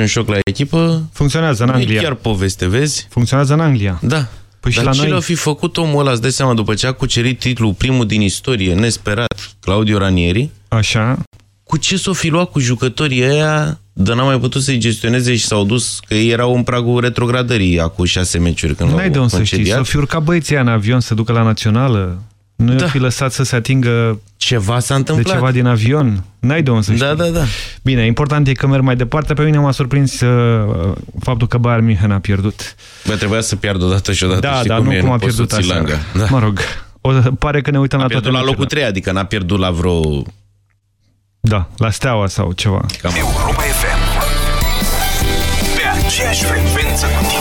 un șoc la echipă. Funcționează în Anglia. chiar poveste, vezi? Funcționează în Anglia. Da. Păi Dar și la ce noi... l-a fi făcut omul ăla, îți dai seama, după ce a cucerit titlul primul din istorie, nesperat, Claudio Ranieri? Așa. Cu ce s-o fi luat cu jucătorii ăia de n-a mai putut să-i gestioneze și s-au dus, că ei erau în pragul retrogradării acum șase meciuri când N-ai de unde să știi, să fi urcat băieții în avion să ducă la națională, nu da. fi lăsat să se atingă ceva s-a întâmplat. de ceva din avion. N-ai de unde să da, știi. Da, da, da. Bine, important e că merg mai departe. Pe mine m-a surprins uh, faptul că Bayern München a pierdut. Bă, trebuia să pierdă odată și odată. Da, dar nu cum a pierdut așa. Da. Mă rog, o, pare că ne uităm a la toate la locul 3, adică n-a pierdut la vreo... Da, la Steaua sau ceva. Cam... Europa FM. Pe aceeași frecvență cu tine.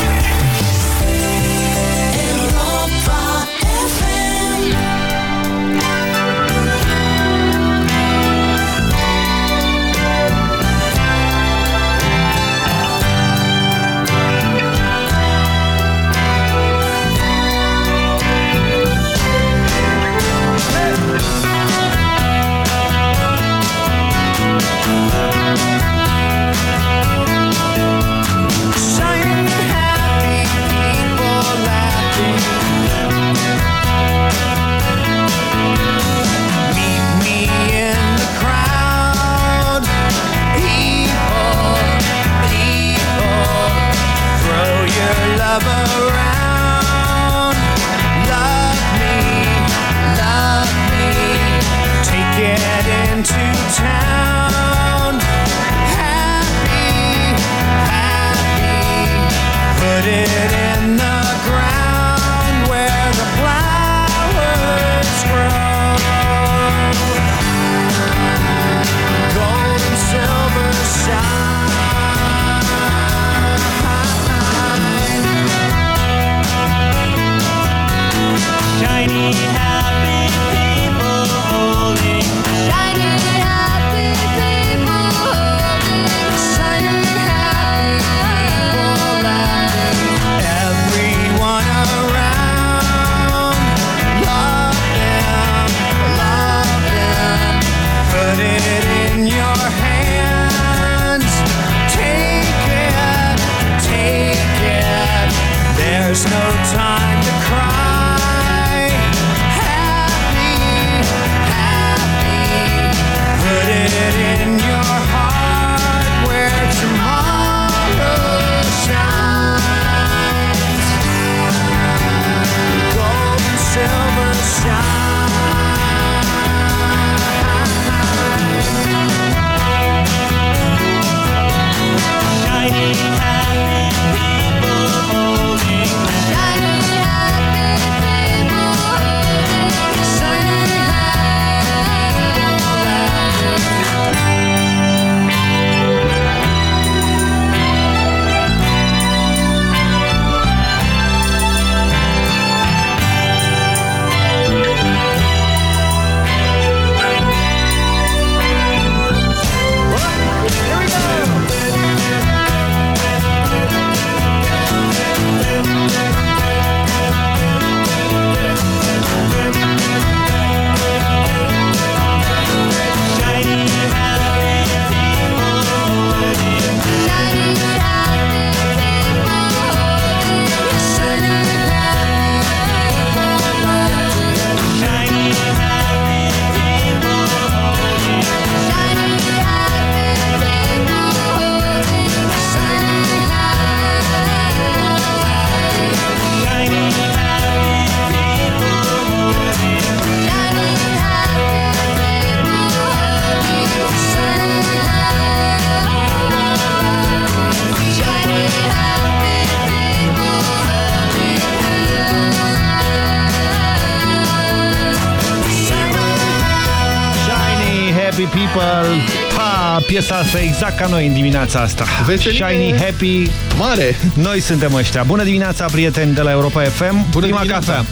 Piesa asta exact ca noi în dimineața asta. Veseline... Shiny, happy. Mare. Noi suntem ăștia. Bună dimineața, prieteni de la Europa FM. Bună Prima dimineața. cafea.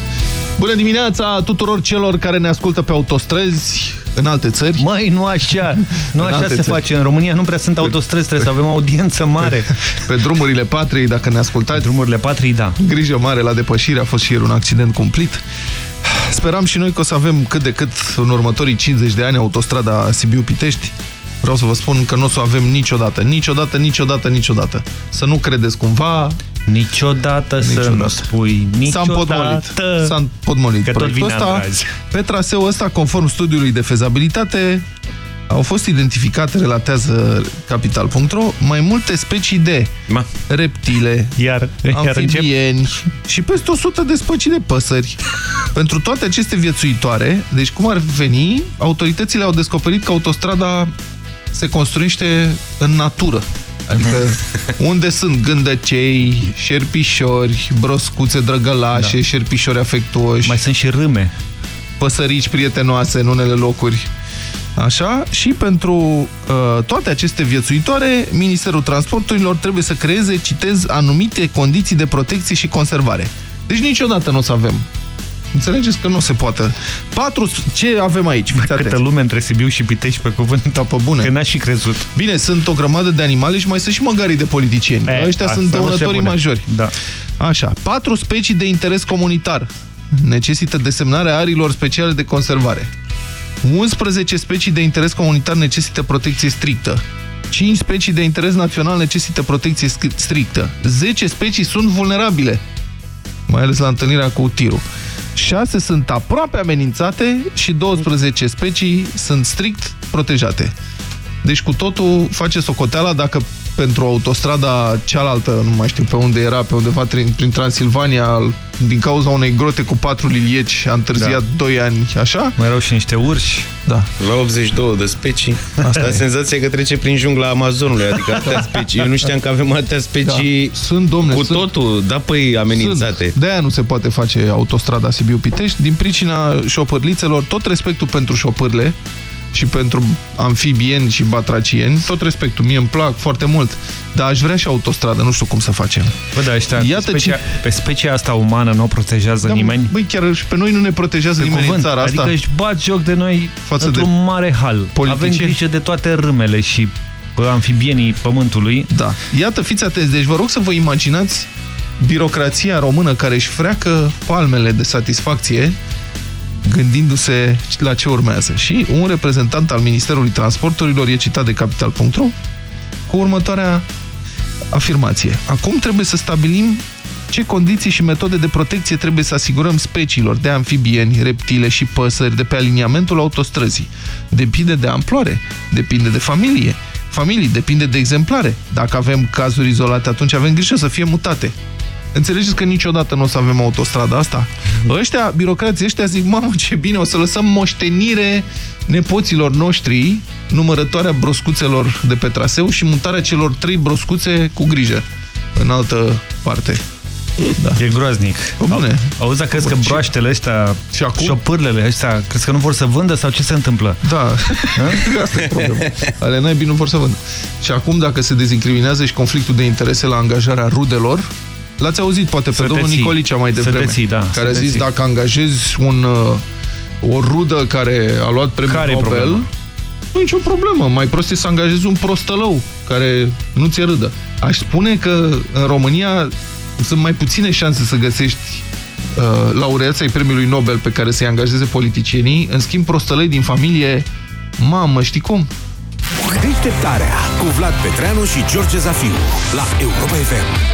Bună dimineața tuturor celor care ne ascultă pe autostrăzi în alte țări. Mai nu așa. Nu așa se țări. face. În România nu prea sunt autostrăzi, trebuie să avem audiență mare. Pe, pe drumurile patriei, dacă ne ascultați. Pe drumurile patriei, da. Grijă mare la depășire, a fost și ieri un accident cumplit. Speram și noi că o să avem cât de cât în următorii 50 de ani autostrada Sibiu-Pitești Vreau să vă spun că nu o să o avem niciodată. Niciodată, niciodată, niciodată. Să nu credeți cumva... Niciodată, niciodată. să nu spui niciodată. S-a împotmolit. S-a împotmolit că tot vine ăsta, Pe traseul ăsta, conform studiului de fezabilitate, au fost identificate, relatează capital.ro, mai multe specii de Ma. reptile, iar, amfibieni iar și peste 100 de specii de păsări. Pentru toate aceste viețuitoare, deci cum ar veni, autoritățile au descoperit că autostrada se construiește în natură. Adică unde sunt gândăcei, șerpișori, broscuțe drăgălașe, da. șerpișori afectuoși. Mai sunt și râme. Păsărici prietenoase în unele locuri. Așa? Și pentru uh, toate aceste viețuitoare, Ministerul Transporturilor trebuie să creeze, citez, anumite condiții de protecție și conservare. Deci niciodată nu o să avem. Înțelegeți că nu se poate. Patru, ce avem aici? Câtă lume între Sibiu și Pitești pe cuvânt. Da, pe bune. Că n-aș și crezut. Bine, sunt o grămadă de animale și mai sunt și măgarii de politicieni. E, Ăștia sunt dăunătorii majori. Da. Așa. Patru specii de interes comunitar necesită desemnarea arilor speciale de conservare. 11 specii de interes comunitar necesită protecție strictă. 5 specii de interes național necesită protecție strictă. 10 specii sunt vulnerabile, mai ales la întâlnirea cu tirul. 6 sunt aproape amenințate și 12 specii sunt strict protejate. Deci cu totul face socoteala dacă pentru autostrada cealaltă, nu mai știu pe unde era, pe undeva prin Transilvania, din cauza unei grote cu patru lilieci, a întârziat da. 2 ani, așa? Mai erau și niște urși. Da. La 82 de specii. Asta e senzația că trece prin jungla Amazonului, adică atâtea specii. Eu nu știam că avem atâtea specii da. sunt, domne, cu sunt, totul, da, păi amenințate. De-aia nu se poate face autostrada Sibiu-Pitești, din pricina șopărlițelor, tot respectul pentru șopârle, și pentru amfibieni și batracieni, tot respectul, mie îmi plac foarte mult, dar aș vrea și autostradă, nu știu cum să facem. Bă, da, ăștia, Iată pe, specia, ce... pe specia asta umană nu o protejează da, nimeni? Băi, chiar și pe noi nu ne protejează pe nimeni cuvânt, în țara adică asta. Adică își bat joc de noi într-un mare hal. Politice? Avem grijă de toate râmele și amfibienii pământului. Da. Iată, fiți atenți. Deci vă rog să vă imaginați birocrația română care își freacă palmele de satisfacție gândindu-se la ce urmează. Și un reprezentant al Ministerului Transporturilor e citat de Capital.ro cu următoarea afirmație. Acum trebuie să stabilim ce condiții și metode de protecție trebuie să asigurăm speciilor de amfibieni, reptile și păsări de pe aliniamentul autostrăzii. Depinde de amploare, depinde de familie, familii, depinde de exemplare. Dacă avem cazuri izolate, atunci avem grijă să fie mutate. Înțelegeți că niciodată nu o să avem autostrada asta? Ăștia, birocrații ăștia zic, mamă, ce bine, o să lăsăm moștenire nepoților noștri numărătoarea broscuțelor de pe traseu și mutarea celor trei broscuțe cu grijă în altă parte. Da. E groaznic. bune. Auzi, dar crezi că broaștele ăștia, și acum? șopârlele ăștia, crezi că nu vor să vândă sau ce se întâmplă? Da, asta e problema. Ale naibii nu vor să vândă. Și acum, dacă se dezincriminează și conflictul de interese la angajarea rudelor, L-ați auzit poate pe domnul Nicolicea mai devreme, ții, da, care a zis dacă angajezi un, uh, o rudă care a luat premiul care Nobel, nu nicio problemă. Mai prost e să angajezi un prostălău care nu ți râdă. Aș spune că în România sunt mai puține șanse să găsești uh, laureații premiului Nobel pe care să-i angajeze politicienii. În schimb, prostălăi din familie, mamă, știi cum? Deșteptarea cu Vlad Petreanu și George Zafiu la Europa FM.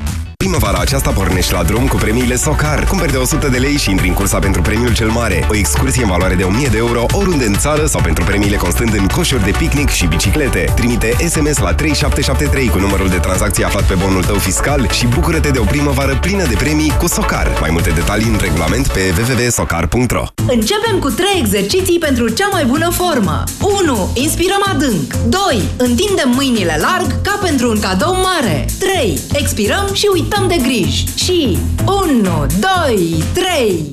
Primăvara aceasta pornești la drum cu premiile Socar. Cumperi de 100 de lei și intri în cursa pentru premiul cel mare. O excursie în valoare de 1000 de euro oriunde în țară sau pentru premiile constând în coșuri de picnic și biciclete. Trimite SMS la 3773 cu numărul de tranzacție aflat pe bonul tău fiscal și bucură-te de o primăvară plină de premii cu Socar. Mai multe detalii în regulament pe www.socar.ro Începem cu 3 exerciții pentru cea mai bună formă. 1. Inspirăm adânc. 2. Întindem mâinile larg ca pentru un cadou mare. 3. Expirăm și uităm de griji. Și 1, 2, 3...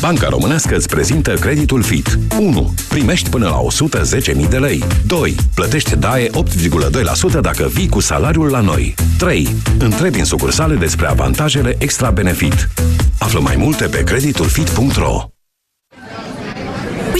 Banca Românească îți prezintă creditul FIT. 1. Primești până la 110.000 de lei. 2. Plătești DAE 8,2% dacă vii cu salariul la noi. 3. Întrebi în sucursale despre avantajele extra benefit. Află mai multe pe creditulfit.ro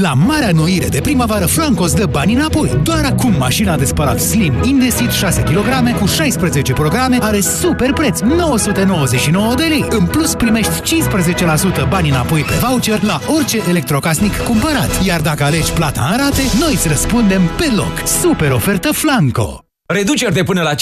La marea noire de primăvară, Flanco îți dă bani înapoi. Doar acum mașina de spălat Slim Indesit 6 kg cu 16 programe are super preț, 999 de lei. În plus primești 15% bani înapoi pe voucher la orice electrocasnic cumpărat. Iar dacă alegi plata în rate, noi îți răspundem pe loc. Super ofertă Flanco! Reduceri de până la 50%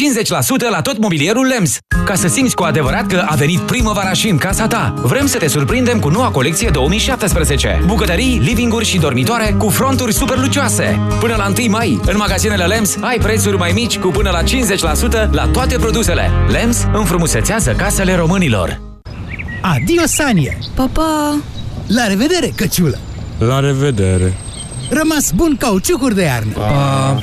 la tot mobilierul LEMS. Ca să simți cu adevărat că a venit primăvara și în casa ta. Vrem să te surprindem cu noua colecție 2017. Bucătării, livinguri și dormitoare cu fronturi super lucioase. Până la 1 mai, în magazinele LEMS ai prețuri mai mici cu până la 50% la toate produsele. LEMS înfrumusețează casele românilor. Adio, Sanie! Pa, pa! La revedere, căciulă! La revedere! Rămas bun cauciucuri de iarnă! Pa!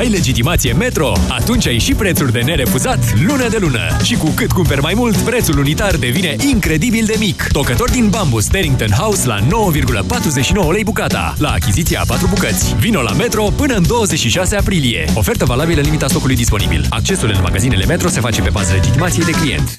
ai legitimație Metro? Atunci ai și prețuri de nerefuzat lună de lună. Și cu cât cumperi mai mult, prețul unitar devine incredibil de mic. Tocător din bambus Starrington House la 9,49 lei bucata. La achiziția 4 bucăți. Vino la Metro până în 26 aprilie. Ofertă valabilă limita stocului disponibil. Accesul în magazinele Metro se face pe bază legitimației de client.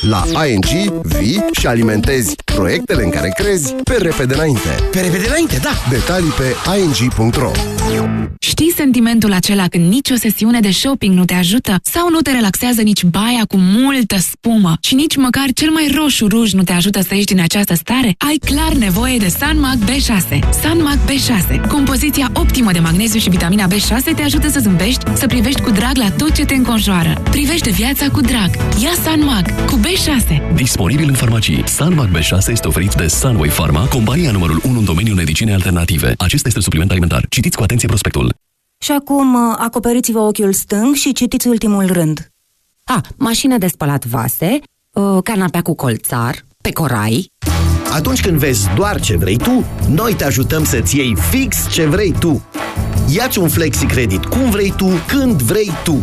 La ING vii și alimentezi proiectele în care crezi pe repede înainte. Pe repede înainte, da! Detalii pe ing.ro Știi sentimentul acela când nici o sesiune de shopping nu te ajută? Sau nu te relaxează nici baia cu multă spumă? Și nici măcar cel mai roșu ruj nu te ajută să ieși din această stare? Ai clar nevoie de Sanmac B6. Sanmac B6. Compoziția optimă de magneziu și vitamina B6 te ajută să zâmbești, să privești cu drag la tot ce te înconjoară. Privește viața cu drag. Ia Sanmac cu B6. Disponibil în farmacii. Sanmac B6 este oferit de Sunway Pharma, compania numărul 1 în domeniul medicinei alternative. Acesta este supliment alimentar. Citiți cu atenție prospectul. Și acum uh, acoperiți-vă ochiul stâng și citiți ultimul rând. A, mașină de spălat vase, uh, canapea cu colțar, pe corai... Atunci când vezi doar ce vrei tu, noi te ajutăm să-ți iei fix ce vrei tu. Iați un flexi credit cum vrei tu, când vrei tu.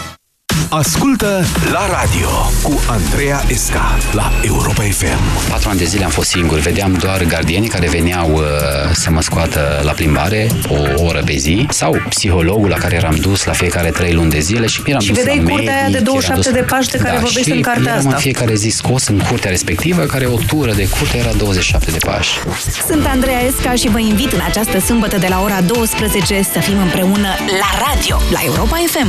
Ascultă la radio cu Andreea Esca la Europa FM. Patru ani de zile am fost singur. Vedeam doar gardienii care veneau uh, să mă scoată la plimbare o oră pe zi sau psihologul la care eram dus la fiecare trei luni de zile și eram și dus vedeai la curtea aia de 27 dus... de pași de care da, vorbești și în cartea eram asta. în fiecare zi scos în curtea respectivă, care o tură de curte era 27 de pași. Sunt Andreea Esca și vă invit în această sâmbătă de la ora 12 să fim împreună la radio, la Europa FM.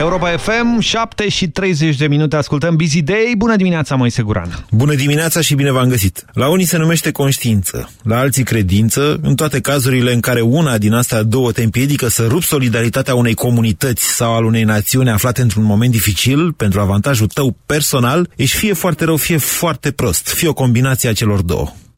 Europa FM, 7 și 30 de minute, ascultăm Busy Day. Bună dimineața, Moise Guran! Bună dimineața și bine v-am găsit! La unii se numește conștiință, la alții credință, în toate cazurile în care una din astea două te împiedică să rupi solidaritatea unei comunități sau al unei națiuni aflate într-un moment dificil, pentru avantajul tău personal, ești fie foarte rău, fie foarte prost, fie o combinație a celor două.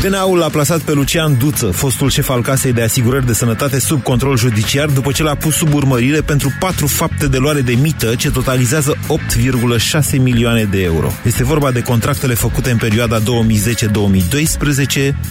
DNA-ul l-a plasat pe Lucian Duță, fostul șef al Casei de Asigurări de Sănătate sub control judiciar, după ce l-a pus sub urmărire pentru patru fapte de luare de mită ce totalizează 8,6 milioane de euro. Este vorba de contractele făcute în perioada 2010-2012,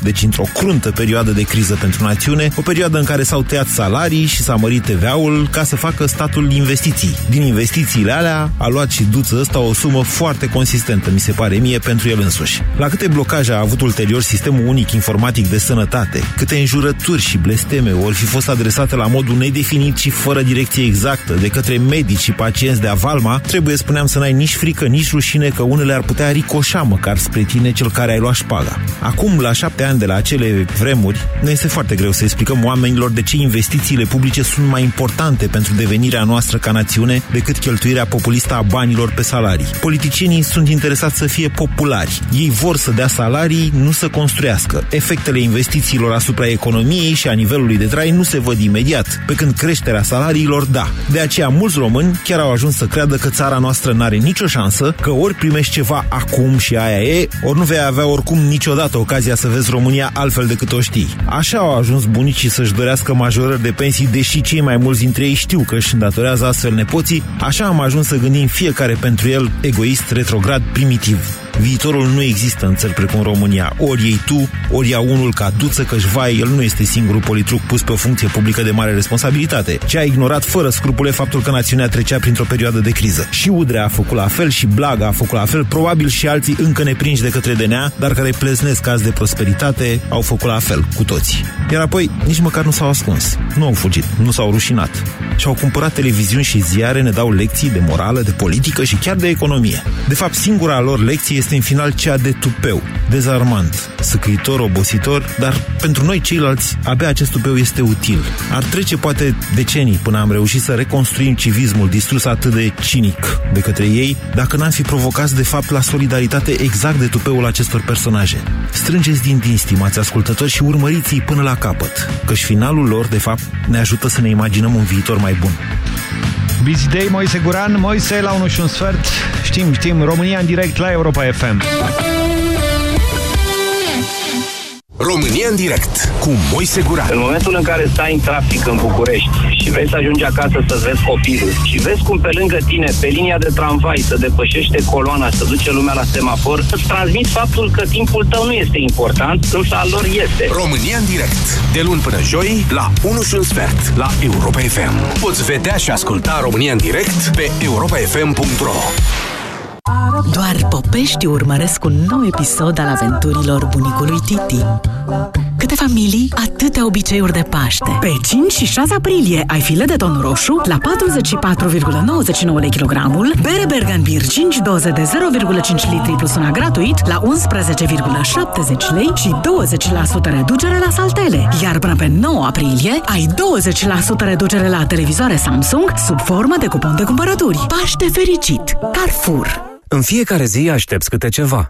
deci într-o cruntă perioadă de criză pentru națiune, o perioadă în care s-au tăiat salarii și s-a mărit TVA-ul ca să facă statul investiții. Din investițiile alea a luat și Duță ăsta o sumă foarte consistentă, mi se pare mie, pentru el însuși. La câte blocaje a avut ulterior sistemul sistemul unic informatic de sănătate, câte înjurături și blesteme ori fi fost adresate la modul nedefinit și fără direcție exactă de către medici și pacienți de avalma, trebuie, spuneam, să n-ai nici frică, nici rușine că unele ar putea ricoșa măcar spre tine cel care ai luat șpaga. Acum, la șapte ani de la acele vremuri, ne este foarte greu să explicăm oamenilor de ce investițiile publice sunt mai importante pentru devenirea noastră ca națiune decât cheltuirea populistă a banilor pe salarii. Politicienii sunt interesați să fie populari. Ei vor să dea salarii, nu să construiască crească. Efectele investițiilor asupra economiei și a nivelului de trai nu se văd imediat, pe când creșterea salariilor da. De aceea mulți români chiar au ajuns să creadă că țara noastră n-are nicio șansă, că ori primești ceva acum și aia e, ori nu vei avea oricum niciodată ocazia să vezi România altfel decât o știi. Așa au ajuns bunicii să-și dorească majorări de pensii, deși cei mai mulți dintre ei știu că își îndatorează astfel nepoții, așa am ajuns să gândim fiecare pentru el egoist, retrograd, primitiv. Viitorul nu există în țări precum România. Ori ei tu, ori ia unul ca duță căci vai, el nu este singurul politruc pus pe o funcție publică de mare responsabilitate, ce a ignorat fără scrupule faptul că națiunea trecea printr-o perioadă de criză. Și Udrea a făcut la fel, și Blaga a făcut la fel, probabil și alții încă neprinși de către DNA, dar care pleznesc caz de prosperitate, au făcut la fel, cu toții. Iar apoi, nici măcar nu s-au ascuns, nu au fugit, nu s-au rușinat. Și-au cumpărat televiziuni și ziare, ne dau lecții de morală, de politică și chiar de economie. De fapt, singura lor lecție este în final cea de tupeu, dezarmant, săcăitor, obositor, dar pentru noi ceilalți abia acest tupeu este util. Ar trece poate decenii până am reușit să reconstruim civismul distrus atât de cinic de către ei, dacă n-am fi provocați de fapt la solidaritate exact de tupeul acestor personaje. Strângeți din din, stimați ascultători, și urmăriți-i până la capăt, căci finalul lor, de fapt, ne ajută să ne imaginăm un viitor mai bun. Busy Day, Moise Guran, Moise la 1 și un sfert. Știm, știm, România în direct la Europa FM. România în direct cu Moise Guran. În momentul în care stai în trafic în București și vrei să ajungi acasă să-ți vezi copilul și vezi cum pe lângă tine, pe linia de tramvai, să depășește coloana, să duce lumea la semafor, îți transmit faptul că timpul tău nu este important, însă al lor este. România în direct. De luni până joi, la 1 și un sfert, la Europa FM. Poți vedea și asculta România în direct pe europafm.ro doar popești urmăresc un nou episod al aventurilor bunicului Titi. Câte familii, atâtea obiceiuri de Paște. Pe 5 și 6 aprilie ai file de ton roșu la 44,99 de kilogramul, bere Bergan Beer 5 doze de 0,5 litri plus una gratuit la 11,70 lei și 20% reducere la saltele. Iar până pe 9 aprilie ai 20% reducere la televizoare Samsung sub formă de cupon de cumpărături. Paște fericit! Carrefour! În fiecare zi aștepți câte ceva.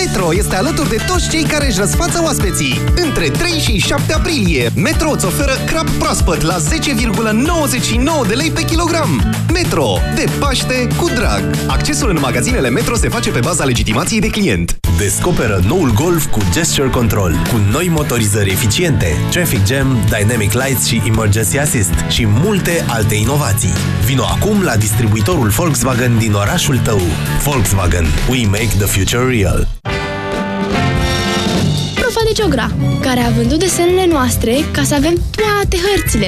Metro este alături de toți cei care își răsfață oaspeții. Între 3 și 7 aprilie, Metro îți oferă crab proaspăt la 10,99 de lei pe kilogram. Metro. De Paște cu drag. Accesul în magazinele Metro se face pe baza legitimației de client. Descoperă noul Golf cu Gesture Control, cu noi motorizări eficiente, Traffic Jam, Dynamic Lights și Emergency Assist și multe alte inovații. Vino acum la distribuitorul Volkswagen din orașul tău. Volkswagen. We make the future real. Profa de Geogra, care a vândut desenele noastre ca să avem toate hărțile.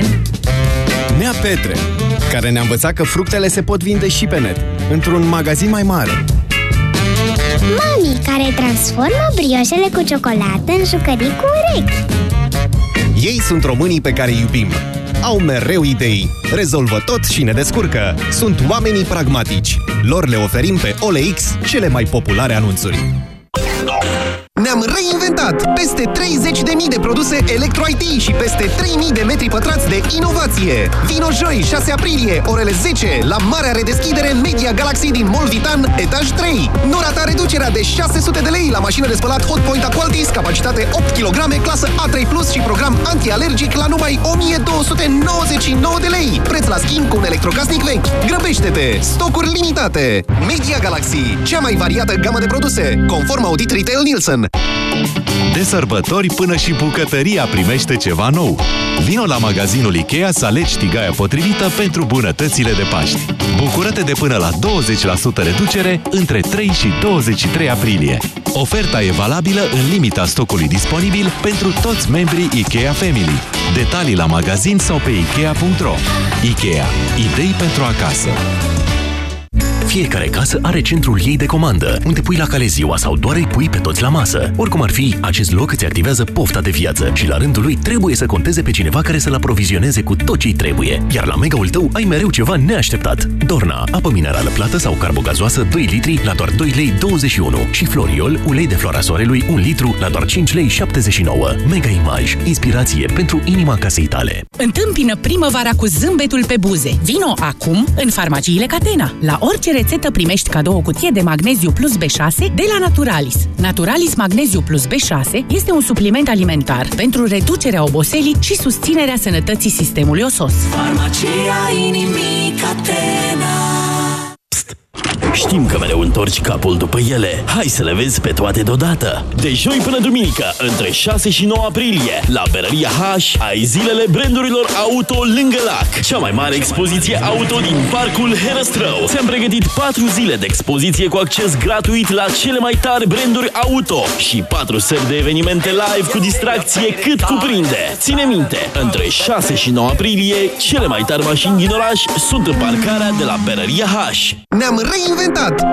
Nea Petre, care ne-a învățat că fructele se pot vinde și pe net, într-un magazin mai mare. Mami, care transformă brioșele cu ciocolată în jucării cu urechi. Ei sunt românii pe care îi iubim. Au mereu idei, rezolvă tot și ne descurcă. Sunt oamenii pragmatici. Lor le oferim pe OLX cele mai populare anunțuri. Ne-am reinventat! Peste 30.000 de produse Electro-IT și peste 3.000 de metri pătrați de inovație! Vino joi, 6 aprilie, orele 10, la marea redeschidere Media Galaxy din Mall Vitan, etaj 3. Nu rata reducerea de 600 de lei la mașină de spălat Hotpoint Aqualtis, capacitate 8 kg, clasă A3+, Plus și program anti-alergic la numai 1299 de lei. Preț la schimb cu un electrocasnic vechi. Grăbește-te! Stocuri limitate! Media Galaxy, cea mai variată gamă de produse, conform Audit Retail Nielsen. De sărbători până și bucătăria primește ceva nou. Vino la magazinul Ikea să alegi tigaia potrivită pentru bunătățile de Paști. Bucură-te de până la 20% reducere între 3 și 23 aprilie. Oferta e valabilă în limita stocului disponibil pentru toți membrii Ikea Family. Detalii la magazin sau pe Ikea.ro Ikea. Idei pentru acasă. Fiecare casă are centrul ei de comandă, unde pui la cale ziua sau doar îi pui pe toți la masă. Oricum ar fi, acest loc îți activează pofta de viață și la rândul lui trebuie să conteze pe cineva care să-l aprovizioneze cu tot ce trebuie. Iar la mega-ul tău ai mereu ceva neașteptat. Dorna, apă minerală plată sau carbogazoasă 2 litri la doar 2 lei 21 și Floriol, ulei de floarea soarelui 1 litru la doar 5 lei 79. Mega Image, inspirație pentru inima casei tale. Întâmpină primăvara cu zâmbetul pe buze. Vino acum în farmaciile Catena. La orice rețetă primești cadou o cutie de magneziu plus B6 de la Naturalis. Naturalis Magneziu plus B6 este un supliment alimentar pentru reducerea oboselii și susținerea sănătății sistemului osos. Farmacia inimii Catena Știm că mereu întorci capul după ele. Hai să le vezi pe toate deodată. De joi până duminică, între 6 și 9 aprilie, la Berăria H, ai zilele brandurilor auto lângă lac. Cea mai mare expoziție auto din parcul Herăstrău. Ți-am pregătit 4 zile de expoziție cu acces gratuit la cele mai tari branduri auto și 4 seri de evenimente live cu distracție cât cuprinde. Ține minte, între 6 și 9 aprilie, cele mai tari mașini din oraș sunt în parcarea de la Berăria H. Ne-am reinventat!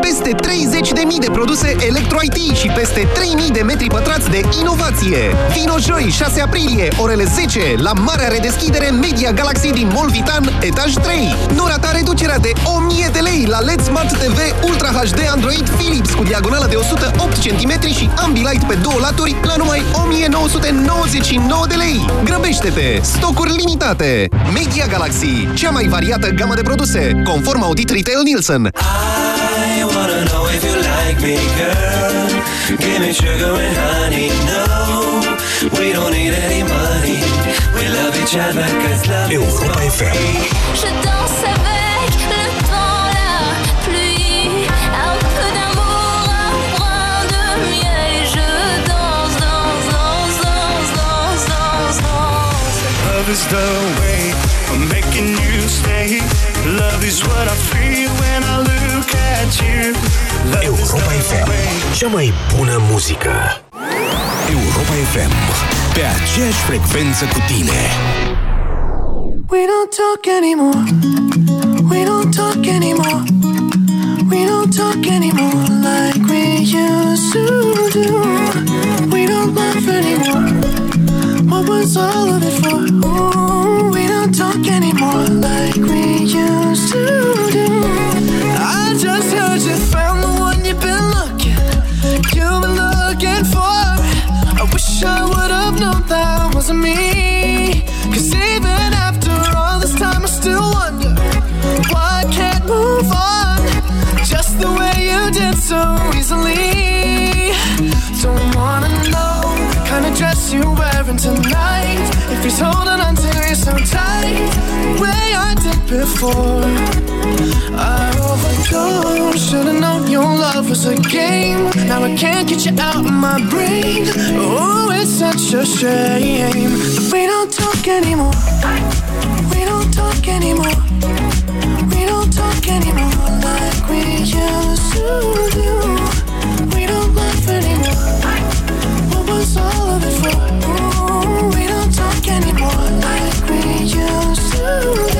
Peste 30.000 de produse Electro-IT și peste 3.000 de metri pătrați de inovație! Vino joi, 6 aprilie, orele 10, la marea redeschidere Media Galaxy din Mall Vitan, etaj 3. Nu rata reducerea de 1000 de lei la LED Smart TV Ultra HD Android Philips cu diagonală de 108 cm și Ambilight pe două laturi la numai 1999 de lei. Grăbește-te! Stocuri limitate! Media Galaxy, cea mai variată gamă de produse, conform Audit Retail Nielsen. I wanna know if you me, girl. Give me sugar and honey. No, we don't need any money. We love each other cause love Europa is FM. Je danse avec le temps, la pluie. Un peu d'amour, un brin de miel. Je danse, danse, danse, danse, danse, danse, danse. Love is the way I'm making you stay. Love is what I feel when I look at you. Love Europa FM. Cea mai bună muzică. Europa FM. Pe aceeași frecvență cu tine. We don't talk anymore. We don't talk anymore. We don't talk anymore like we used to do. We don't laugh anymore. What was all of it for? Ooh, we don't talk anymore like we used to wish I would have known that wasn't me. Cause even after all this time, I still wonder why I can't move on. Just the way you did so easily. Don't wanna know kind of dress you're wearing tonight. If he's holding on to you so tight, I did before. I overdosed. Should've known your love was a game. Now I can't get you out of my brain. Oh, it's such a shame. We don't talk anymore. We don't talk anymore. We don't talk anymore like we used to do. We don't laugh anymore. What was all of it for? Ooh, we don't talk anymore like we used to do.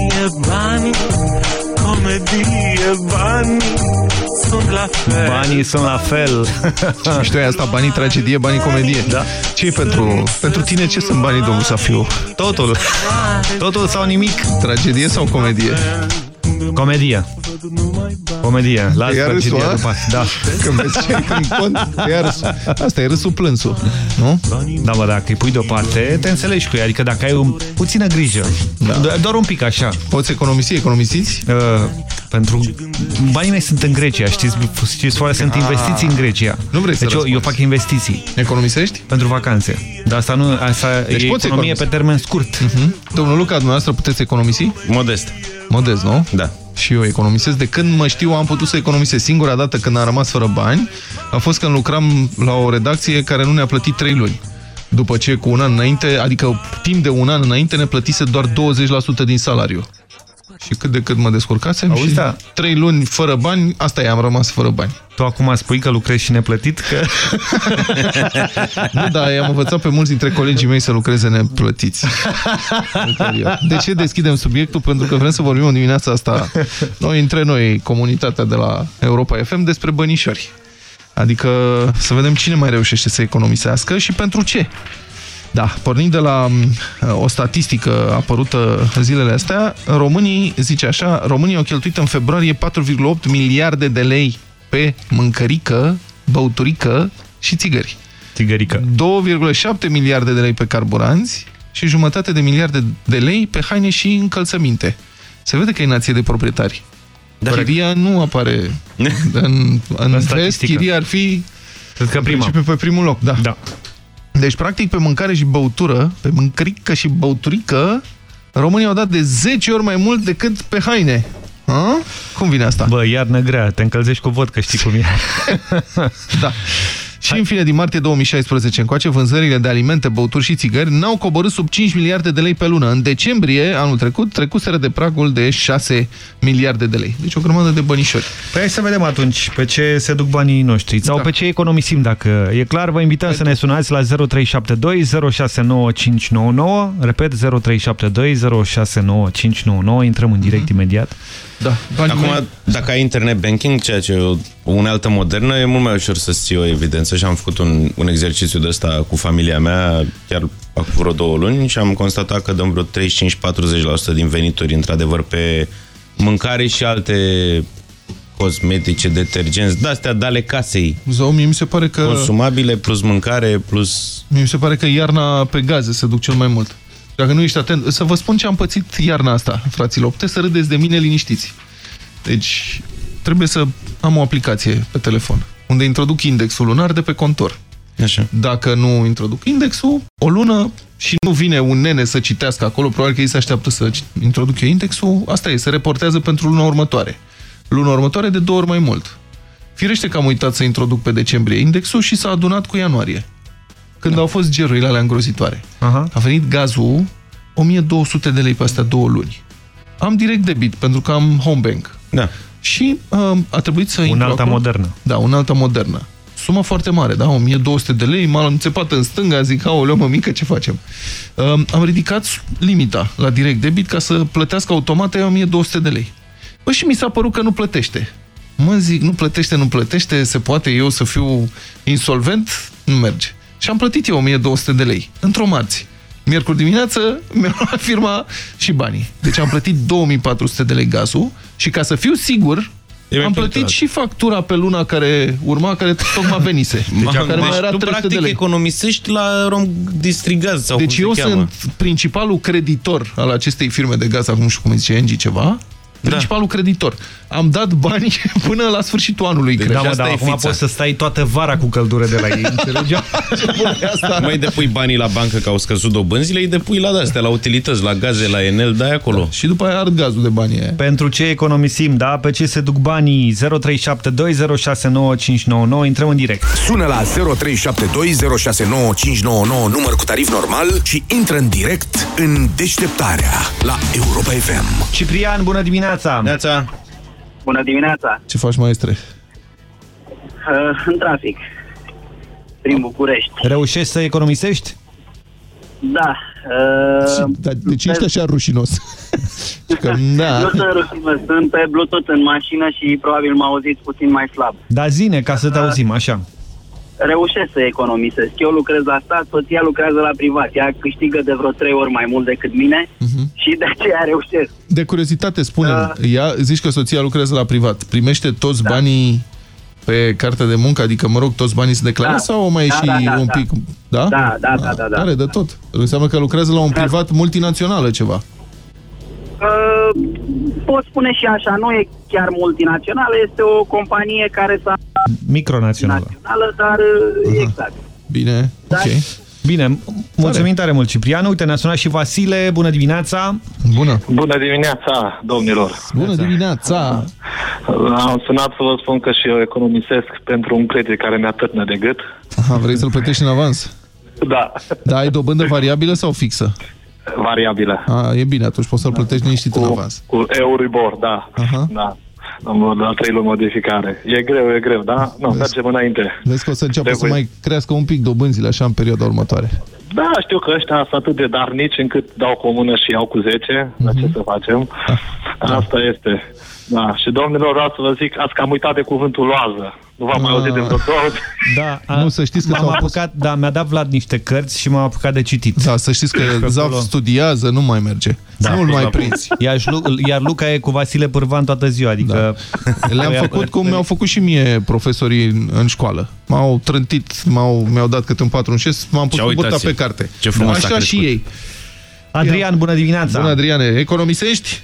talk anymore like we used to do. We don't talk anymore. Way I did before. We don't talk Oh, it's such a shame that we don't talk anymore. Melodie, bani Tragedie, bani Comedie, bani Sunt la fel Banii sunt la fel. Știu asta, banii tragedie, banii comedie. Da. ce e pentru, pentru tine, ce sunt banii, domnul Safiu? Totul. Totul sau nimic. Tragedie sau comedie? Comedie. Comedie. Las Iar râsul, tragedia a? după Da. Când vezi ce când cont, iar râsul. Asta e râsul plânsul, nu? Da, bă, dacă îi pui deoparte, te înțelegi cu ea. Adică dacă ai un, puțină grijă, da. doar un pic așa. Poți economisi, economisiți? Uh, pentru... Banii mei sunt în Grecia, știți? știți foarte, sunt Ah. investiții în Grecia. Nu vrei să deci eu, eu răspunzi. fac investiții. Economisești? Pentru vacanțe. Dar asta, nu, asta Deci e poți economie economisi. pe termen scurt. Mhm. Domnul Luca, dumneavoastră puteți economisi? Modest. Modest, nu? Da. Și eu economisesc. De când mă știu, am putut să economisesc. Singura dată când am rămas fără bani a fost când lucram la o redacție care nu ne-a plătit 3 luni. După ce cu un an înainte, adică timp de un an înainte, ne plătise doar 20% din salariu. Și cât de cât mă descurcasem Auzi, și da. 3 luni fără bani, asta e, am rămas fără bani. Tu acum spui că lucrezi și neplătit? Că... Nu, dar i-am învățat pe mulți dintre colegii mei să lucreze neplătiți. De ce deschidem subiectul? Pentru că vrem să vorbim în dimineața asta, noi între noi, comunitatea de la Europa FM, despre bănișori. Adică să vedem cine mai reușește să economisească și pentru ce. Da, pornind de la uh, o statistică apărută zilele astea, românii, zice așa, românii au cheltuit în februarie 4,8 miliarde de lei pe mâncărică, băuturică și țigări. Țigărică. 2,7 miliarde de lei pe carburanți și jumătate de miliarde de lei pe haine și încălțăminte. Se vede că e nație de proprietari. Dar chiria nu apare în, în vest, statistică. chiria ar fi Cred că prima. pe, pe primul loc. Da. da. Deci, practic, pe mâncare și băutură, pe mâncărică și băuturică, românii au dat de 10 ori mai mult decât pe haine. A? Cum vine asta? Bă, iarnă grea, te încălzești cu vodcă, știi cum e. Da. Și în fine, din martie 2016 încoace, vânzările de alimente, băuturi și țigări n-au coborât sub 5 miliarde de lei pe lună. În decembrie, anul trecut, trecuseră de pragul de 6 miliarde de lei. Deci o grămadă de bănișori. Păi hai să vedem atunci pe ce se duc banii noștri sau Da. pe ce economisim dacă e clar. Vă invităm să ne sunați la 0372 069599. Repet, 0372 069599. Intrăm în direct imediat. Da. Acum, dacă ai internet banking, ceea ce e o unealtă modernă, e mult mai ușor să-ți ții o evidență și am făcut un, un exercițiu de ăsta cu familia mea chiar acum vreo două luni și am constatat că dăm vreo 35-40% din venituri, într-adevăr, pe mâncare și alte cosmetice, detergenți, de-astea, de ale casei. Zău, mie mi se pare că... Consumabile plus mâncare plus... Mie mi se pare că iarna pe gaze se duc cel mai mult. Dacă nu ești atent, să vă spun ce am pățit iarna asta, fraților. Puteți să râdeți de mine liniștiți. Deci, trebuie să am o aplicație pe telefon, unde introduc indexul lunar de pe contor. Așa. Dacă nu introduc indexul, o lună și nu vine un nene să citească acolo, probabil că ei se așteaptă să introduc eu indexul, asta e, se reportează pentru luna următoare. Luna următoare de două ori mai mult. Firește că am uitat să introduc pe decembrie indexul și s-a adunat cu ianuarie. Când da. au fost gerurile alea îngrozitoare. Aha. A venit gazul 1200 de lei pe astea două luni. Am direct debit, pentru că am home bank. Da. Și uh, a trebuit să intru alta acolo. modernă. Da, un alta modernă. Sumă foarte mare, da? 1200 de lei, m-am înțepat în stânga, zic, aoleu, mă mică, ce facem? Uh, am ridicat limita la direct debit ca să plătească automat aia 1200 de lei. Bă, și mi s-a părut că nu plătește. Mă zic, nu plătește, nu plătește, se poate eu să fiu insolvent? Nu merge. Și am plătit eu 1200 de lei, într-o marți. Miercuri dimineață mi-a luat firma și banii. Deci am plătit 2400 de lei gazul și ca să fiu sigur, E am plătit și factura pe luna care urma, care tocmai venise. Deci, care mai deci era tu 300 practic de lei. economisești la Rom Distrigaz sau Deci cum eu se cheamă. sunt principalul creditor al acestei firme de gaz, acum nu știu cum îi zice, Engie ceva, principalul creditor. Am dat bani până la sfârșitul anului, cred. Da, mă, dar acum poți să stai toată vara cu căldură de la ei, înțelegi? Mai depui banii la bancă că au scăzut dobânzile, îi depui la astea, la utilități, la gaze, la Enel, dai acolo. Și după aia ard gazul de bani aia. Pentru ce economisim, da? Pe ce se duc banii? 0372069599, intrăm în direct. Sună la 0372069599 număr cu tarif normal și intră în direct în deșteptarea la Europa FM. Ciprian, bună dimineața! Neața! Bună dimineața! Ce faci, maestre? Uh, în trafic. Prin București. Reușești să economisești? Da. Uh, Dar de ce ești așa rușinos? Că, da. Nu sunt rușină, sunt pe Bluetooth în mașină și probabil mă auziți puțin mai slab. Da, zine, ca să te auzim, așa. Reușesc să economisesc. Eu lucrez la stat, soția lucrează la privat. Ea câștigă de vreo trei ori mai mult decât mine și de aceea reușesc. De curiozitate, spune Da. ea, zici că soția lucrează la privat. Primește toți banii pe cartea de muncă? Adică, mă rog, toți banii se declară Da. sau mai Da, și da, da, un da. pic? Da? Da, da, da, da, da. Are de tot. Înseamnă că lucrează la un privat multinațională ceva. Uh, pot spune și așa, nu e chiar multinațională, este o companie care s-a Micronațională. națională, dar uh, exact. Bine, ok. Bine, mulțumim tare mult, Ciprian. Uite, ne-a sunat și Vasile. Bună dimineața! Bună! Bună dimineața, domnilor! Bună dimineața! Am sunat să vă spun că și eu economisesc pentru un credit care mi-a târnă de gât. Aha, vrei să-l plătești în avans? Da, Da, ai dobândă variabilă sau fixă? Variabilă. A, e bine, atunci poți să-l plătești liniștit în avans. Cu Euribor, da. Aha. Da. Am la trei luni modificare. E greu, e greu, da? Nu, mergem înainte. Vezi că o să înceapă să Trebuie. mai crească un pic dobânzile așa în perioada următoare. Da, știu că ăștia sunt atât de darnici încât dau cu o mână și iau cu 10. Dar ce să facem? Asta este. Da, și domnilor, vreau să vă zic, ați cam uitat de cuvântul loază. Nu v-am mai auzit de vreo două ori. Da, a, Nu, să știți că m-am s-au apucat, da, mi-a dat Vlad niște cărți și m-am apucat de citit. Da, să știți că Pe Zaf acolo. studiază, nu mai merge. Da, Nu-l mai da. prinzi. Iar, Lu- iar Luca e cu Vasile Pârvan toată ziua, adică... Le-am făcut cum mi-au făcut și mie profesorii în, în școală. M-au trântit, m-au, mi-au dat câte un 4 în 6, m-am pus Ce cu burta uitați. pe carte. Ce frumos a Așa și crescut. ei. Adrian, bună dimineața! Bună, Adriane. Economisești?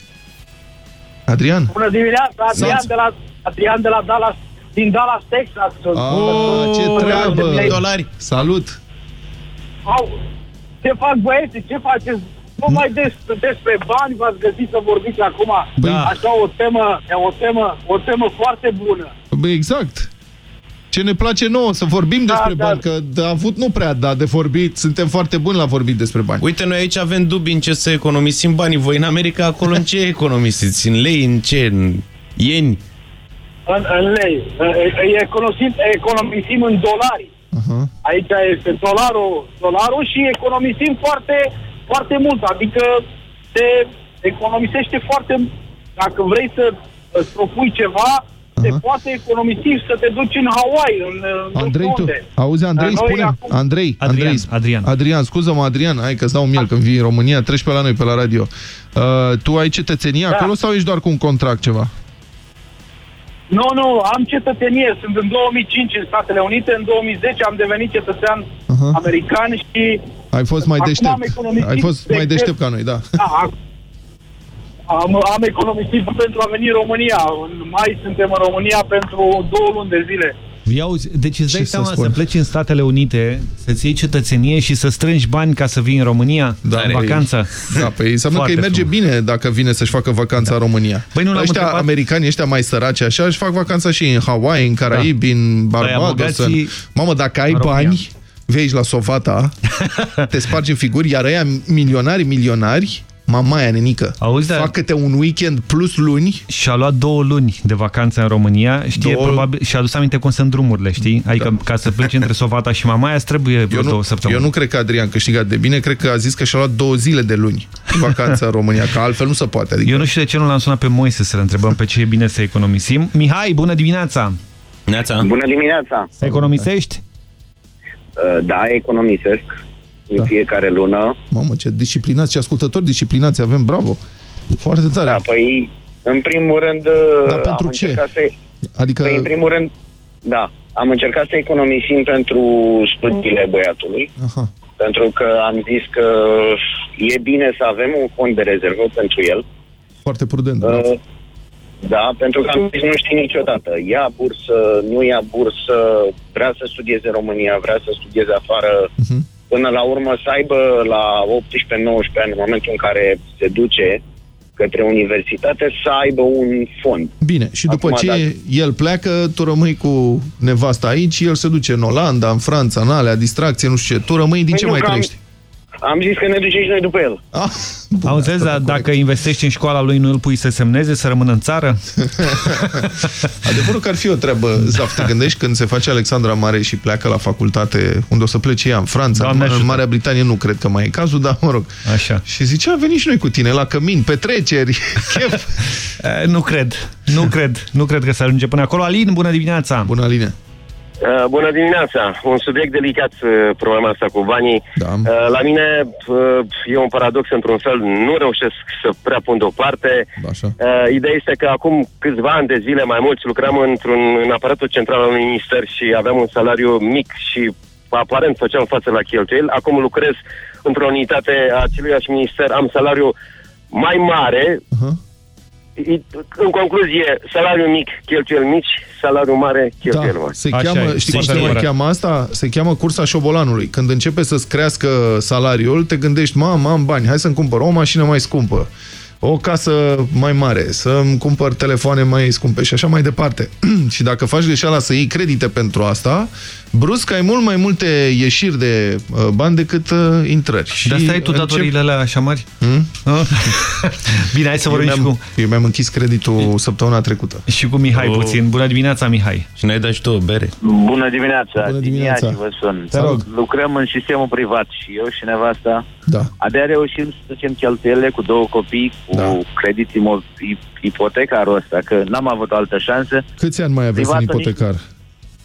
Adrian? Bună dimineața, Adrian de la, Adrian de la Dallas, din Dallas, Texas. Oh, ce treabă! Salut! Au, ce fac băieții, ce faceți? Numai des, despre bani v-ați găsit să vorbiți acum. Da. Așa o temă, e o temă, o temă foarte bună. Bă, exact. Ce ne place nouă, să vorbim Da, despre da. bani, că de avut nu prea, dar de vorbit, suntem foarte buni la vorbit despre bani. Uite, noi aici avem dubii în ce să economisim banii. Voi în America, acolo în ce economisiți? În lei, în ce? În ieni? În, în lei. Îi economisim, economisim în dolari. Uh-huh. Aici este dolarul, dolarul și economisim foarte, foarte mult. Adică se economisește foarte Dacă vrei să îți propui ceva, se poate economisi să te duci în Hawaii, în nu Andrei, știu tu, unde. auzi, Andrei, Dar noi spune acum- Andrei, Adrian, Andrei, Adrian. Adrian, scuză-mă, Adrian, hai că-ți dau miel când vii în România, treci pe la noi, pe la radio. Uh, tu ai cetățenie Da. acolo sau ești doar cu un contract ceva? Nu, nu, am cetățenie. Sunt în 2005 în Statele Unite, în 2010 am devenit cetățean Aha. american și Ai fost mai Acum deștept. am economisit Ai fost de mai exemplu- deștept ca noi, da. da, ac- am, am economisit pentru a veni în România. În mai suntem în România pentru două luni de zile. Iau, deci îți dai Ce să seama să, spun? pleci în Statele Unite, să-ți iei cetățenie și să strângi bani ca să vii în România Da, în păi- vacanță. Da, păi înseamnă că Foarte îi merge frumos. bine dacă vine să-și facă vacanța în România. Băi, nu l-am ăștia întrebat. americani, ăștia mai săraci așa, își fac vacanța și în Hawaii, în Caraibi, în Barbados. bogații În... Mamă, dacă ai în România. bani, vei aici la Sovata, te spargi în figuri, iar ăia milionari, milionari, mamaia nenică, Auzi, dar- fac câte un weekend plus luni. Și-a luat două luni de vacanță în România, știe Două- probabil, și-a adus aminte cum sunt drumurile, știi? Adică ca să pleci între Sovata și Mamaia îți trebuie vreo Eu nu, două săptămâni. eu nu cred că Adrian câștigat de bine, cred că a zis că și-a luat două zile de luni vacanța în România, că altfel nu se poate. Adică... Eu nu știu de ce nu l-am sunat pe Moise să-l întrebăm pe ce e bine să economisim. Mihai, bună dimineața! Neața. Bună dimineața! Economisești? Uh, Da, economisesc în fiecare lună. Mamă, ce disciplinați, ce ascultători disciplinați avem, bravo! Foarte tare. Da, păi, în primul rând... Dar am pentru ce? încercat Să... Adică... Păi, în primul rând, da, am încercat să economisim pentru studiile băiatului, Aha. pentru că am zis că e bine să avem un fond de rezervă pentru el. Foarte prudent. Da. Uh, Da, pentru că am zis nu știi niciodată. Ia bursă, nu ia bursă, vrea să studieze în România, vrea să studieze afară. Mhm. Până la urmă să aibă la 18-19 ani, în momentul în care se duce către universitate, să aibă un fond. Bine, și după Acum, ce dacă- el pleacă, tu rămâi cu nevasta aici, el se duce în Olanda, în Franța, în alea, distracție, nu știu ce. Tu rămâi din Păi ce nu, mai că am- trăiești? Am zis că ne ducem și noi după el. Ah, Au înțeles, dar dacă investești în școala lui, nu îl pui să semneze, să rămână în țară? Adevărul că ar fi o treabă, Zaf, te gândești când se face Alexandra Mare și pleacă la facultate, unde o să plece ea, în Franța, Doamne în ajută. Marea Britanie nu cred că mai e cazul, dar mă rog. Așa. Și zice, a venit și noi cu tine la cămin, petreceri, chef. Eh, Nu cred, nu cred, nu cred că se ajunge până acolo. Alin, bună dimineața! Bună, Aline! Uh, bună dimineața! Un subiect delicat, uh, problema asta cu banii. Da. Uh, la mine uh, e un paradox într-un fel, nu reușesc să prea pun deoparte. Așa. Uh, ideea este că acum câțiva ani de zile mai mulți lucram într-un, în aparatul central al unui minister și aveam un salariu mic și aparent făceam față la cheltuieli. Acum lucrez într-o unitate a aceluiași minister, am salariu mai mare. Uh-huh. I- În concluzie, salariu mic, cheltuieli mici, salariu mare, cheltuieli Da, mari. se cheamă, știi cum se mai cheamă asta? Se cheamă cursa șobolanului. Când începe să-ți crească salariul, te gândești, mamă, am bani, hai să-mi cumpăr o mașină mai scumpă, o casă mai mare, să-mi cumpăr telefoane mai scumpe și așa mai departe. și dacă faci greșeala să iei credite pentru asta, brusc ai mult mai multe ieșiri de uh, bani decât uh, intrări. Și de asta ai tu încep- datoriile alea așa mari? Hmm? Ah. Bine, hai să vorbim eu și mi-am, cu... Eu mi-am închis creditul săptămâna trecută. Și cu Mihai Oh. puțin. Bună dimineața, Mihai! Și ne-ai dat și tu o bere. Bună dimineața! Bună din dimineața. Iași vă sun. Te rog. Lucrăm în sistemul privat și eu și nevasta. Da. Abia reușim să ducem cheltuielile cu două copii, cu Da. credit imo- ip- ipotecarul ăsta, că n-am avut altă șansă. Câți ani mai aveți în Privatul ipotecar?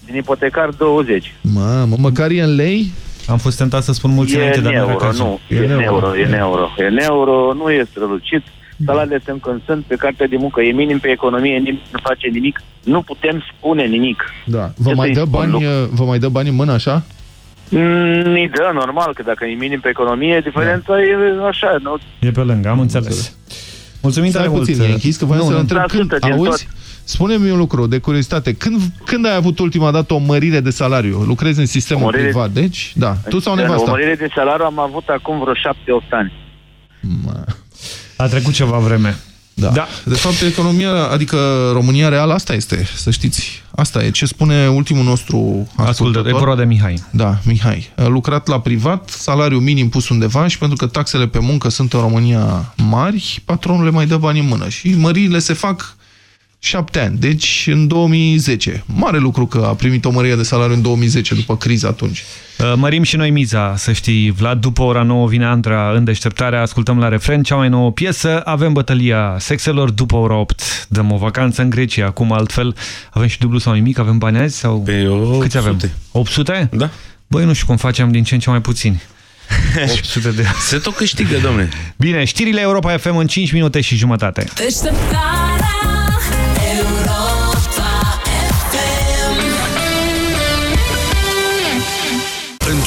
Din ipotecar 20. Mamă, măcar e în lei? Am fost tentat să spun mulți e înainte, în dar nu era euro, cazul. nu. E în euro, e în euro. E în euro, nu e strălucit. Salariile sunt când sunt pe cartea de muncă, e minim pe economie, nimeni nu face nimic. Nu putem spune nimic. Da. Vă Ce mai, să-i dă spun, bani, Luc? vă mai dă bani în mână, așa? Mm, Îi dă, normal, că dacă e minim pe economie, diferența e așa, nu? E pe lângă, am înțeles. Mulțumim Stai tare mult. puțin, e închis, că voiam Nu, să-l nu. întreb când, 100% din auzi? tot. Spune-mi un lucru, de curiozitate, când, când ai avut ultima dată o mărire de salariu? Lucrezi în sistemul O mărire- privat, deci? Da. Tu sau O nevasta? mărire de salariu am avut acum vreo 7-8 ani. A trecut ceva vreme. Da. da. De fapt, economia, adică România reală, asta este, să știți. Asta e ce spune ultimul nostru ascultător. e vorba de Mihai. Da, Mihai. A lucrat la privat, salariu minim pus undeva și pentru că taxele pe muncă sunt în România mari, patronul le mai dă bani în mână. Și măririle se fac 7 ani, deci în 2010. Mare lucru că a primit o mărire de salariu în 2010, după criza atunci. Uh, Mărim și noi miza, să știi, Vlad, după ora 9 vine Andra în deșteptarea, ascultăm la refren cea mai nouă piesă, avem bătălia sexelor după ora 8, dăm o vacanță în Grecia, acum altfel avem și dublu sau nimic, avem bani azi? Sau... Pe 800. Câți avem? 800? Da. Băi, nu știu cum facem din ce în ce mai puțini. 800 de... Se tot câștigă, domne. Bine, știrile Europa FM în 5 minute și jumătate. Deșteptarea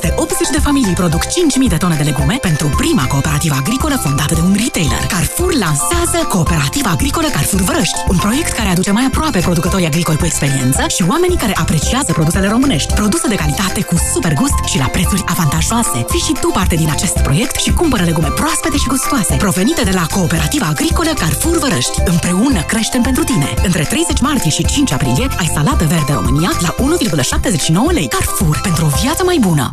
Peste 80 de familii produc 5.000 de tone de legume pentru prima cooperativă agricolă fondată de un retailer. Carrefour lansează Cooperativa Agricolă Carrefour Vrăști, un proiect care aduce mai aproape producătorii agricoli cu experiență și oamenii care apreciază produsele românești, produse de calitate cu super gust și la prețuri avantajoase. Fii și tu parte din acest proiect și cumpără legume proaspete și gustoase, provenite de la Cooperativa Agricolă Carrefour Vrăști. Împreună creștem pentru tine. Între 30 martie și 5 aprilie ai salată verde România la 1,79 lei. Carrefour, pentru o viață mai bună.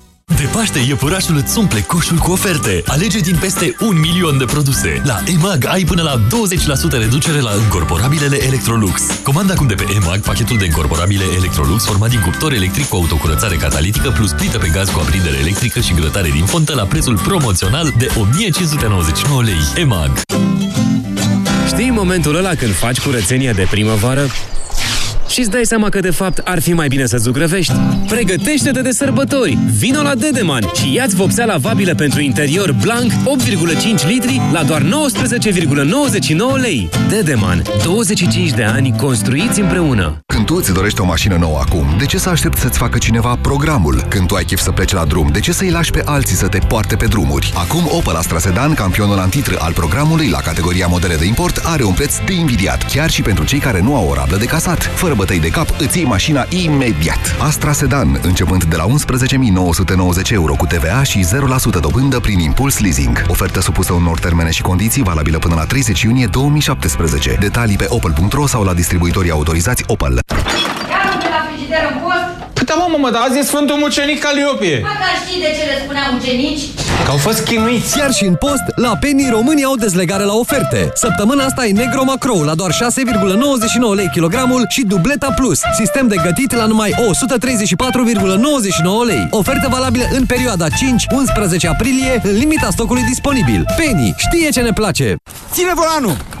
De Paște, iepurașul îți umple coșul cu oferte. Alege din peste un milion de produse. La EMAG ai până la 20% reducere la încorporabilele Electrolux. Comanda acum de pe EMAG pachetul de încorporabile Electrolux format din cuptor electric cu autocurățare catalitică plus plită pe gaz cu aprindere electrică și grătare din fontă la prețul promoțional de 1599 lei. EMAG. Știi momentul ăla când faci curățenia de primăvară? Și îți dai seama că de fapt ar fi mai bine să zugrăvești. Pregătește-te de sărbători! Vino la Dedeman și ia-ți vopsea lavabilă pentru interior blanc 8,5 litri la doar 19,99 lei. Dedeman. 25 de ani construiți împreună. Când tu îți dorești o mașină nouă acum, de ce să aștepți să-ți facă cineva programul? Când tu ai chef să pleci la drum, de ce să-i lași pe alții să te poarte pe drumuri? Acum Opel Astra Sedan, campionul antitră al programului la categoria modele de import, are un preț de invidiat, chiar și pentru cei care nu au o rablă de casat. Fără bătăi de cap, îți iei mașina imediat. Astra Sedan, începând de la 11.990 euro cu TVA și 0% dobândă prin impuls leasing. Ofertă supusă unor termene și condiții, valabilă până la 30 iunie 2017. Detalii pe opel.ro sau la distribuitorii autorizați Opel. Ia de la frigider în post. Păi da, mamă, mă, dar azi e Sfântul Mucenic Caliopie. Măcar știi de ce le spuneam ucenici? Că au fost chinuiți. Chiar și în post, la Penny România au dezlegare la oferte. Săptămâna asta e Negro Macro la doar 6,99 lei kilogramul și Dubleta Plus, sistem de gătit la numai 134,99 lei. Ofertă valabilă în perioada 5-11 aprilie, în limita stocului disponibil. Penny știe ce ne place. Ține volanul!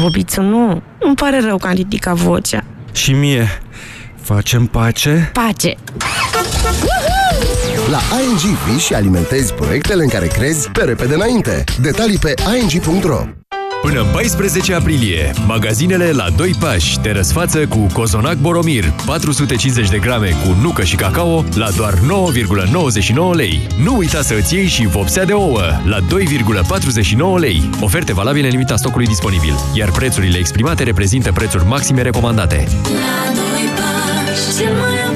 Bobiță, nu. Îmi pare rău că am ridicat vocea. Și mie. Facem pace? Pace! La ING vii și alimentezi proiectele în care crezi pe repede înainte. Detalii pe ing.ro Până 14 aprilie, magazinele la 2 pași te răsfață cu cozonac Boromir 450 de grame cu nucă și cacao la doar 9,99 lei. Nu uita să îți iei și vopsea de ouă la 2,49 lei. Oferte valabile în limita stocului disponibil, iar prețurile exprimate reprezintă prețuri maxime recomandate. La doi pași, cel mai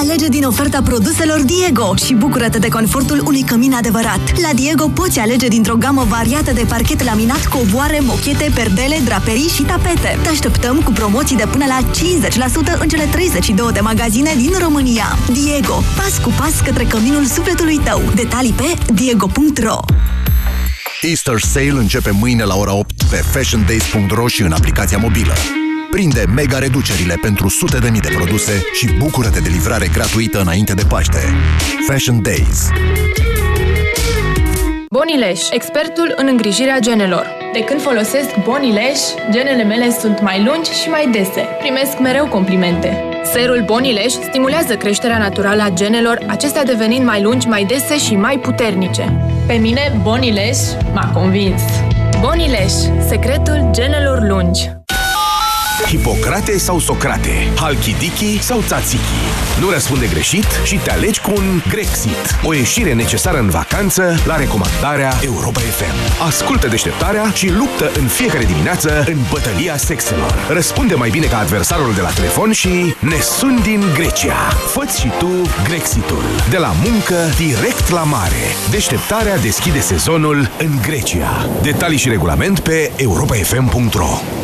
Alege din oferta produselor Diego și bucură-te de confortul unui cămin adevărat. La Diego poți alege dintr-o gamă variată de parchet laminat, covoare, mochete, perdele, draperii și tapete. Te așteptăm cu promoții de până la 50% în cele 32 de magazine din România. Diego, pas cu pas către căminul sufletului tău. Detalii pe diego.ro Easter Sale începe mâine la ora 8 pe fashiondays.ro și în aplicația mobilă. Prinde mega reducerile pentru sute de mii de produse și bucură-te de livrare gratuită înainte de Paște. Fashion Days. Bonileș, expertul în îngrijirea genelor. De când folosesc Bonileș, genele mele sunt mai lungi și mai dese. Primesc mereu complimente. Serul Bonileș stimulează creșterea naturală a genelor, acestea devenind mai lungi, mai dese și mai puternice. Pe mine, Bonileș m-a convins. Bonileș, secretul genelor lungi. Hipocrate sau Socrate, Halkidiki sau Tzatziki. Nu răspunde greșit și te alegi cu un Grexit. O ieșire necesară în vacanță la recomandarea Europa FM. Ascultă deșteptarea și luptă în fiecare dimineață în bătălia sexelor. Răspunde mai bine ca adversarul de la telefon și ne sun din Grecia. Făți și tu Grexitul. De la muncă direct la mare. Deșteptarea deschide sezonul în Grecia. Detalii și regulament pe europafm.ro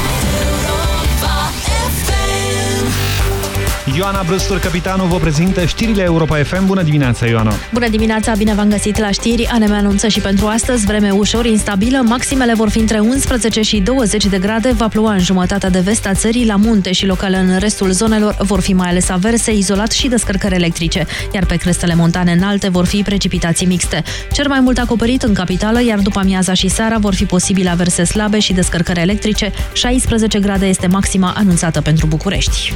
Ioana Brăstur, capitanul, vă prezintă știrile Europa FM. Bună dimineața, Ioana! Bună dimineața, bine v-am găsit la știri. ANM anunță și pentru astăzi vreme ușor instabilă. Maximele vor fi între 11 și 20 de grade. Va ploua în jumătatea de vest a țării, la munte și local în restul zonelor vor fi mai ales averse, izolat și descărcări electrice. Iar pe crestele montane înalte vor fi precipitații mixte. Cer mai mult acoperit în capitală, iar după amiaza și seara vor fi posibile averse slabe și descărcări electrice. 16 grade este maxima anunțată pentru București.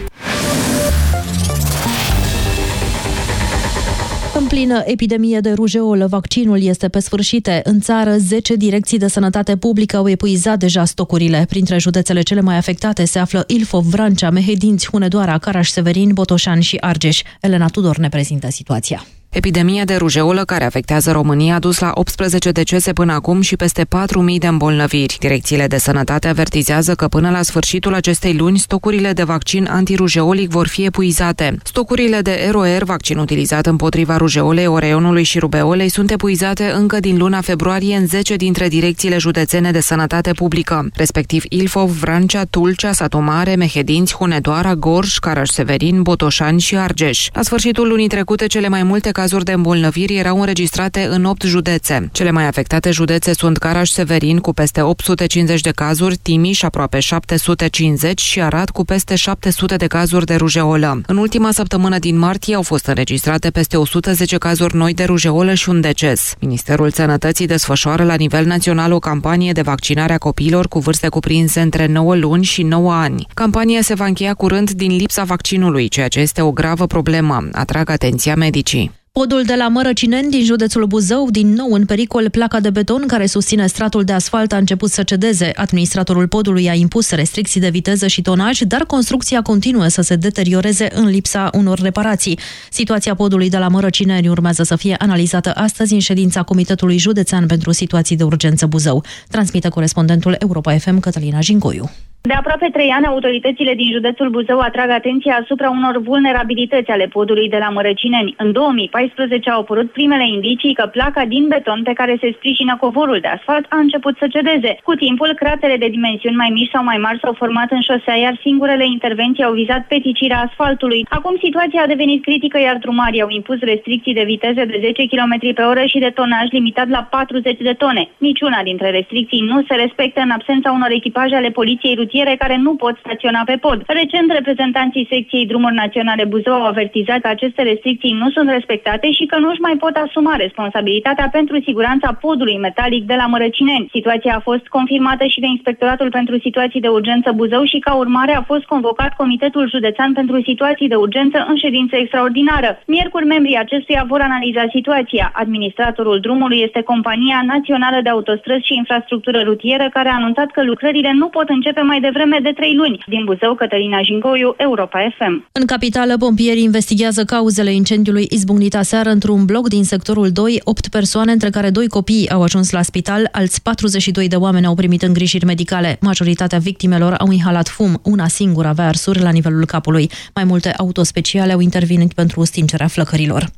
În plină epidemie de rujeolă, vaccinul este pe sfârșite. În țară, 10 direcții de sănătate publică au epuizat deja stocurile. Printre județele cele mai afectate se află Ilfov, Vrancea, Mehedinți, Hunedoara, Caraș-Severin, Botoșan și Argeș. Elena Tudor ne prezintă situația. Epidemia de rujeolă care afectează România a dus la 18 decese până acum și peste 4.000 de îmbolnăviri. Direcțiile de sănătate avertizează că până la sfârșitul acestei luni stocurile de vaccin antirujeolic vor fi epuizate. Stocurile de ROR, vaccin utilizat împotriva rujeolei, oreonului și rubeolei, sunt epuizate încă din luna februarie în 10 dintre direcțiile județene de sănătate publică, respectiv Ilfov, Vrancea, Tulcea, Satu Mare, Mehedinți, Hunedoara, Gorj, Caraș-Severin, Botoșani și Argeș. La sfârșitul lunii trecute, cele mai multe cazuri de îmbolnăviri erau înregistrate în 8 județe. Cele mai afectate județe sunt Caraș-Severin cu peste 850 de cazuri, Timiș aproape 750 și Arad cu peste 700 de cazuri de rujeolă. În ultima săptămână din martie au fost înregistrate peste 110 cazuri noi de rujeolă și un deces. Ministerul Sănătății desfășoară la nivel național o campanie de vaccinare a copiilor cu vârste cuprinse între 9 luni și 9 ani. Campania se va încheia curând din lipsa vaccinului, ceea ce este o gravă problemă, atrag atenția medicii. Podul de la Mărăcineni din județul Buzău, din nou în pericol, placa de beton care susține stratul de asfalt a început să cedeze. Administratorul podului a impus restricții de viteză și tonaj, dar construcția continuă să se deterioreze în lipsa unor reparații. Situația podului de la Mărăcineni urmează să fie analizată astăzi în ședința Comitetului Județean pentru Situații de Urgență Buzău. Transmite corespondentul Europa FM Cătălina Jingoiu. De aproape trei ani, autoritățile din județul Buzău atrag atenția asupra unor vulnerabilități ale podului de la Mărăcineni. În 2014 au apărut primele indicii că placa din beton pe care se sprijină covorul de asfalt a început să cedeze. Cu timpul, cratere de dimensiuni mai mici sau mai mari s-au format în șosea, iar singurele intervenții au vizat peticirea asfaltului. Acum situația a devenit critică, iar drumarii au impus restricții de viteză de 10 km pe oră și de tonaj limitat la 40 de tone. Niciuna dintre restricții nu se respectă în absența unor echipaje ale poliției rutiere rutiere care nu pot staționa pe pod. Recent, reprezentanții secției Drumuri Naționale Buzău au avertizat că aceste restricții nu sunt respectate și că nu își mai pot asuma responsabilitatea pentru siguranța podului metalic de la Mărăcineni. Situația a fost confirmată și de Inspectoratul pentru Situații de Urgență Buzău și ca urmare a fost convocat Comitetul Județean pentru Situații de Urgență în ședință extraordinară. Miercuri, membrii acestuia vor analiza situația. Administratorul drumului este Compania Națională de Autostrăzi și Infrastructură Rutieră, care a anunțat că lucrările nu pot începe mai devreme de trei luni. Din Buzău, Cătălina Jingoiu, Europa FM. În capitală, pompierii investigează cauzele incendiului izbucnit aseară într-un bloc din sectorul 2. Opt persoane, între care doi copii, au ajuns la spital, alți 42 de oameni au primit îngrijiri medicale. Majoritatea victimelor au inhalat fum, una singură avea arsuri la nivelul capului. Mai multe autospeciale au intervenit pentru stingerea flăcărilor.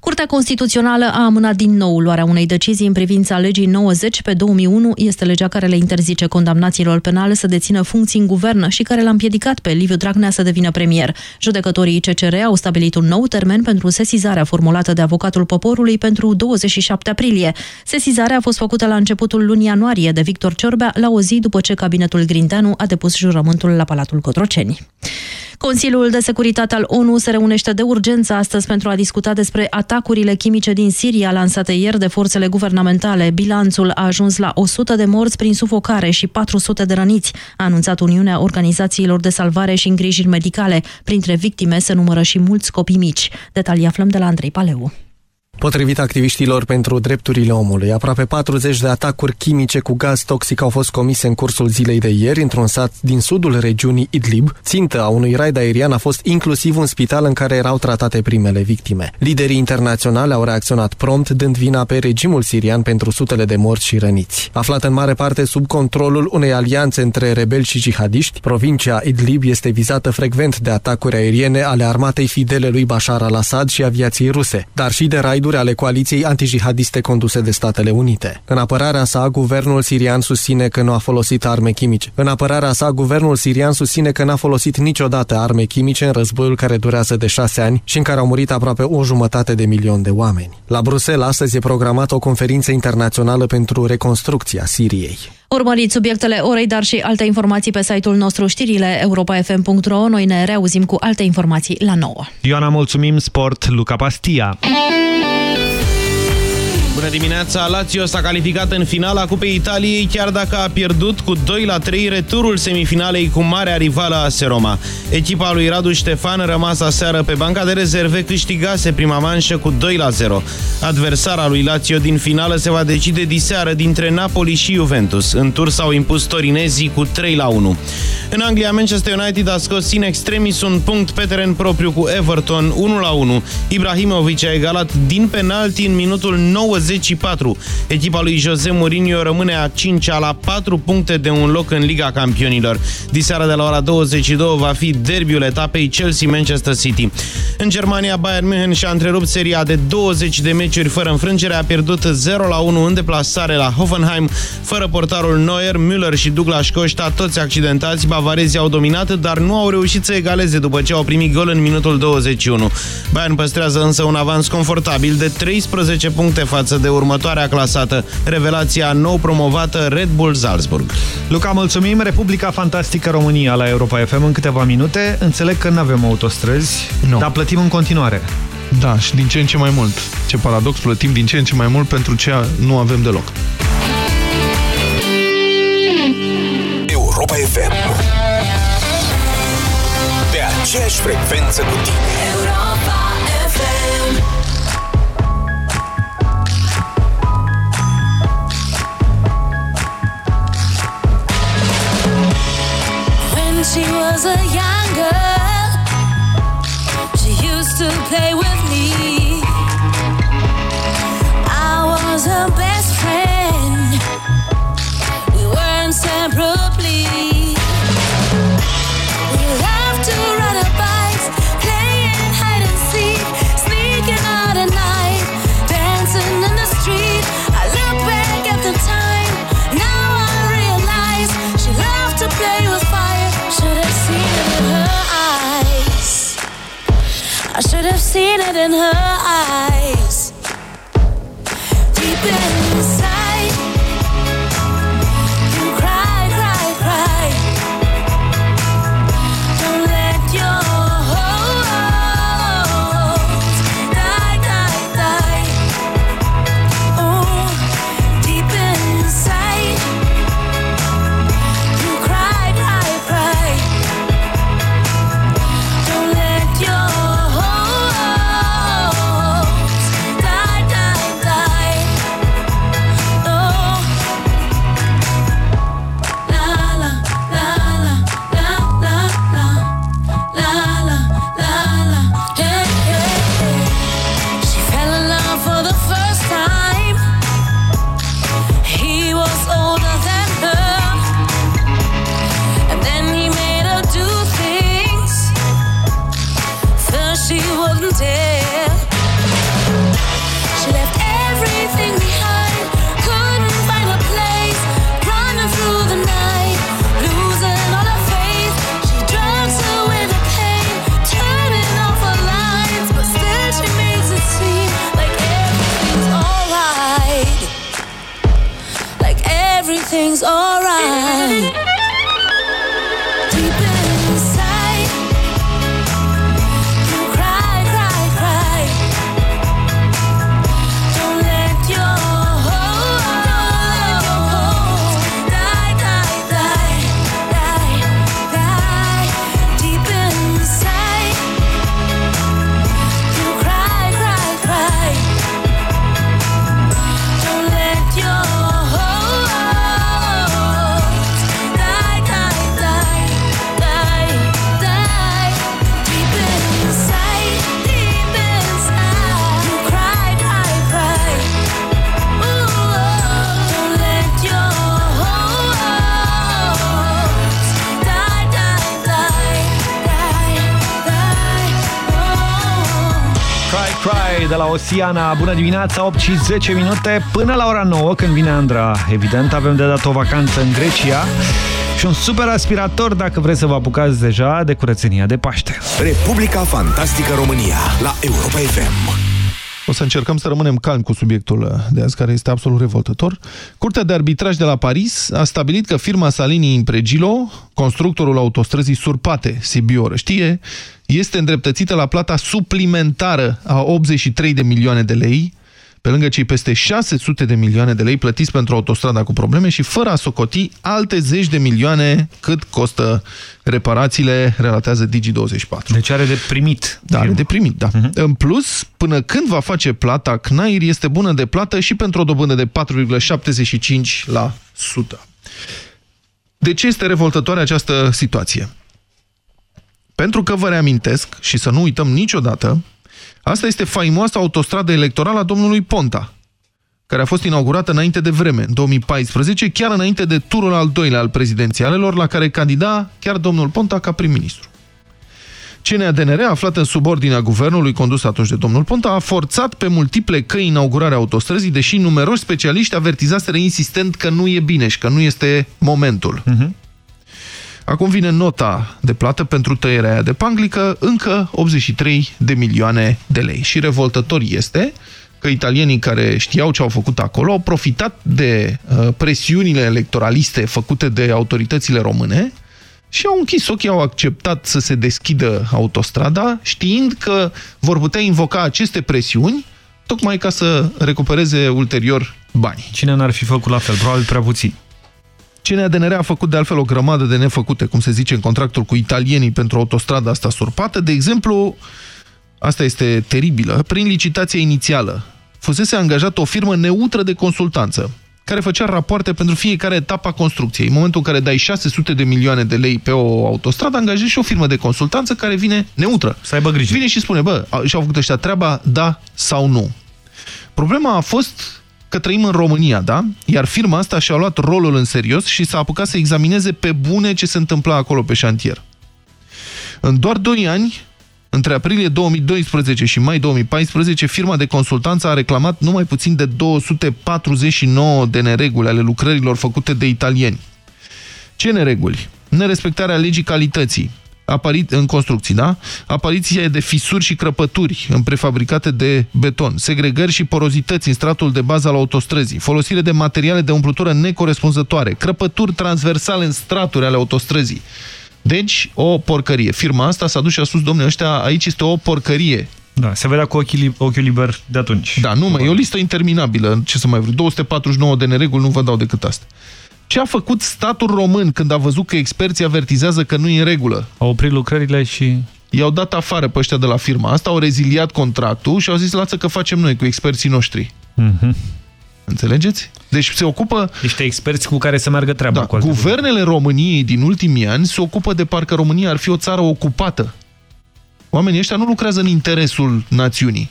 Curtea Constituțională a amânat din nou luarea unei decizii în privința legii 90 pe 2001. Este legea care le interzice condamnaților penale să dețină funcții în guvern și care l-a împiedicat pe Liviu Dragnea să devină premier. Judecătorii CCR au stabilit un nou termen pentru sesizarea formulată de avocatul poporului pentru 27 aprilie. Sesizarea a fost făcută la începutul lunii ianuarie de Victor Ciorbea, la o zi după ce cabinetul Grindeanu a depus jurământul la Palatul Cotroceni. Consiliul de Securitate al ONU se reunește de urgență astăzi pentru a discuta despre atacurile chimice din Siria lansate ieri de forțele guvernamentale. Bilanțul a ajuns la 100 de morți prin sufocare și 400 de răniți, a anunțat Uniunea Organizațiilor de Salvare și Îngrijiri Medicale. Printre victime se numără și mulți copii mici. Detalii aflăm de la Andrei Paleu. Potrivit activiștilor pentru drepturile omului, aproape 40 de atacuri chimice cu gaz toxic au fost comise în cursul zilei de ieri într-un sat din sudul regiunii Idlib. Țintă a unui raid aerian a fost inclusiv un spital în care erau tratate primele victime. Liderii internaționali au reacționat prompt, dând vina pe regimul sirian pentru sutele de morți și răniți. Aflat în mare parte sub controlul unei alianțe între rebeli și jihadiști, provincia Idlib este vizată frecvent de atacuri aeriene ale armatei fidele lui Bashar al-Assad și aviației ruse, dar și de raiduri ale coaliției antijihadiste conduse de Statele Unite. În apărarea sa, guvernul sirian susține că nu a folosit arme chimice. În apărarea sa, guvernul sirian susține că n-a folosit niciodată arme chimice în războiul care durează de șase ani și în care au murit aproape o jumătate de milion de oameni. La Bruxelles astăzi e programată o conferință internațională pentru reconstrucția Siriei. Urmăriți subiectele orei, dar și alte informații pe site-ul nostru, știrile europa.fm.ro. Noi ne reauzim cu alte informații la 9. Ioana, mulțumim, sport, Luca Pastia. Bună dimineața! Lazio s-a calificat în finala Cupei Italiei, chiar dacă a pierdut cu 2 la 3 returul semifinalei cu marea rivală AS Roma. Echipa lui Radu Ștefan, rămas aseară pe banca de rezerve, câștigase prima manșă cu 2 la 0. Adversara lui Lazio din finală se va decide diseară dintre Napoli și Juventus. În tur s-au impus torinezii cu 3 la 1. În Anglia, Manchester United a scos în extremis un punct pe teren propriu cu Everton 1 la 1. Ibrahimovic a egalat din penalti în minutul 90 24. Echipa lui Jose Mourinho rămâne a 5-a la 4 puncte de un loc în Liga Campionilor. Diseara de la ora 22 va fi derbiul etapei Chelsea-Manchester City. În Germania, Bayern München și-a întrerupt seria de 20 de meciuri fără înfrângere, a pierdut 0 la 1 în deplasare la Hoffenheim, fără portarul Neuer, Müller și Douglas Costa, toți accidentați, bavarezii au dominat, dar nu au reușit să egaleze după ce au primit gol în minutul 21. Bayern păstrează însă un avans confortabil de 13 puncte față de următoarea clasată, revelația nou promovată Red Bull Salzburg. Luca, mulțumim! Republica Fantastică România la Europa FM în câteva minute. Înțeleg că nu avem autostrăzi, no. dar plătim în continuare. Da, și din ce în ce mai mult. Ce paradox, plătim din ce în ce mai mult pentru ce nu avem deloc. Europa FM Pe aceeași frecvență cu tine she was a young girl, she used to play with me. I was her best friend. We were inseparably. I should have seen it in her eyes. Deep inside, de la Osiana. Bună dimineața, 8 și 10 minute până la ora 9 când vine Andra. Evident, avem de dat o vacanță în Grecia și un super aspirator dacă vreți să vă apucați deja de curățenia de Paște. Republica Fantastică România la Europa FM. O să încercăm să rămânem calmi cu subiectul de azi, care este absolut revoltător. Curtea de arbitraj de la Paris a stabilit că firma Salini Impregilo, constructorul autostrăzii Surpate, Sibiu știe, este îndreptățită la plata suplimentară a 83 de milioane de lei pe lângă cei peste 600 de milioane de lei plătiți pentru autostrada cu probleme și fără a socoti alte zeci de milioane cât costă reparațiile, relatează Digi24. Deci are de primit. Da, are de primit, da. Uh -huh. În plus, până când va face plata, CNAIR este bună de plată și pentru o dobândă de 4,75%. De ce este revoltătoare această situație? Pentru că vă reamintesc, și să nu uităm niciodată, Asta este faimoasa autostradă electorală a domnului Ponta, care a fost inaugurată înainte de vreme, în 2014, chiar înainte de turul al doilea al prezidențialelor, la care candida chiar domnul Ponta ca prim-ministru. CNADNR, aflat în subordinea guvernului condus atunci de domnul Ponta, a forțat pe multiple căi inaugurarea autostrăzii, deși numeroși specialiști avertizaseră insistent că nu e bine și că nu este momentul. Uh -huh. Acum vine nota de plată pentru tăierea aia de panglică, încă 83 de milioane de lei. Și revoltător este că italienii care știau ce au făcut acolo au profitat de uh, presiunile electoraliste făcute de autoritățile române și au închis ochii, au acceptat să se deschidă autostrada, știind că vor putea invoca aceste presiuni tocmai ca să recupereze ulterior bani. Cine n-ar fi făcut la fel? Probabil prea puțin. CNADNR a făcut de altfel o grămadă de nefăcute, cum se zice în contractul cu italienii pentru autostrada asta surpată. De exemplu, asta este teribilă, prin licitația inițială fusese angajată o firmă neutră de consultanță care făcea rapoarte pentru fiecare etapă a construcției. În momentul în care dai 600 de milioane de lei pe o autostradă, angajezi și o firmă de consultanță care vine neutră. Să aibă grijă. Vine și spune, bă, și-au făcut ăștia treaba, da sau nu. Problema a fost că trăim în România, da? Iar firma asta și-a luat rolul în serios și s-a apucat să examineze pe bune ce se întâmpla acolo pe șantier. În doar 2 ani, între aprilie 2012 și mai 2014, firma de consultanță a reclamat numai puțin de 249 de nereguli ale lucrărilor făcute de italieni. Ce nereguli? Nerespectarea legii calității, apărit în construcții, da? Apariția de fisuri și crăpături în prefabricate de beton, segregări și porozități în stratul de bază al autostrăzii, folosire de materiale de umplutură necorespunzătoare, crăpături transversale în straturi ale autostrăzii. Deci, o porcărie. Firma asta s-a dus și a spus, domnule, ăștia, aici este o porcărie. Da, se vedea cu ochii, ochiul liber de atunci. Da, nu, mai e o listă interminabilă. Ce să mai vreau? 249 de nereguli, nu vă dau decât asta. Ce a făcut statul român când a văzut că experții avertizează că nu e în regulă? Au oprit lucrările și... I-au dat afară pe ăștia de la firma asta, au reziliat contractul și au zis, lasă că facem noi cu experții noștri. Mm -hmm. Înțelegeți? Deci se ocupă... Niște experți cu care să meargă treaba. Da, cu guvernele României din ultimii ani se ocupă de parcă România ar fi o țară ocupată. Oamenii ăștia nu lucrează în interesul națiunii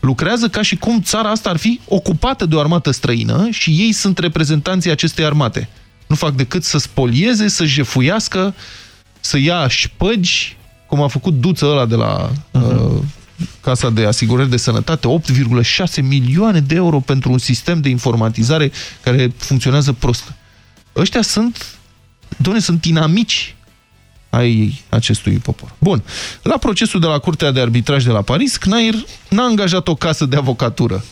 lucrează ca și cum țara asta ar fi ocupată de o armată străină și ei sunt reprezentanții acestei armate. Nu fac decât să spolieze, să jefuiască, să ia șpăgi, cum a făcut duță ăla de la uh -huh. uh, Casa de Asigurări de Sănătate, 8,6 milioane de euro pentru un sistem de informatizare care funcționează prost. Ăștia sunt, doamne, sunt inamici ai acestui popor. Bun. La procesul de la Curtea de Arbitraj de la Paris, Knair n-a angajat o casă de avocatură,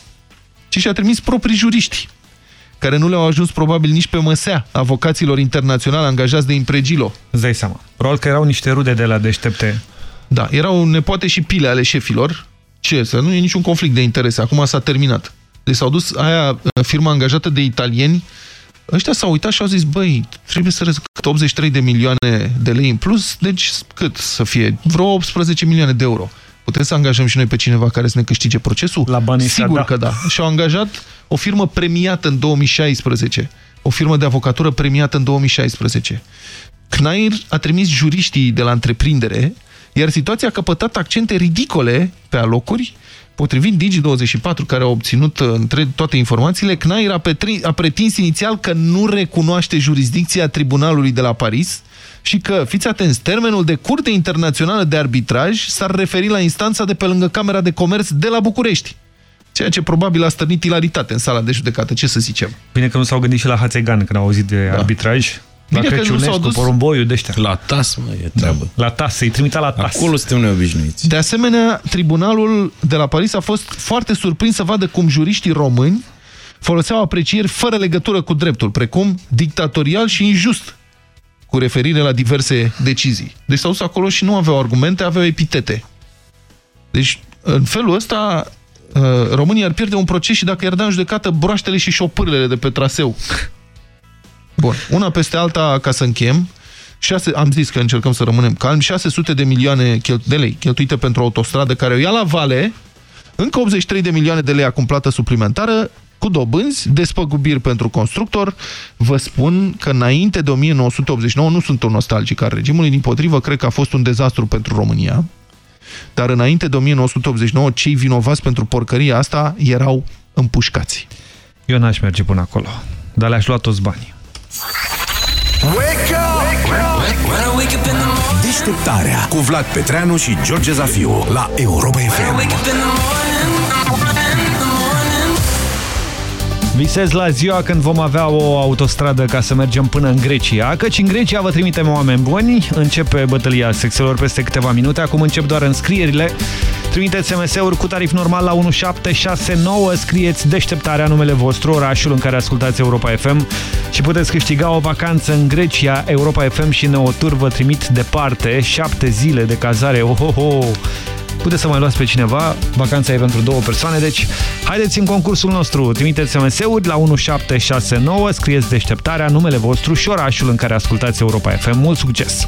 ci și-a trimis proprii juriști, care nu le-au ajuns probabil nici pe măsea avocaților internaționali angajați de Impregilo. Îți dai seama. Probabil că erau niște rude de la deștepte. Da, erau nepoate și pile ale șefilor. Ce să? Nu e niciun conflict de interese. Acum s-a terminat. Deci s-au dus aia, firma angajată de italieni, Ăștia s-au uitat și au zis, băi, trebuie să rezolvă 83 de milioane de lei în plus, deci cât să fie? Vreo 18 milioane de euro. Putem să angajăm și noi pe cineva care să ne câștige procesul? La banii Sigur da. că da. Și au angajat o firmă premiată în 2016. O firmă de avocatură premiată în 2016. Knair a trimis juriștii de la întreprindere, iar situația a căpătat accente ridicole pe alocuri, Potrivit Digi24, care a obținut uh, între toate informațiile, CNAIR a, a pretins inițial că nu recunoaște jurisdicția Tribunalului de la Paris și că, fiți atenți, termenul de Curte Internațională de Arbitraj s-ar referi la instanța de pe lângă Camera de Comerț de la București. Ceea ce probabil a stărnit ilaritate în sala de judecată, ce să zicem. Bine că nu s-au gândit și la Hațegan când au auzit de da. arbitraj. La Bine că nu s-au dus... porumboiul de ăștia. La TAS, mă, e treabă. La TAS, să-i trimita la TAS. Acolo suntem neobișnuiți. De asemenea, tribunalul de la Paris a fost foarte surprins să vadă cum juriștii români foloseau aprecieri fără legătură cu dreptul, precum dictatorial și injust, cu referire la diverse decizii. Deci s-au dus acolo și nu aveau argumente, aveau epitete. Deci, în felul ăsta, uh, România ar pierde un proces și dacă i-ar da în judecată broaștele și șopârlele de pe traseu. Bun, una peste alta, ca să închem, 6, am zis că încercăm să rămânem calmi, 600 de milioane de lei cheltuite pentru autostradă care o ia la vale, încă 83 de milioane de lei acum plată suplimentară, cu dobânzi, despăgubiri pentru constructor. Vă spun că înainte de 1989 nu sunt un nostalgic al regimului, din potrivă cred că a fost un dezastru pentru România. Dar înainte de 1989, cei vinovați pentru porcăria asta erau împușcați. Eu n-aș merge până acolo, dar le-aș lua toți banii. Wake up! Wake up! Deșteptarea cu Vlad Petreanu și George Zafiu la Europa FM. Visez la ziua când vom avea o autostradă ca să mergem până în Grecia, căci în Grecia vă trimitem oameni buni, începe bătălia sexelor peste câteva minute, acum încep doar înscrierile. Trimiteți SMS-uri cu tarif normal la 1769, scrieți deșteptarea numele vostru, orașul în care ascultați Europa FM și puteți câștiga o vacanță în Grecia. Europa FM și Neotur vă trimit departe, șapte zile de cazare. Ohoho! Oh, oh. Puteți să mai luați pe cineva, vacanța e pentru două persoane, deci haideți în concursul nostru, trimiteți SMS-uri la 1769, scrieți deșteptarea, numele vostru și orașul în care ascultați Europa FM. Mult succes!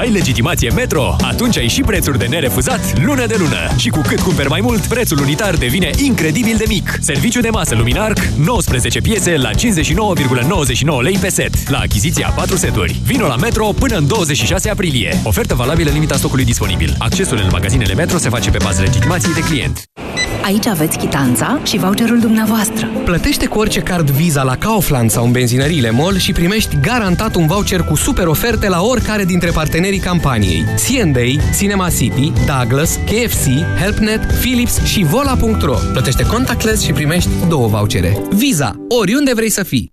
Ai legitimație Metro? Atunci ai și prețuri de nerefuzat lună de lună. Și cu cât cumperi mai mult, prețul unitar devine incredibil de mic. Serviciu de masă Luminarc, 19 piese la 59,99 lei pe set. La achiziția 4 seturi. Vino la Metro până în 26 aprilie. Ofertă valabilă în limita stocului disponibil. Accesul în magazinele Metro se face pe bază legitimației de client. Aici aveți chitanța și voucherul dumneavoastră. Plătește cu orice card Visa la Kaufland sau în benzinăriile MOL și primești garantat un voucher cu super oferte la oricare dintre partenerii campaniei. C&A, Cinema City, Douglas, KFC, HelpNet, Philips și Vola.ro. Plătește contactless și primești două vouchere. Visa, oriunde vrei să fii.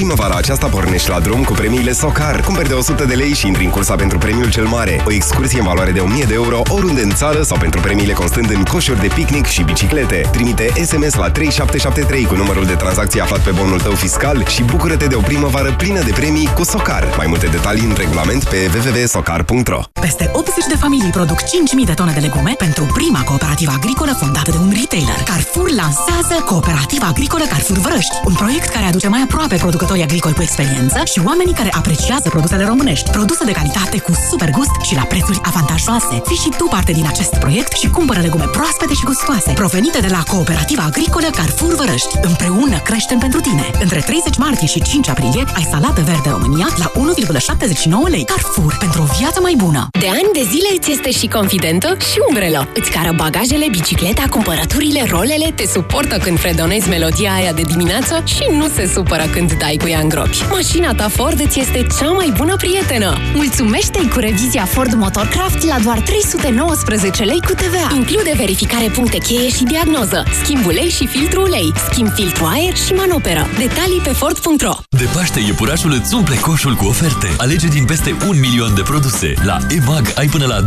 Primăvara aceasta pornești la drum cu premiile Socar. Cumperi de 100 de lei și intri în cursa pentru premiul cel mare. O excursie în valoare de 1000 de euro oriunde în țară sau pentru premiile constând în coșuri de picnic și biciclete. Trimite SMS la 3773 cu numărul de tranzacție aflat pe bonul tău fiscal și bucură-te de o primăvară plină de premii cu Socar. Mai multe detalii în regulament pe www.socar.ro Peste 80 de familii produc 5.000 de tone de legume pentru prima cooperativă agricolă fondată de un retailer. Carrefour lansează Cooperativa Agricolă Carrefour Vărăști, un proiect care aduce mai aproape producătorii agricoli cu experiență și oamenii care apreciază produsele românești, produse de calitate cu super gust și la prețuri avantajoase. Fii și tu parte din acest proiect și cumpără legume proaspete și gustoase, provenite de la Cooperativa Agricolă Carrefour Vărăști. Împreună creștem pentru tine. Între 30 martie și 5 aprilie ai salată verde România la 1,79 lei. Carrefour, pentru o viață mai bună. De ani de zile îți este și confidentă și umbrelă. Îți cară bagajele, bicicleta, cumpărăturile, rolele, te suportă când fredonezi melodia aia de dimineață și nu se supără când dai cu ea în gropi. Mașina ta Ford îți este cea mai bună prietenă. Mulțumește-i cu revizia Ford Motorcraft la doar 319 lei cu TVA. Include verificare puncte cheie și diagnoză, schimb ulei și filtru ulei, schimb filtru aer și manoperă. Detalii pe Ford.ro De Paște, iepurașul îți umple coșul cu oferte. Alege din peste un milion de produse. La EMAG ai până la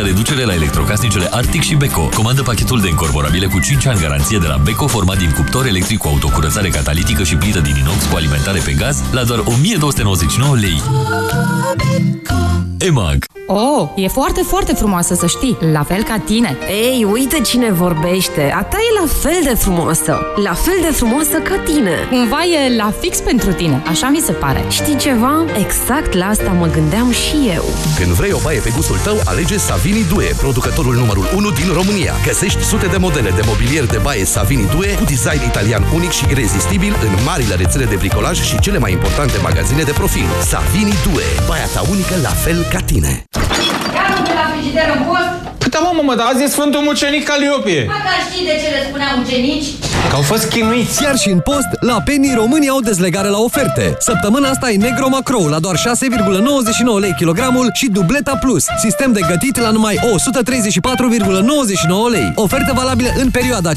25% reducere la electrocasnicele Arctic și Beko. Comandă pachetul de încorporabile cu 5 ani garanție de la Beko, format din cuptor electric cu autocurățare catalitică și plită din inox cu alimentare pe gaz, la doar 1299 lei. EMAG Oh, e foarte, foarte frumoasă, să știi. La fel ca tine. Ei, uite cine vorbește. A ta e la fel de frumoasă. La fel de frumoasă ca tine. Cumva e la fix pentru tine, așa mi se pare. Știi ceva? Exact la asta mă gândeam și eu. Când vrei o baie pe gustul tău, alege Savini Due, producătorul numărul 1 din România. Găsești sute de modele de mobilier de baie Savini Due cu design italian unic și irezistibil în marile rețele de bricolaj și cele mai importante magazine de profil. Savini Due, baia ta unică la fel ca tine. Ia nu de la frigider în post? Păi da, mamă, mă, dar azi e Sfântul Mucenic Caliopie. Măcar știi de ce le spuneam ucenici? Că au fost chinuiți. Chiar și în post, la Penny românii au dezlegare la oferte. Săptămâna asta e Negro Macro la doar 6,99 lei kilogramul și Dubleta Plus, sistem de gătit la numai 134,99 lei. Ofertă valabilă în perioada 5-11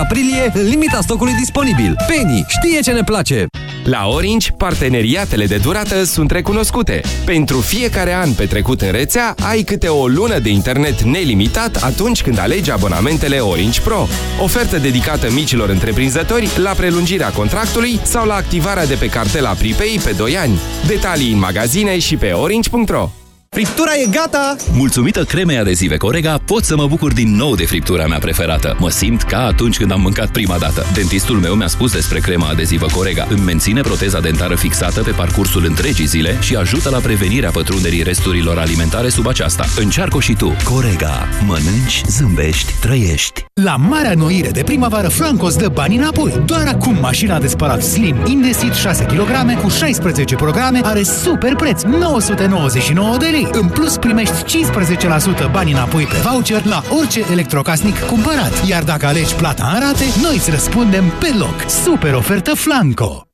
aprilie, în limita stocului disponibil. Penny știe ce ne place! La Orange, parteneriatele de durată sunt recunoscute. Pentru fiecare an petrecut în rețea, ai câte o lună de internet nelimitat atunci când alegi abonamentele Orange Pro. Ofertă dedicată micilor întreprinzători la prelungirea contractului sau la activarea de pe cartela Pripei pe 2 ani. Detalii în magazine și pe orange.ro Friptura e gata! Mulțumită cremei adezive Corega, pot să mă bucur din nou de friptura mea preferată. Mă simt ca atunci când am mâncat prima dată. Dentistul meu mi-a spus despre crema adezivă Corega. Îmi menține proteza dentară fixată pe parcursul întregii zile și ajută la prevenirea pătrunderii resturilor alimentare sub aceasta. Încearcă și tu. Corega. Mănânci, zâmbești, trăiești. La marea noire de primăvară, Flanco îți dă bani înapoi. Doar acum mașina de spălat Slim Indesit 6 kg cu 16 programe are super preț, 999 de lei. În plus primești 15% bani înapoi pe voucher la orice electrocasnic cumpărat. Iar dacă alegi plata în rate, noi îți răspundem pe loc. Super ofertă Flanco!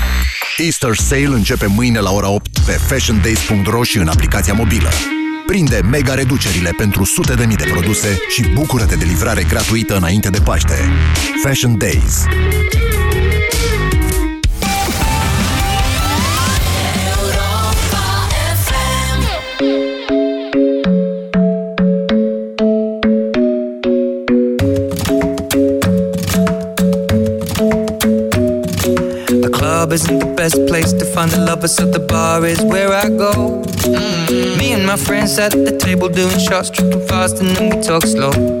Easter Sale începe mâine la ora 8 pe fashiondays.ro și în aplicația mobilă. Prinde mega reducerile pentru sute de mii de produse și bucură-te de livrare gratuită înainte de Paște. Fashion Days. Club isn't the best place to find the lovers, so the bar is where I go. Mm. Me and my friends at the table doing shots, tripping fast, and then we talk slow.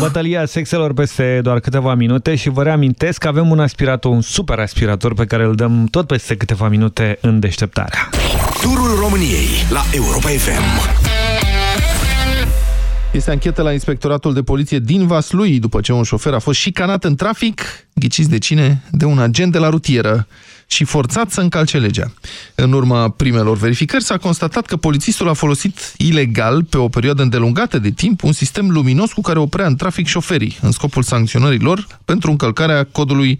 Bătălia sexelor peste doar câteva minute și vă reamintesc că avem un aspirator, un super aspirator pe care îl dăm tot peste câteva minute în deșteptarea. Turul României la Europa FM. Este anchetă la Inspectoratul de Poliție din Vaslui după ce un șofer a fost șicanat în trafic, ghiciți de cine? De un agent de la rutieră și forțat să încalce legea. În urma primelor verificări s-a constatat că polițistul a folosit ilegal, pe o perioadă îndelungată de timp, un sistem luminos cu care oprea în trafic șoferii, în scopul sancționării lor pentru încălcarea codului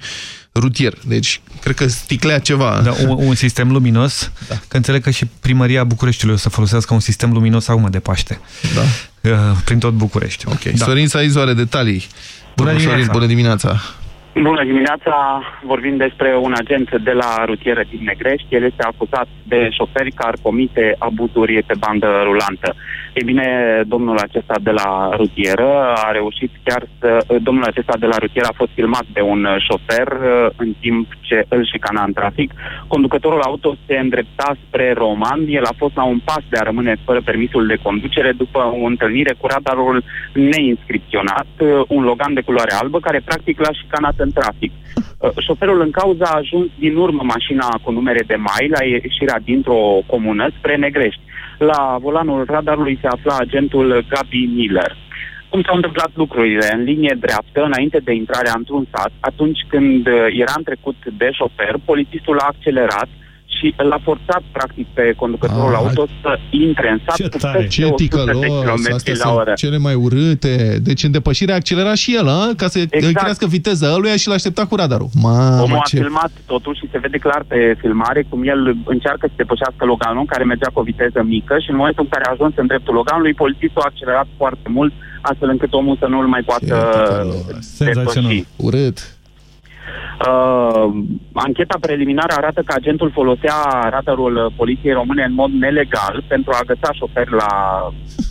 rutier. Deci, cred că sticlea ceva. Da, un, un sistem luminos, da. că înțeleg că și primăria Bucureștiului o să folosească un sistem luminos acum de Paște. Da. Prin tot București. Ok. Da. Sorin Saizu are detalii. Bună dimineața. Sorin, bună dimineața. Bună dimineața! Vorbim despre un agent de la rutieră din Negrești. El este acuzat de șoferi care comite abuzuri pe bandă rulantă. Ei bine, domnul acesta de la rutieră a reușit chiar să... Domnul acesta de la rutieră a fost filmat de un șofer în timp ce îl șicana în trafic. Conducătorul auto se îndrepta spre Roman. El a fost la un pas de a rămâne fără permisul de conducere după o întâlnire cu radarul neinscripționat, un logan de culoare albă care practic l-a șicanat în trafic. Uh, Șoferul în cauză a ajuns din urmă mașina cu numere de mai la ieșirea dintr-o comună spre Negrești. La volanul radarului se afla agentul Gabi Miller. Cum s-au întâmplat lucrurile? În linie dreaptă, înainte de intrarea într-un sat, atunci când uh, era întrecut de șofer, polițistul a accelerat și l-a forțat, practic, pe conducătorul Ah, auto să intre în sat Ce cu tare, peste ce 100 de ticălos, km astea la oră. sunt cele mai urâte. Deci în depășire a accelerat și el, a? ca să exact. crească viteza ăluia și l-a așteptat cu radarul. Mamă, Omul a ce... filmat totul și se vede clar pe filmare cum el încearcă să depășească Loganul, care mergea cu o viteză mică și în momentul în care a ajuns în dreptul Loganului, polițistul a accelerat foarte mult, astfel încât omul să nu-l mai poată depăși. Urât. Uh, ancheta preliminară arată că agentul folosea radarul poliției române în mod nelegal pentru a găsa șoferi la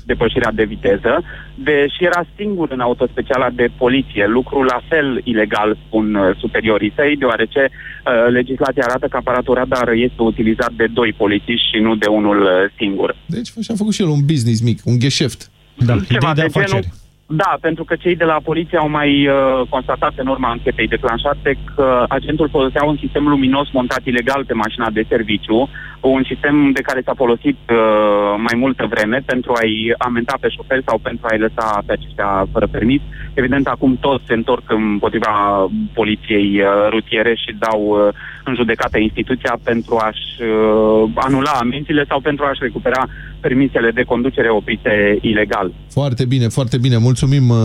depășirea de viteză, deși era singur în autospeciala de poliție, lucru la fel ilegal, spun uh, superiorii săi, deoarece uh, legislația arată că aparatul radar este utilizat de doi polițiști și nu de unul uh, singur. Deci și-a făcut și el un business mic, un gheșeft. Da, Ceva de genul, Da, pentru că cei de la poliție au mai uh, constatat în urma anchetei declanșate că agentul folosea un sistem luminos montat ilegal pe mașina de serviciu, un sistem de care s-a folosit uh, mai multă vreme pentru a-i amenta pe șoferi sau pentru a-i lăsa pe aceștia fără permis. Evident, acum toți se întorc împotriva poliției uh, rutiere și dau uh, în judecată instituția pentru a-și uh, anula amenziile sau pentru a-și recupera permisele de conducere oprite ilegal. Foarte bine, foarte bine. Mulțumim, uh,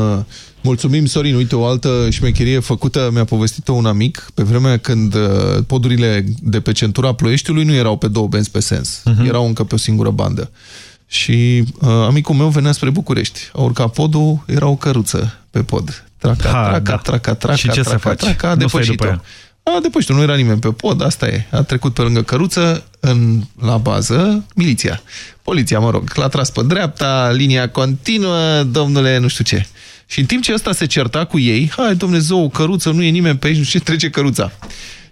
mulțumim Sorin. Uite, o altă șmecherie făcută, mi-a povestit-o un amic, pe vremea când uh, podurile de pe centura Ploieștiului nu erau pe două benzi pe sens. Uh -huh. Erau încă pe o singură bandă. Și uh, amicul meu venea spre București. A urcat podul, era o căruță pe pod. Traca, ha, traca, da. traca, traca, Și ce traca, să faci? traca, a Nu stai depășit-o. după ea. A depășit nu era nimeni pe pod, asta e. A trecut pe lângă căruță, în, la bază, miliția. Poliția, mă rog, l-a tras pe dreapta, linia continuă, domnule, nu știu ce. Și în timp ce ăsta se certa cu ei, hai, domnule, zău, căruță, nu e nimeni pe aici, nu știu ce, trece căruța.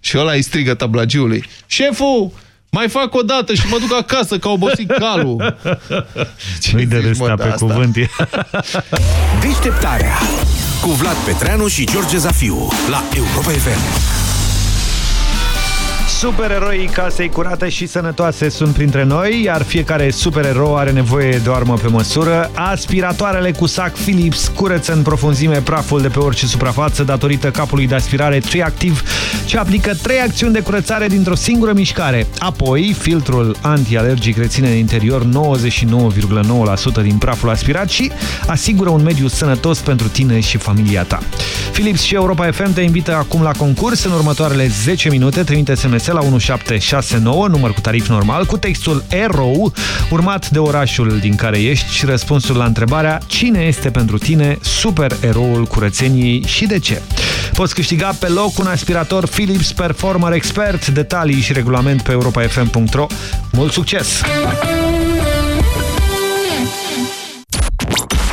Și ăla îi strigă tablagiului, șeful, mai fac o dată și mă duc acasă, că a obosit calul. Nu-i de râs, da, pe cuvânt. e. Deșteptarea cu Vlad Petreanu și George Zafiu la Europa FM. Supereroii casei curate și sănătoase sunt printre noi, iar fiecare supererou are nevoie de o armă pe măsură. Aspiratoarele cu sac Philips curăță în profunzime praful de pe orice suprafață datorită capului de aspirare triactiv, ce aplică trei acțiuni de curățare dintr-o singură mișcare. Apoi, filtrul antialergic reține în interior 99,9% din praful aspirat și asigură un mediu sănătos pentru tine și familia ta. Philips și Europa FM te invită acum la concurs în următoarele 10 minute. Trimite SMS la 1769, număr cu tarif normal, cu textul EROU, urmat de orașul din care ești și răspunsul la întrebarea cine este pentru tine supereroul curățeniei și de ce. Poți câștiga pe loc un aspirator Philips Performer Expert, detalii și regulament pe europafm.ro. Mult succes!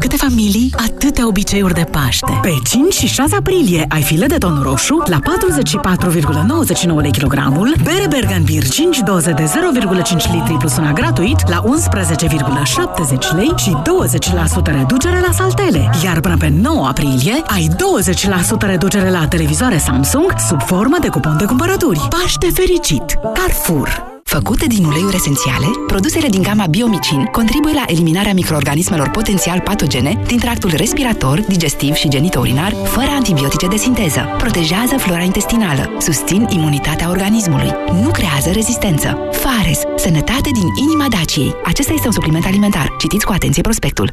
Câte familii, atâtea obiceiuri de Paște. Pe 5 și 6 aprilie ai file de ton roșu la 44,99 lei kilogramul, bere Bergan Beer 5 doze de 0,5 litri plus una gratuit la 11,70 lei și 20% reducere la saltele. Iar până pe 9 aprilie ai 20% reducere la televizoare Samsung sub formă de cupon de cumpărături. Paște fericit! Carrefour! Făcute din uleiuri esențiale, produsele din gama Biomicin contribuie la eliminarea microorganismelor potențial patogene din tractul respirator, digestiv și genitourinar, fără antibiotice de sinteză. Protejează flora intestinală, susțin imunitatea organismului, nu creează rezistență. Fares, sănătate din inima Daciei. Acesta este un supliment alimentar. Citiți cu atenție prospectul.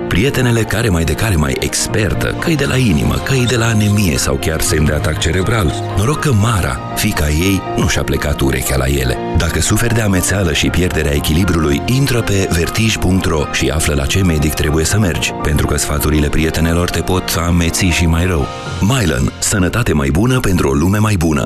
Prietenele care mai de care mai expertă, că de la inimă, că de la anemie sau chiar semn de atac cerebral. Noroc că Mara, fica ei, nu și-a plecat urechea la ele. Dacă suferi de amețeală și pierderea echilibrului, intră pe vertij.ro și află la ce medic trebuie să mergi, pentru că sfaturile prietenelor te pot ameți și mai rău. Mylan. Sănătate mai bună pentru o lume mai bună.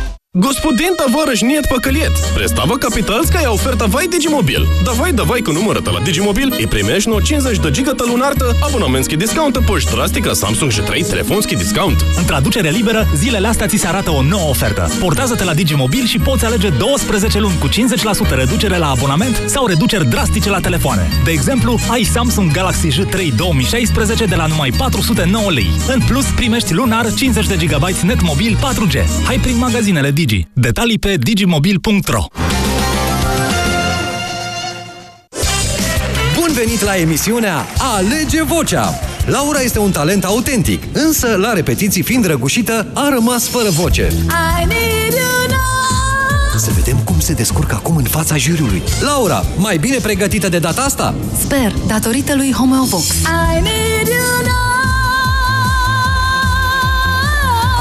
Gospodin товарищ нет пакалет. Представа капитальская оферта Vai Digimobil. Давай, давай cu numărătă la Digimobil и primești no 50 de giga lunartă, abonamentski discount, poși drastica Samsung și 3 telefonski discount. În traducere liberă, zilele astea ți se arată o nouă ofertă. Portează-te la Digimobil și poți alege 12 luni cu 50% reducere la abonament sau reduceri drastice la telefoane. De exemplu, ai Samsung Galaxy J3 2016 de la numai 409 lei. În plus, primești lunar 50 de GB net mobil 4G. Hai prin magazinele Digi. Detalii pe digimobil.ro Bun venit la emisiunea Alege Vocea! Laura este un talent autentic, însă la repetiții fiind răgușită, a rămas fără voce. I need you now. Să vedem cum se descurcă acum în fața juriului. Laura, mai bine pregătită de data asta? Sper, datorită lui Homeovox. I need you now.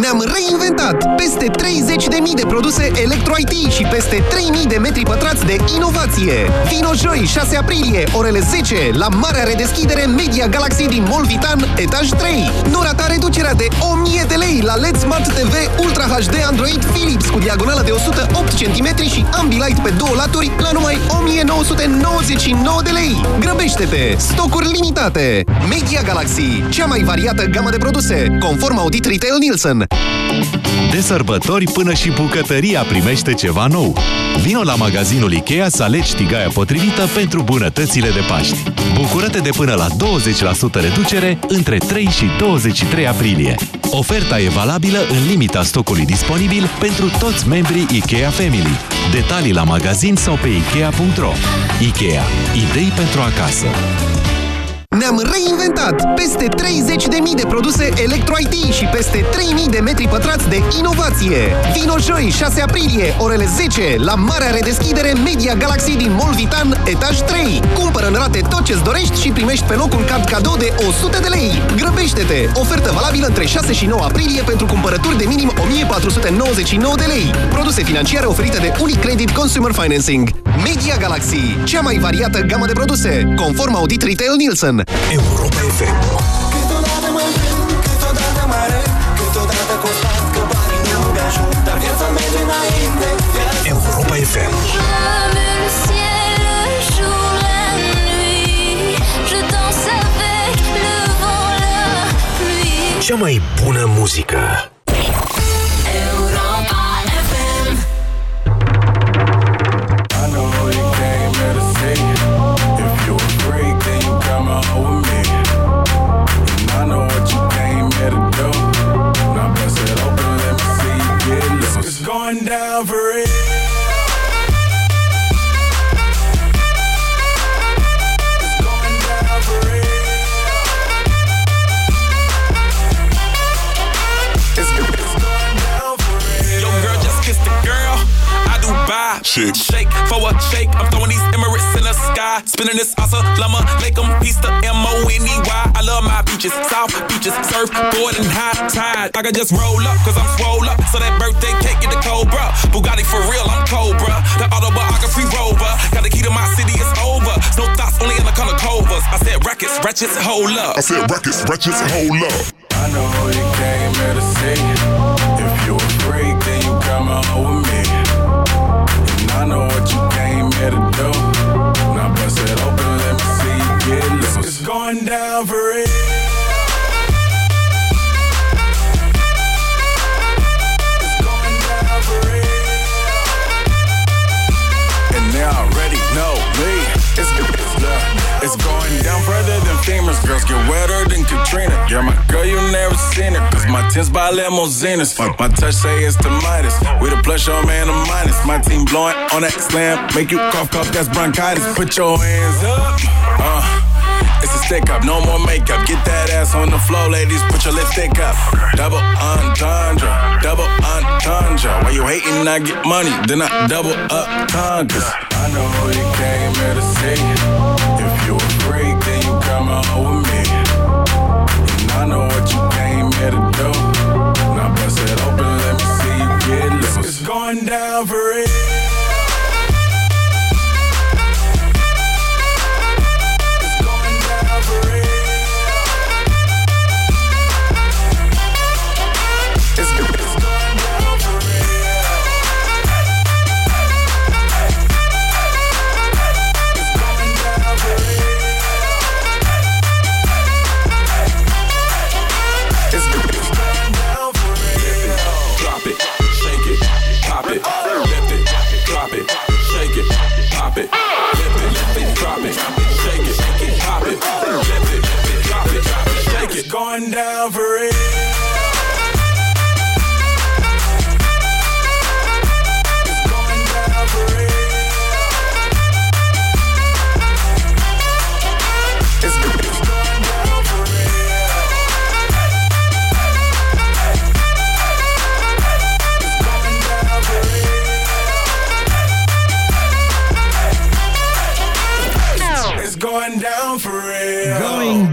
Ne-am reinventat! Peste 30.000 de produse Electro-IT și peste 3.000 de metri pătrați de inovație! Vino joi, 6 aprilie, orele 10, la marea redeschidere Media Galaxy din Mall Vitan, etaj 3. Nu rata reducerea de 1000 de lei la LED Smart TV Ultra HD Android Philips cu diagonală de 108 cm și Ambilight pe două laturi la numai 1999 de lei. Grăbește-te! Stocuri limitate! Media Galaxy, cea mai variată gamă de produse, conform Audit Retail Nielsen. De sărbători până și bucătăria primește ceva nou. Vino la magazinul Ikea să alegi tigaia potrivită pentru bunătățile de Paști. Bucură-te de până la 20% reducere între 3 și 23 aprilie. Oferta e valabilă în limita stocului disponibil pentru toți membrii Ikea Family. Detalii la magazin sau pe Ikea.ro Ikea. Idei pentru acasă. Ne-am reinventat! Peste 30.000 de produse Electro-IT și peste 3.000 de metri pătrați de inovație! Vino joi, 6 aprilie, orele 10, la marea redeschidere Media Galaxy din Mall Vitan, etaj 3. Cumpără în rate tot ce-ți dorești și primești pe loc un card cadou de 100 de lei. Grăbește-te! Ofertă valabilă între 6 și 9 aprilie pentru cumpărături de minim 1499 de lei. Produse financiare oferite de Unicredit Consumer Financing. Media Galaxy, cea mai variată gamă de produse, conform Audit Retail Nielsen. Europa FM Câteodată mă gând, câteodată mă râd Câteodată constat că banii nu mi-ajung Dar viața merge înainte Europa FM L'âme, le ciel, le jour, la nuit. Je danse avec le vent, la pluie. Cea mai bună muzică Shake. Shake for a shake. I'm throwing these Emirates in the sky. Spinning this asa llama. Lake 'em, piece the M-O-N-E-Y. I love my beaches. South beaches. Surf, board, and high tide. I can just roll up, cause I'm swole up. So that birthday cake get the Cobra. Bugatti for real, I'm Cobra. The autobiography rover. Got the key to my city, it's over. No thoughts, only in the color covers. I said rackets, ratchets, hold up. I said rackets, ratchets, hold up. I know you came here to see. If you a freak, then you come out with me. I know what you came here to do. Now bust it open, let me see you get loose. It's going down for real. It's going down for real. And they already know me. It's, it's going down further famous girls get wetter than Katrina. Yeah, my girl, you never seen it. Cause my tins by limousines. My, my touch say it's the Midas. We the plus your man, the minus. My team blowing on that slam. Make you cough, cough, that's bronchitis. Put your hands up. Uh. It's a stick up, no more makeup. Get that ass on the floor, ladies, put your lipstick up. Double entendre, double entendre. Why you hating, I get money, then I double up conquers. I know you came here to see. If you a freak, out with me. And I know what you came here to do. Now bust it open, let me see you get loose. It's going down for real.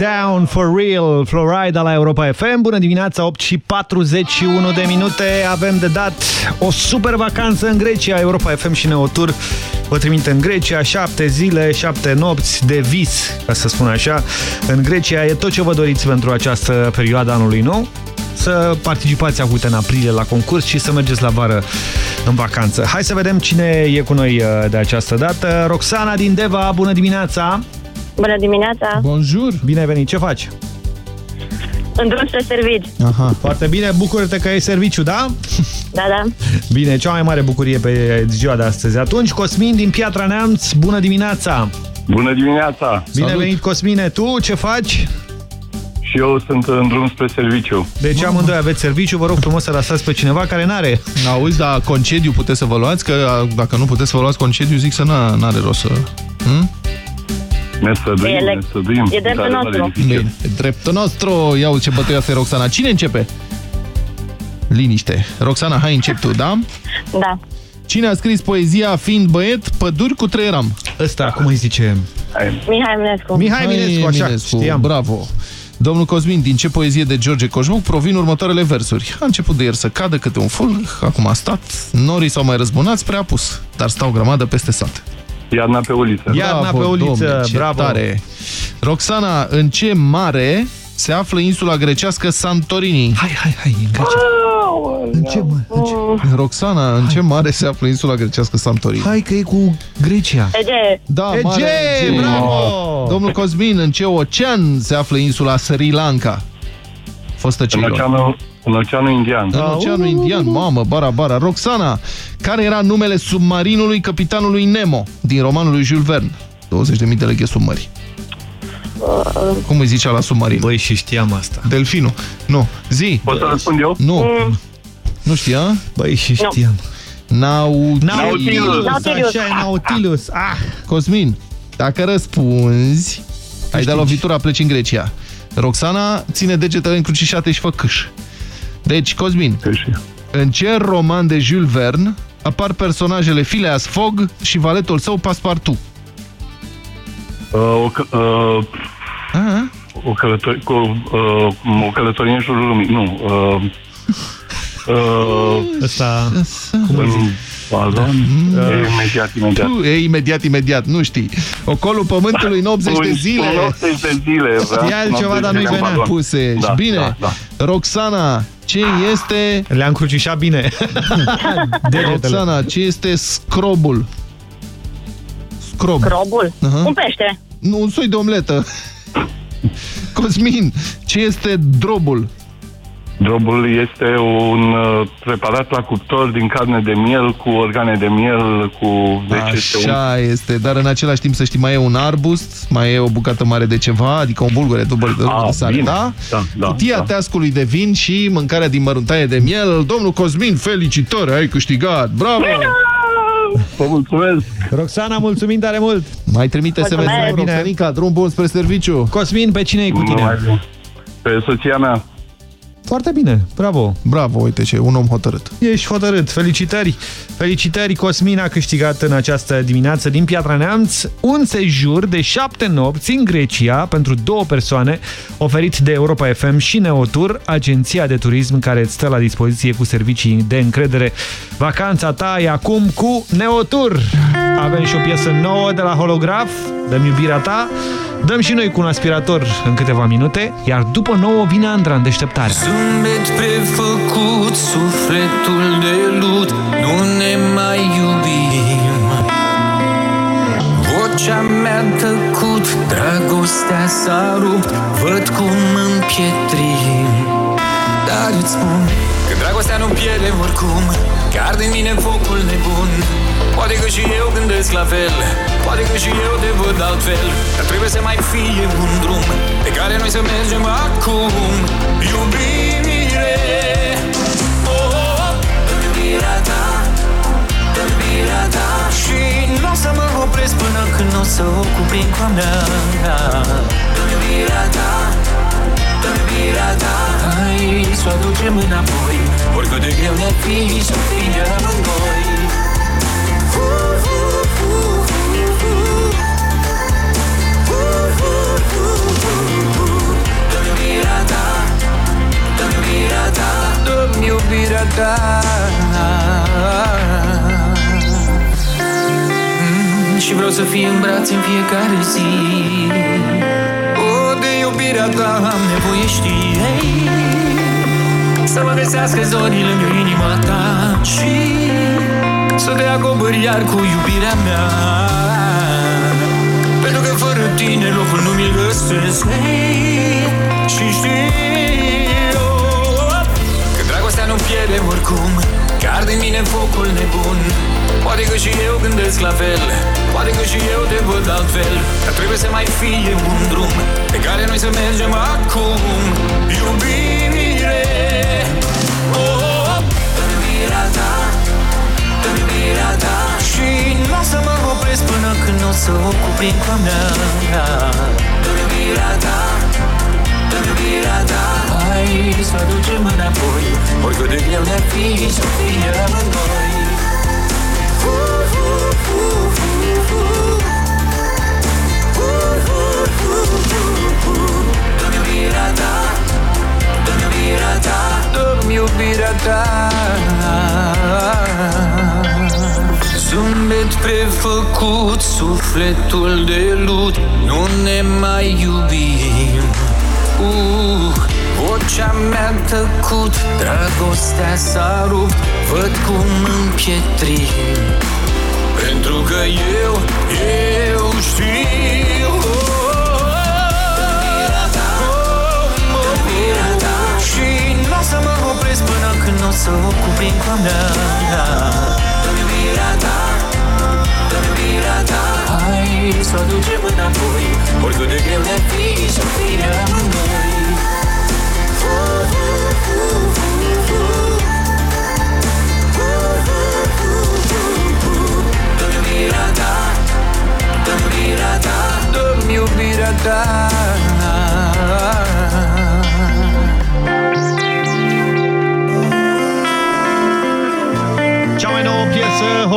Down for real, Florida la Europa FM. Bună dimineața, 8 și 41 de minute. Avem de dat o super vacanță în Grecia. Europa FM și Neotur vă trimite în Grecia. Șapte zile, șapte nopți de vis, ca să spun așa. În Grecia e tot ce vă doriți pentru această perioadă anului nou. Să participați acum în aprilie la concurs și să mergeți la vară în vacanță. Hai să vedem cine e cu noi uh, de această dată. Roxana din Deva, bună dimineața! Bună dimineața! Bonjour! Bine ai venit, ce faci? În drum spre servici. Aha. Foarte bine, bucură-te că ai serviciu, da? Da, da. Bine, cea mai mare bucurie pe ziua de astăzi. Atunci, Cosmin din Piatra Neamț, bună dimineața! Bună dimineața! Bine Salut. venit, Cosmine! Tu ce faci? Și eu sunt în drum spre serviciu. Deci amândoi aveți serviciu, vă rog frumos să lăsați pe cineva care n-are. Auzi, dar concediu puteți să vă luați? Că dacă nu puteți să vă luați concediu, zic să n-are rost să... Hm? Ne străduim, E ne lec- străduim. e dreptul Într-adevăr, nostru. e dificil. Bine, e dreptul nostru. Ia uite ce bătăioasă e Roxana. Cine începe? Liniște. Roxana, hai încep tu, da? Da. Cine a scris poezia Fiind băiet, păduri cu trei ram? Ăsta, cum îi zice? Mihai Eminescu. Mihai Eminescu, așa, Eminescu, știam. bravo. Domnul Cosmin, din ce poezie de George Coșbuc provin următoarele versuri? A început de ieri să cadă câte un fulg, acum a stat, norii s-au mai răzbunat, prea pus, dar stau grămadă peste sat. Iarna pe uliță. Iarna pe uliță, domne, ce bravo. Tare. Roxana, în ce mare se află insula grecească Santorini? Hai, hai, hai, în Grecia. În ce, mă? În ce? Roxana, în ce mare se află insula grecească Santorini? Hai că e cu Grecia. Ege. Da, Ege, mare Ege. bravo! Domnul Cosmin, în ce ocean se află insula Sri Lanka? Fostă În Ceylon. oceanul, în oceanul Indian. În Oceanul Indian, mamă, bara, bara. Roxana, care era numele submarinului capitanului Nemo din romanul lui Jules Verne? 20.000 de leghe sub mări. Cum îi zicea la submarin? Băi, și știam asta. Delfinul. Nu. Zi. Pot să răspund eu? Nu. Nu știa? Băi, și știam. Nautilus. Nautilus. Nautilus. Așa e Nautilus. Ah! Cosmin, dacă răspunzi, ai dat lovitura, pleci în Grecia. Roxana ține degetele încrucișate și fă câș. Deci, Cosmin, în ce roman de Jules Verne apar personajele Phileas Fogg și valetul său Passepartout? Uh, o, că- uh, Aha. o, călător, cu, uh, o călătorie în jurul lumii. Nu. Uh, uh, Ăsta, cum îi zic? Balon? Da. Imediat, imediat. Tu, e imediat, imediat, nu știi. Ocolul pământului în 80 de Ui, zile. în 80 de zile. vreau Știi să altceva, mă dar nu-i duc în venea balon. puse. Da, Bine. da, da. Roxana, ce este... Le-am crucișat bine. Roxana, ce este scrobul? Scrob. Crobul. Aha. Un pește. Nu, un soi de omletă. Cosmin, ce este drobul? Drobul este un uh, preparat la cuptor din carne de miel cu organe de miel, cu... Deci este un... Așa este, dar în același timp să știi, mai e un arbust, mai e o bucată mare de ceva, adică un bulgure dubăr de, Ah, de sare, bine. da? Da, da, Cutia da. teascului de vin și mâncarea din măruntaie de miel. Domnul Cosmin, felicitări, ai câștigat, bravo! Vă mulțumesc! Roxana, mulțumim tare mult! Mai trimite SMS, Mulțumesc. Roxanica, drum bun spre serviciu. Cosmin, pe cine e cu tine? Pe soția mea. Foarte bine, bravo! Bravo, uite ce, un om hotărât. Ești hotărât, felicitări! Felicitări, Cosmin a câștigat în această dimineață din Piatra Neamț un sejur de șapte nopți în Grecia pentru două persoane oferit de Europa FM și Neotur, agenția de turism care îți stă la dispoziție cu servicii de încredere. Vacanța ta e acum cu Neotur! Avem și o piesă nouă de la Holograf, Dăm iubirea ta, dăm și noi cu un aspirator în câteva minute, iar după nouă vine Andra în deșteptarea. Zâmbet prefăcut, sufletul de lut Nu ne mai iubim. Vocea mea tăcut, dragostea s-a rupt Văd cum împietrim. Dar îți spun că dragostea nu pierde oricum Că arde în mine focul nebun Poate că și eu gândesc la fel. Poate că și eu te văd altfel. Dar trebuie să mai fie un drum Pe care noi să mergem acum. Iubire. Oh, oh, oh. Iubirea ta Iubirea ta. Și nu o să mă opresc până când o să o cuprind cu a mea. Iubirea ta Iubirea ta. Hai să o aducem înapoi. Oricât de greu ne fi să fie amândoi iubirea ta. Mm, Și vreau să fie în brațe în fiecare zi. O, de iubirea ta am nevoie, știi Să mă găsească zorii lângă inima ta Și să te acopăr iar cu iubirea mea. Pentru că fără tine locul nu mi-l găsesc. Hey, Și știu Că dragostea nu pierde oricum. Că arde în mine focul nebun. Poate că și eu gândesc la fel. Poate că și eu te văd altfel. Dar trebuie să mai fie un drum Pe care noi să mergem acum. Iubire. Oh, oh, oh. Iubirea ta. Iubirea ta. Și nu o să mă opresc până când o să o cuprind cu a mea. Iubirea ta. Iubirea ta Hai să aducem înapoi. Oricât de greu ne fi să fie amândoi Dă-mi iubirea ta Dă-mi iubirea ta Dă-mi iubirea ta. Zâmbet prefăcut, sufletul de lut Nu ne mai iubim. Uh, Vocea mea tăcut, dragostea s-a rupt Văd cum împietrim. Pentru că eu, eu știu. Și nu o să mă opresc până când o să o cuprind cu a mea Iubirea ta, iubirea ta Hai să o ducem înapoi. Oricât de greu ne fi să fie iubirea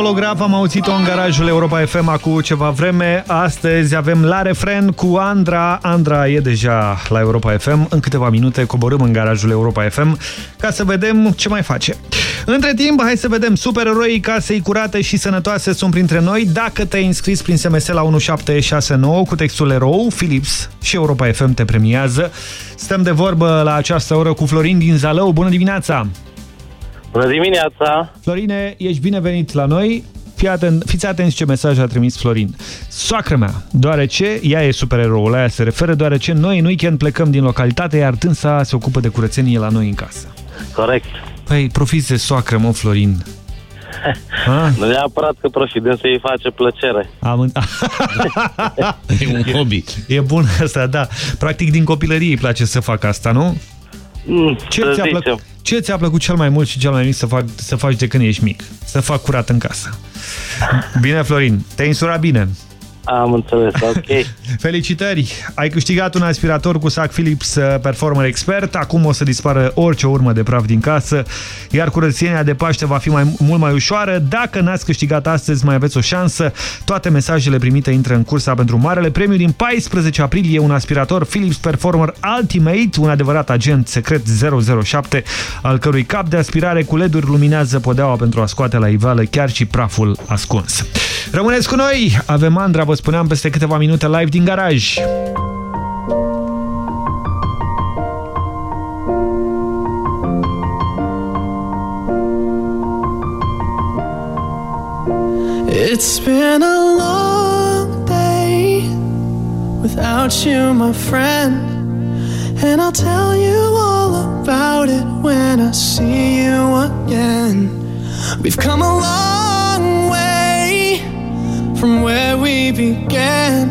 holograf, am auzit-o în garajul Europa FM acum ceva vreme. Astăzi avem la refren cu Andra. Andra e deja la Europa FM. În câteva minute coborâm în garajul Europa FM ca să vedem ce mai face. Între timp, hai să vedem. Supereroii casei curate și sănătoase sunt printre noi. Dacă te-ai înscris prin SMS la 1769 cu textul erou, Philips și Europa FM te premiază. Stăm de vorbă la această oră cu Florin din Zalău. Bună dimineața! Bună dimineața! Florine, ești binevenit la noi. Fii atent, fiți atenți ce mesaj a trimis Florin. Soacră mea, deoarece ea e supereroul, la ea se referă, deoarece noi în weekend plecăm din localitate, iar dânsa se ocupă de curățenie la noi în casă. Corect. Păi, profiți de soacră, mă, Florin. Ha? Nu neapărat că profit, însă îi face plăcere. Am în... e un hobby. E, e bun asta, da. Practic din copilărie îi place să facă asta, nu? Mm, Ce să ți-a zicem. plăcut, ce ți-a plăcut cel mai mult și cel mai mic să, fac, să faci de când ești mic? Să fac curat în casă. Bine, Florin, te-ai însurat bine. Am înțeles, ok. Felicitări! Ai câștigat un aspirator cu sac Philips uh, Performer Expert. Acum o să dispară orice urmă de praf din casă, iar curățenia de Paște va fi mai, mult mai ușoară. Dacă n-ați câștigat astăzi, mai aveți o șansă. Toate mesajele primite intră în cursa pentru marele premiu din 14 aprilie, un aspirator Philips Performer Ultimate, un adevărat agent secret 007, al cărui cap de aspirare cu LED-uri luminează podeaua pentru a scoate la iveală chiar și praful ascuns. Rămâneți cu noi! Avem Andra, vă spuneam, peste câteva minute live din garaj. It's been a long day without you, my friend. And I'll tell you all about it when I see you again. We've come a long way from where we began.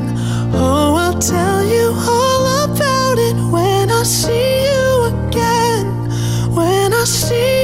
Oh, I'll tell you all about it when I see you again. When I see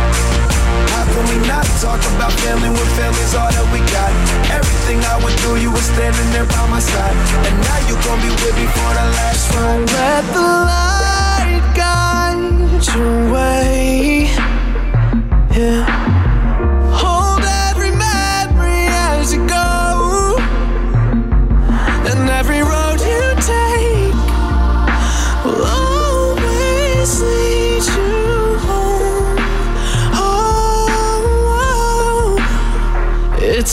Can we not talk about family when family's all that we got? Everything I went through, you were standing there by my side. And now you gon' be with me for the last ride. Let the light guide your way. Yeah.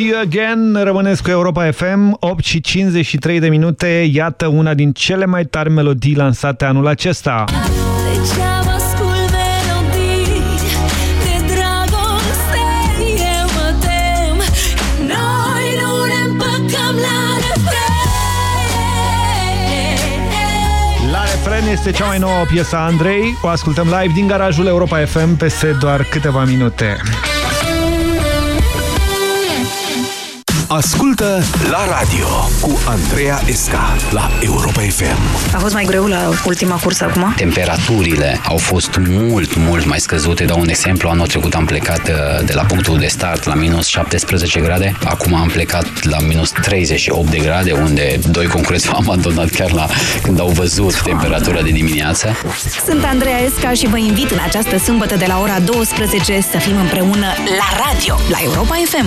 see you again, rămâneți cu Europa FM, 8 și 53 de minute, iată una din cele mai tari melodii lansate anul acesta. Degeaba ascult melodii de dragoste. Eu mă tem. Noi nu ne împăcăm la refren. La refren este cea mai nouă piesă a Andrei, o ascultăm live din garajul Europa FM peste doar câteva minute. Ascultă la radio cu Andreea Esca la Europa FM. A fost mai greu la ultima cursă acum? Temperaturile au fost mult, mult mai scăzute. Dau un exemplu, anul trecut am plecat uh, de la punctul de start la minus 17 grade, acum am plecat la minus 38 de grade, unde doi concurenți au abandonat chiar la când au văzut temperatura de dimineață. Sunt Andreea Esca și vă invit în această sâmbătă de la ora 12 să fim împreună la radio, la Europa FM.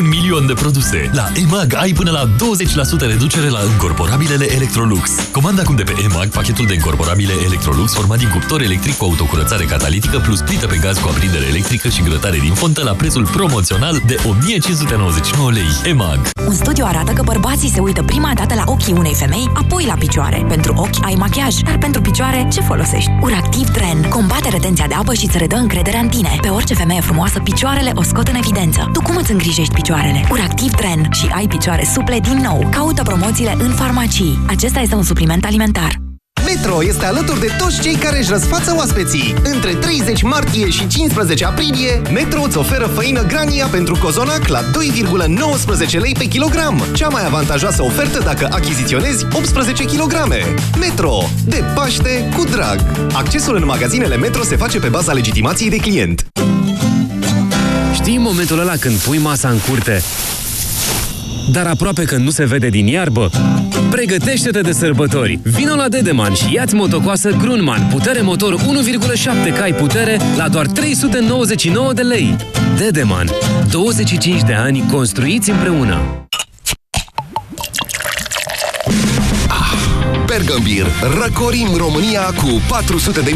milion de produse. La EMAG ai până la 20% reducere la încorporabilele Electrolux. Comanda acum de pe EMAG pachetul de încorporabile Electrolux format din cuptor electric cu autocurățare catalitică plus plită pe gaz cu aprindere electrică și grătare din fontă la prețul promoțional de 1599 lei. EMAG. Un studiu arată că bărbații se uită prima dată la ochii unei femei, apoi la picioare. Pentru ochi ai machiaj, dar pentru picioare ce folosești? Uractiv Tren combate retenția de apă și îți redă încrederea în tine. Pe orice femeie frumoasă, picioarele o scot în evidență. Tu cum îți îngrijești picioarele? Uractiv Tren și ai picioare suple din nou. Caută promoțiile în farmacii. Acesta este un supliment alimentar. Metro este alături de toți cei care își răsfață oaspeții. Între 30 martie și 15 aprilie, Metro îți oferă făină Grania pentru cozonac la 2,19 lei pe kilogram. Cea mai avantajoasă ofertă dacă achiziționezi 18 kg. Metro. De Paște cu drag. Accesul în magazinele Metro se face pe baza legitimației de client. Știi momentul ăla când pui masa în curte, dar aproape că nu se vede din iarbă? Pregătește-te de sărbători! Vino la Dedeman și ia-ți motocoasă Grunman, putere motor 1,7 cai putere la doar 399 de lei. Dedeman. 25 de ani construiți împreună. Bergambir. Răcorim România cu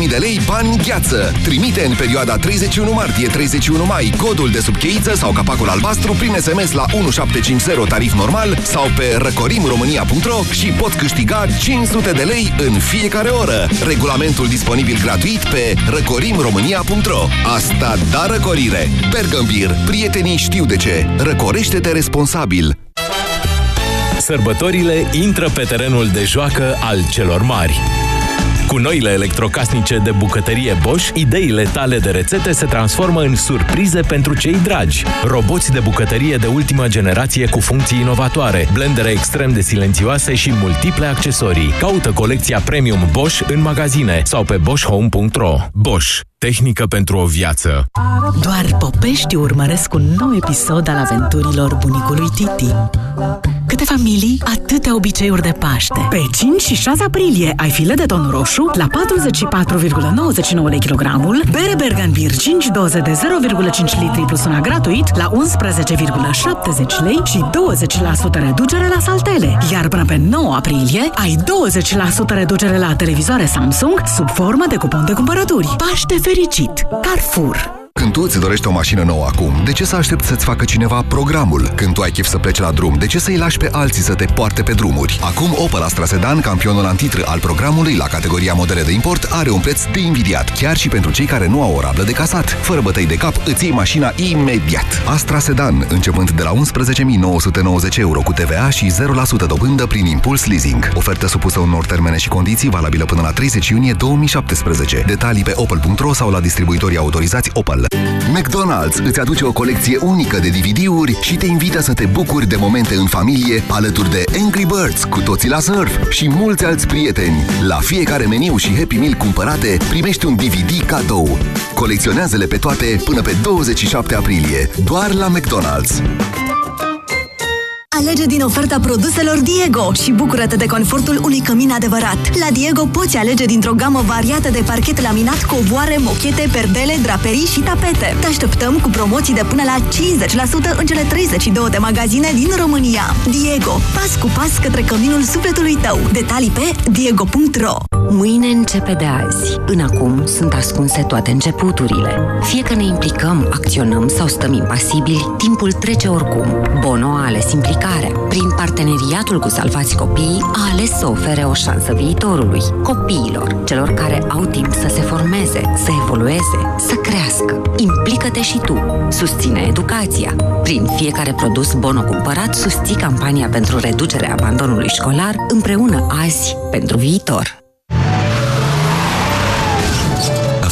400.000 de lei bani gheață. Trimite în perioada 31 martie-31 mai codul de subcheiță sau capacul albastru prin SMS la 1750 tarif normal sau pe răcorimromânia.ro și poți câștiga 500 de lei în fiecare oră. Regulamentul disponibil gratuit pe răcorimromânia.ro Asta da răcorire! Bergambir. Prietenii știu de ce. Răcorește-te responsabil. Sărbătorile intră pe terenul de joacă al celor mari. Cu noile electrocasnice de bucătărie Bosch, ideile tale de rețete se transformă în surprize pentru cei dragi. Roboți de bucătărie de ultimă generație cu funcții inovatoare, blendere extrem de silențioase și multiple accesorii. Caută colecția Premium Bosch în magazine sau pe boschhome.ro. Bosch. Tehnică pentru o viață. Doar popești urmăresc un nou episod al aventurilor bunicului Titi. Câte familii, atâtea obiceiuri de Paște. Pe 5 și 6 aprilie ai file de ton roșu la 44,99 lei kilogramul, bere Bergan Beer 5 doze de 0,5 litri plus una gratuit la 11,70 lei și 20% reducere la saltele. Iar până pe 9 aprilie ai 20% reducere la televizoare Samsung sub formă de cupon de cumpărături. Paște fericit! Carrefour! Când tu îți dorești o mașină nouă acum, de ce să aștepți să-ți facă cineva programul? Când tu ai chef să pleci la drum, de ce să-i lași pe alții să te poarte pe drumuri? Acum Opel Astra Sedan, campionul antitr al programului la categoria modele de import, are un preț de invidiat, chiar și pentru cei care nu au o rablă de casat. Fără bătăi de cap, îți iei mașina imediat. Astra Sedan, începând de la 11.990 euro cu TVA și 0% dobândă prin impuls leasing. Ofertă supusă unor termene și condiții valabilă până la 30 iunie 2017. Detalii pe opel.ro sau la distribuitorii autorizați Opel. McDonald's îți aduce o colecție unică de DVD-uri și te invită să te bucuri de momente în familie alături de Angry Birds cu toții la surf și mulți alți prieteni. La fiecare meniu și Happy Meal cumpărate primești un DVD cadou. Colecționează-le pe toate până pe 27 aprilie, doar la McDonald's. Alege din oferta produselor Diego și bucură-te de confortul unui cămin adevărat. La Diego poți alege dintr-o gamă variată de parchet laminat, covoare, mochete, perdele, draperii și tapete. Te așteptăm cu promoții de până la 50% în cele 32 de magazine din România. Diego, pas cu pas către căminul sufletului tău. Detalii pe diego.ro Mâine începe de azi. În acum sunt ascunse toate începuturile. Fie că ne implicăm, acționăm sau stăm impasibili, timpul trece oricum. Bono a ales implicarea. Prin parteneriatul cu Salvați Copiii, a ales să ofere o șansă viitorului. Copiilor, celor care au timp să se formeze, să evolueze, să crească. Implică-te și tu. Susține educația. Prin fiecare produs Bono cumpărat, susții campania pentru reducerea abandonului școlar împreună azi pentru viitor.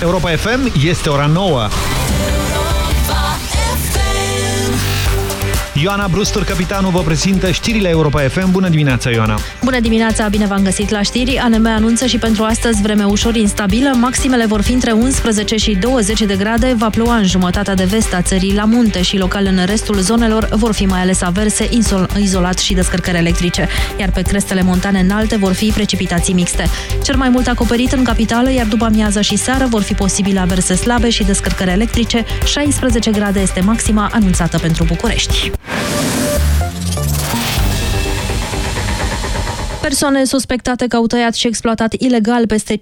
Europa FM este ora 9. Ioana Brustur, capitanul, vă prezintă știrile Europa FM. Bună dimineața, Ioana! Bună dimineața, bine v-am găsit la știri. ANM anunță și pentru astăzi vreme ușor instabilă. Maximele vor fi între 11 și 20 de grade. Va ploua în jumătatea de vest a țării la munte și local în restul zonelor vor fi mai ales averse, izolat și descărcări electrice. Iar pe crestele montane înalte vor fi precipitații mixte. Cel mai mult acoperit în capitală, iar după amiază și seară vor fi posibile averse slabe și descărcări electrice. 16 grade este maxima anunțată pentru București. Persoane suspectate că au tăiat și exploatat ilegal peste 5.000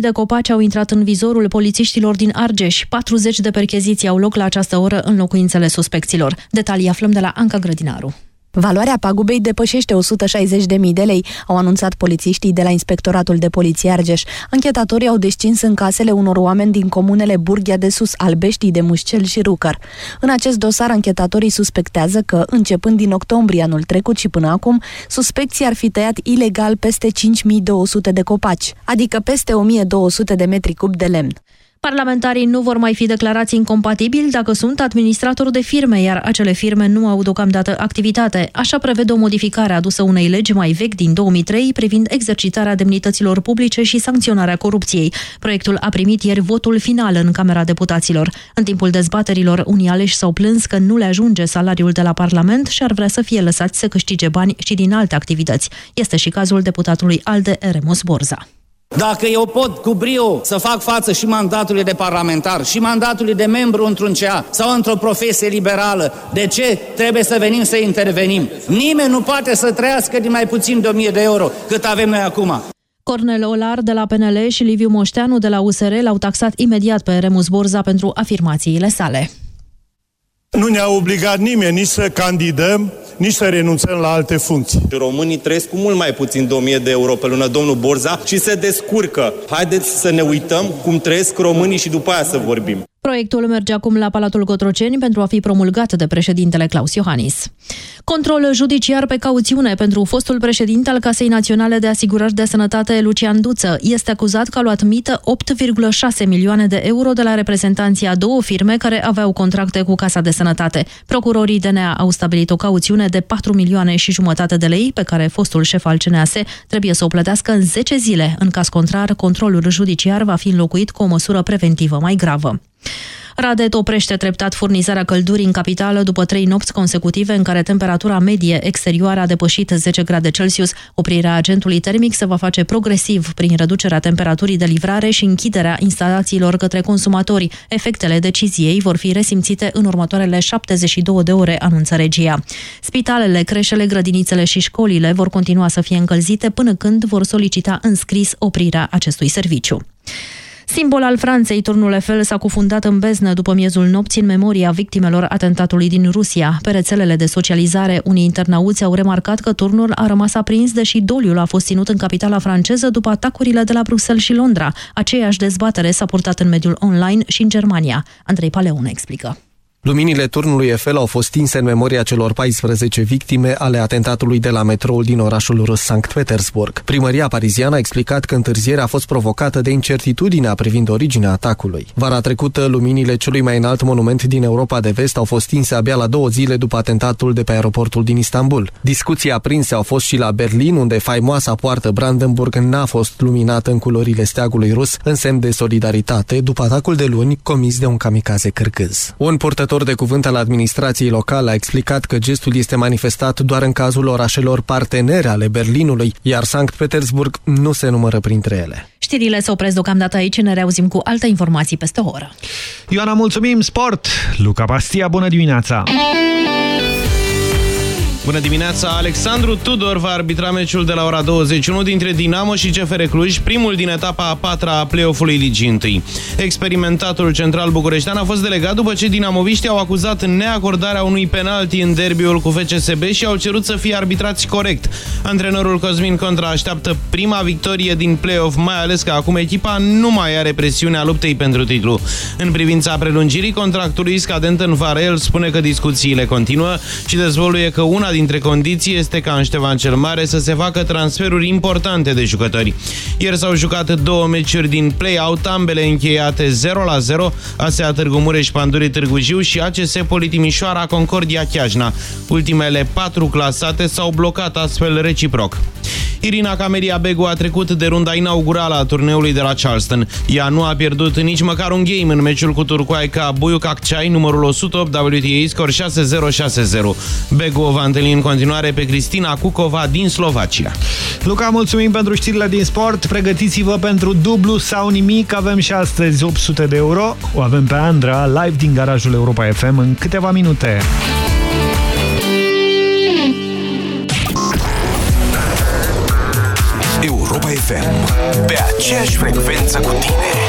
de copaci au intrat în vizorul polițiștilor din Argeș. 40 de percheziții au loc la această oră în locuințele suspecților. Detalii aflăm de la Anca Grădinaru. Valoarea pagubei depășește 160.000 de lei, au anunțat polițiștii de la Inspectoratul de Poliție Argeș. Anchetatorii au descins în casele unor oameni din comunele Burghia de Sus, Albeștii de Mușcel și Rucăr. În acest dosar, anchetatorii suspectează că, începând din octombrie anul trecut și până acum, suspecții ar fi tăiat ilegal peste 5.200 de copaci, adică peste 1.200 de metri cub de lemn. Parlamentarii nu vor mai fi declarați incompatibili dacă sunt administratori de firme, iar acele firme nu au deocamdată activitate. Așa prevede o modificare adusă unei legi mai vechi din 2003 privind exercitarea demnităților publice și sancționarea corupției. Proiectul a primit ieri votul final în Camera Deputaților. În timpul dezbaterilor, unii aleși s-au plâns că nu le ajunge salariul de la Parlament și ar vrea să fie lăsați să câștige bani și din alte activități. Este și cazul deputatului ALDE Remus Borza. Dacă eu pot cu brio să fac față și mandatului de parlamentar și mandatului de membru într-un CEA sau într-o profesie liberală, de ce trebuie să venim să intervenim? Nimeni nu poate să trăiască din mai puțin de 1000 de euro cât avem noi acum. Cornel Olar de la PNL și Liviu Moșteanu de la USR l-au taxat imediat pe Remus Borza pentru afirmațiile sale. Nu ne-a obligat nimeni nici să candidăm, nici să renunțăm la alte funcții. Românii trăiesc cu mult mai puțin de 1000 de euro pe lună, domnul Borza, și se descurcă. Haideți să ne uităm cum trăiesc românii și după aia să vorbim. Proiectul merge acum la Palatul Cotroceni pentru a fi promulgat de președintele Claus Iohannis. Control judiciar pe cauțiune pentru fostul președinte al Casei Naționale de Asigurări de Sănătate, Lucian Duță. Este acuzat că a luat mită 8,6 milioane de euro de la reprezentanții a două firme care aveau contracte cu Casa de Sănătate. Procurorii DNA au stabilit o cauțiune de 4 milioane și jumătate de lei, pe care fostul șef al CNAS trebuie să o plătească în 10 zile. În caz contrar, controlul judiciar va fi înlocuit cu o măsură preventivă mai gravă. Radet oprește treptat furnizarea căldurii în capitală după trei nopți consecutive în care temperatura medie exterioară a depășit 10 grade Celsius. Oprirea agentului termic se va face progresiv prin reducerea temperaturii de livrare și închiderea instalațiilor către consumatori. Efectele deciziei vor fi resimțite în următoarele 72 de ore, anunță regia. Spitalele, creșele, grădinițele și școlile vor continua să fie încălzite până când vor solicita în scris oprirea acestui serviciu. Simbol al Franței, turnul Eiffel s-a cufundat în beznă după miezul nopții în memoria victimelor atentatului din Rusia. Pe rețelele de socializare, unii internauți au remarcat că turnul a rămas aprins, deși doliul a fost ținut în capitala franceză după atacurile de la Bruxelles și Londra. Aceeași dezbatere s-a purtat în mediul online și în Germania. Andrei Paleun explică. Luminile turnului Eiffel au fost stinse în memoria celor 14 victime ale atentatului de la metroul din orașul rus Sankt Petersburg. Primăria pariziană a explicat că întârzierea a fost provocată de incertitudinea privind originea atacului. Vara trecută, luminile celui mai înalt monument din Europa de Vest au fost stinse abia la două zile după atentatul de pe aeroportul din Istanbul. Discuții aprinse au fost și la Berlin, unde faimoasa poartă Brandenburg n-a fost luminată în culorile steagului rus, în semn de solidaritate, după atacul de luni comis de un kamikaze cârgâz. Un purtător purtător de cuvânt al administrației locale a explicat că gestul este manifestat doar în cazul orașelor partenere ale Berlinului, iar Sankt Petersburg nu se numără printre ele. Știrile se opresc deocamdată aici, ne reauzim cu alte informații peste o oră. Ioana, mulțumim! Sport! Luca Pastia, bună dimineața! Bună dimineața! Alexandru Tudor va arbitra meciul de la ora 21 dintre Dinamo și CFR Cluj, primul din etapa a patra a play-off-ului Ligii 1. Experimentatul central bucureștean a fost delegat după ce dinamoviștii au acuzat neacordarea unui penalti în derbiul cu FCSB și au cerut să fie arbitrați corect. Antrenorul Cosmin Contra așteaptă prima victorie din play-off, mai ales că acum echipa nu mai are presiunea luptei pentru titlu. În privința prelungirii contractului scadent în vară, el spune că discuțiile continuă și dezvoluie că una dintre condiții este ca în Ștefan cel Mare să se facă transferuri importante de jucători. Ieri s-au jucat două meciuri din play-out, ambele încheiate 0-0, ASEA Târgu Mureș, Pandurii Târgu Jiu și ACS Politimișoara Concordia Chiajna. Ultimele patru clasate s-au blocat astfel reciproc. Irina Cameria Begu a trecut de runda inaugurală a turneului de la Charleston. Ea nu a pierdut nici măcar un game în meciul cu turcoaica Buyuk Akçay, numărul 108 WTA, scor 6-0-6-0. Begu o va întâlni în continuare pe Cristina Cucova din Slovacia. Luca, mulțumim pentru știrile din sport. Pregătiți-vă pentru dublu sau nimic. Avem și astăzi 800 de euro. O avem pe Andra live din garajul Europa FM în câteva minute. FM. Pe aceeași frecvență cu tine.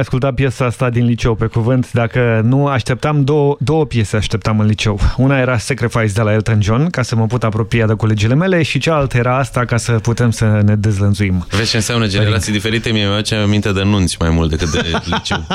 Mai ascultat piesa asta din liceu pe cuvânt. Dacă nu, așteptam două, două piese așteptam în liceu. Una era Sacrifice de la Elton John, ca să mă pot apropia de colegile mele și cealaltă era asta ca să putem să ne dezlănțuim. Vezi ce înseamnă generații diferite? Mie mi-aduce aminte de nunți mai mult decât de liceu.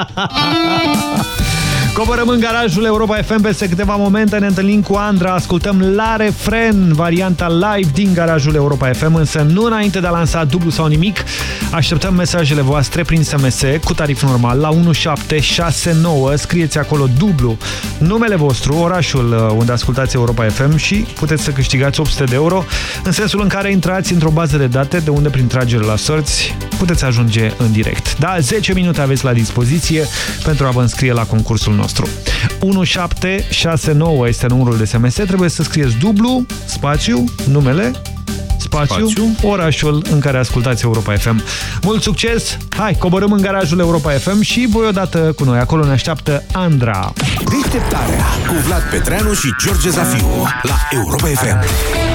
Coborăm în garajul Europa FM peste câteva momente, ne întâlnim cu Andra, ascultăm la refren varianta live din garajul Europa FM, însă nu înainte de a lansa dublu sau nimic, așteptăm mesajele voastre prin SMS cu tarif normal la 1769, scrieți acolo dublu numele vostru, orașul uh, unde ascultați Europa FM și puteți să câștigați 800 de euro, în sensul în care intrați într-o bază de date de unde prin tragere la sorți puteți ajunge în direct. Da, 10 minute aveți la dispoziție pentru a vă înscrie la concursul nostru. 1769 este numărul de SMS, trebuie să scrieți dublu, spațiu, numele, spațiu, spațiu, orașul în care ascultați Europa FM. Mult succes! Hai, coborâm în garajul Europa FM și voi odată cu noi. Acolo ne așteaptă Andra. Deșteptarea cu Vlad Petreanu și George Zafiu la Europa FM.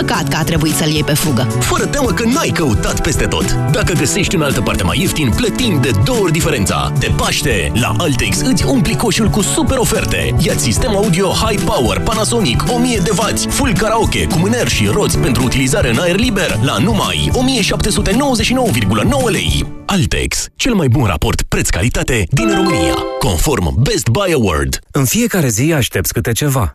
Păcat că a trebuit să-l iei pe fugă. Fără teamă că n-ai căutat peste tot. Dacă găsești în altă parte mai ieftin, plătim de două ori diferența. De Paște, la Altex îți umpli coșul cu super oferte. Ia sistem audio High Power Panasonic 1000 de W, full karaoke cu mâner și roți pentru utilizare în aer liber la numai 1799,9 lei. Altex, cel mai bun raport preț-calitate din România, conform Best Buy Award. În fiecare zi aștepți câte ceva.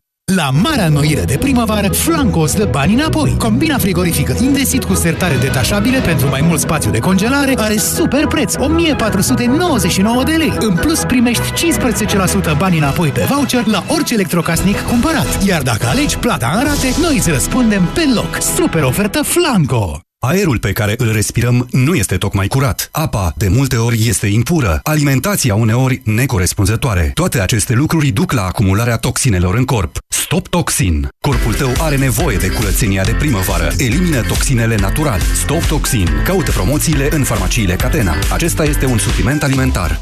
La marea noire de primăvară, Flanco îți dă bani înapoi. Combina frigorifică Indesit cu sertare detașabile pentru mai mult spațiu de congelare are super preț, 1499 de lei. În plus, primești 15% bani înapoi pe voucher la orice electrocasnic cumpărat. Iar dacă alegi plata în rate, noi îți răspundem pe loc. Super ofertă Flanco! Aerul pe care îl respirăm nu este tocmai curat. Apa, de multe ori, este impură. Alimentația, uneori, necorespunzătoare. Toate aceste lucruri duc la acumularea toxinelor în corp. Stop Toxin. Corpul tău are nevoie de curățenia de primăvară. Elimină toxinele natural. Stop Toxin. Caută promoțiile în farmaciile Catena. Acesta este un supliment alimentar.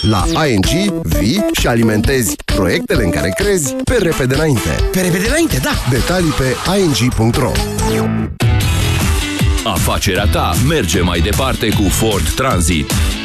La ING vii și alimentezi proiectele în care crezi pe repede înainte. Pe repede înainte, da! Detalii pe ing.ro Afacerea ta merge mai departe cu Ford Transit.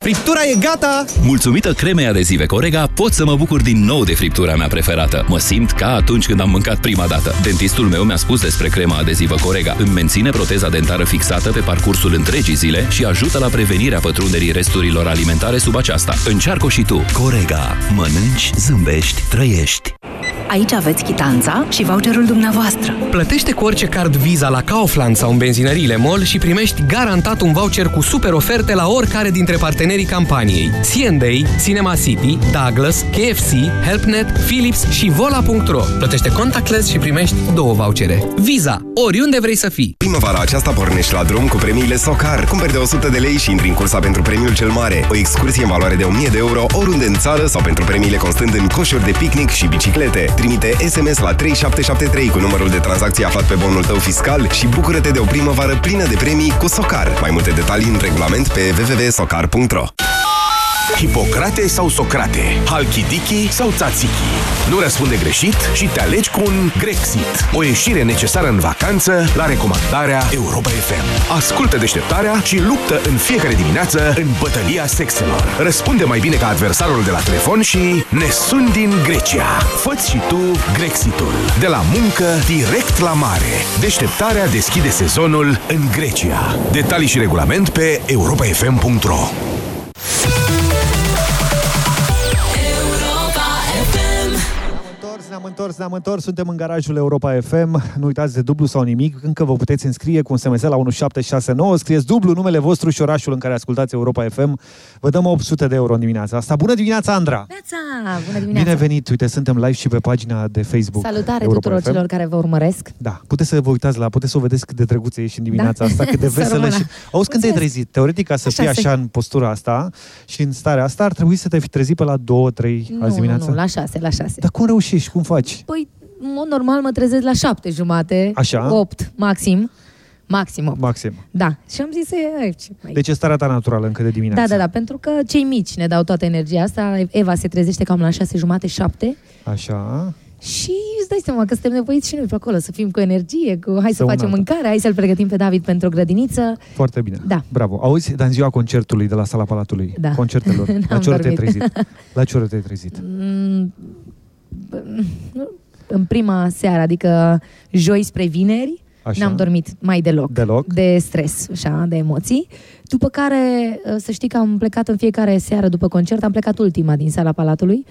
Friptura e gata! Mulțumită cremei adezive Corega, pot să mă bucur din nou de friptura mea preferată. Mă simt ca atunci când am mâncat prima dată. Dentistul meu mi-a spus despre crema adezivă Corega. Îmi menține proteza dentară fixată pe parcursul întregii zile și ajută la prevenirea pătrunderii resturilor alimentare sub aceasta. Încearcă și tu. Corega. Mănânci, zâmbești, trăiești. Aici aveți chitanța și voucherul dumneavoastră. Plătește cu orice card Visa la Kaufland sau în benzinăriile MOL și primești garantat un voucher cu super oferte la oricare dintre partenerii campaniei. C&A, Cinema City, Douglas, KFC, HelpNet, Philips și Vola.ro. Plătește contactless și primești două vouchere. Visa, oriunde vrei să fii. Primăvara aceasta pornești la drum cu premiile Socar. Cumperi de 100 de lei și intri în cursa pentru premiul cel mare. O excursie în valoare de 1000 de euro oriunde în țară sau pentru premiile constând în coșuri de picnic și biciclete. Trimite SMS la 3773 cu numărul de tranzacție aflat pe bonul tău fiscal și bucură-te de o primăvară plină de premii cu Socar. Mai multe detalii în regulament pe www.socar.ro Hipocrate sau Socrate? Halkidiki sau Tzatziki? Nu răspunde greșit și te alegi cu un Grexit. O ieșire necesară în vacanță la recomandarea Europa FM. Ascultă deșteptarea și luptă în fiecare dimineață în bătălia sexelor. Răspunde mai bine ca adversarul de la telefon și ne sun din Grecia. Făți și tu Grexitul. De la muncă direct la mare. Deșteptarea deschide sezonul în Grecia. Detalii și regulament pe europafm.ro Thank you. Ne-am întors, ne-am întors, suntem în garajul Europa FM. Nu uitați de dublu sau nimic, încă vă puteți înscrie cu un SMS la 1769, scrieți dublu numele vostru și orașul în care ascultați Europa FM. Vă dăm 800 de euro în dimineața asta. Bună dimineața, Andra! Neața! Bună dimineața! Bine venit! Uite, suntem live și pe pagina de Facebook. Salutare Europa tuturor FM. celor care vă urmăresc. Da, puteți să vă uitați la, puteți să o vedeți cât de drăguță ești în dimineața Da. asta, cât de Să veselă rămână. și... Auzi, când te-ai Mulțumesc. trezit? Teoretic, ca să Așa fii se- așa în postura asta și în starea asta, ar trebui să te fi trezit pe la 2-3 azi Nu, nu, dimineața? nu, la șase, la șase. Dar cum reușești? Cum faci? Păi, în mod normal mă trezesc la șapte jumate. Așa? Opt, maxim. Maxim opt. Maxim. Da. Și am zis, "E, ce mai... Deci e starea ta naturală încă de dimineață. Da, da, da, pentru că cei mici ne dau toată energia asta. Eva se trezește cam la șase jumate, șapte. Așa. Și îți dai seama că suntem nevoiți și noi pe acolo să fim cu energie, cu hai să, Să una facem alta. mâncare, hai să-l pregătim pe David pentru o grădiniță. Foarte bine. Da. Bravo. Auzi, dar în ziua concertului de la sala Palatului, Da. concertelor, la N-am ce oră te-ai dormit. trezit? La ce oră te-ai trezit? Mm, b- în prima seară, adică joi spre vineri, Așa. N-am dormit mai deloc. Deloc. De stres, așa, de emoții. După care, uh, să știi că am plecat în fiecare seară după concert, am plecat ultima din sala Palatului.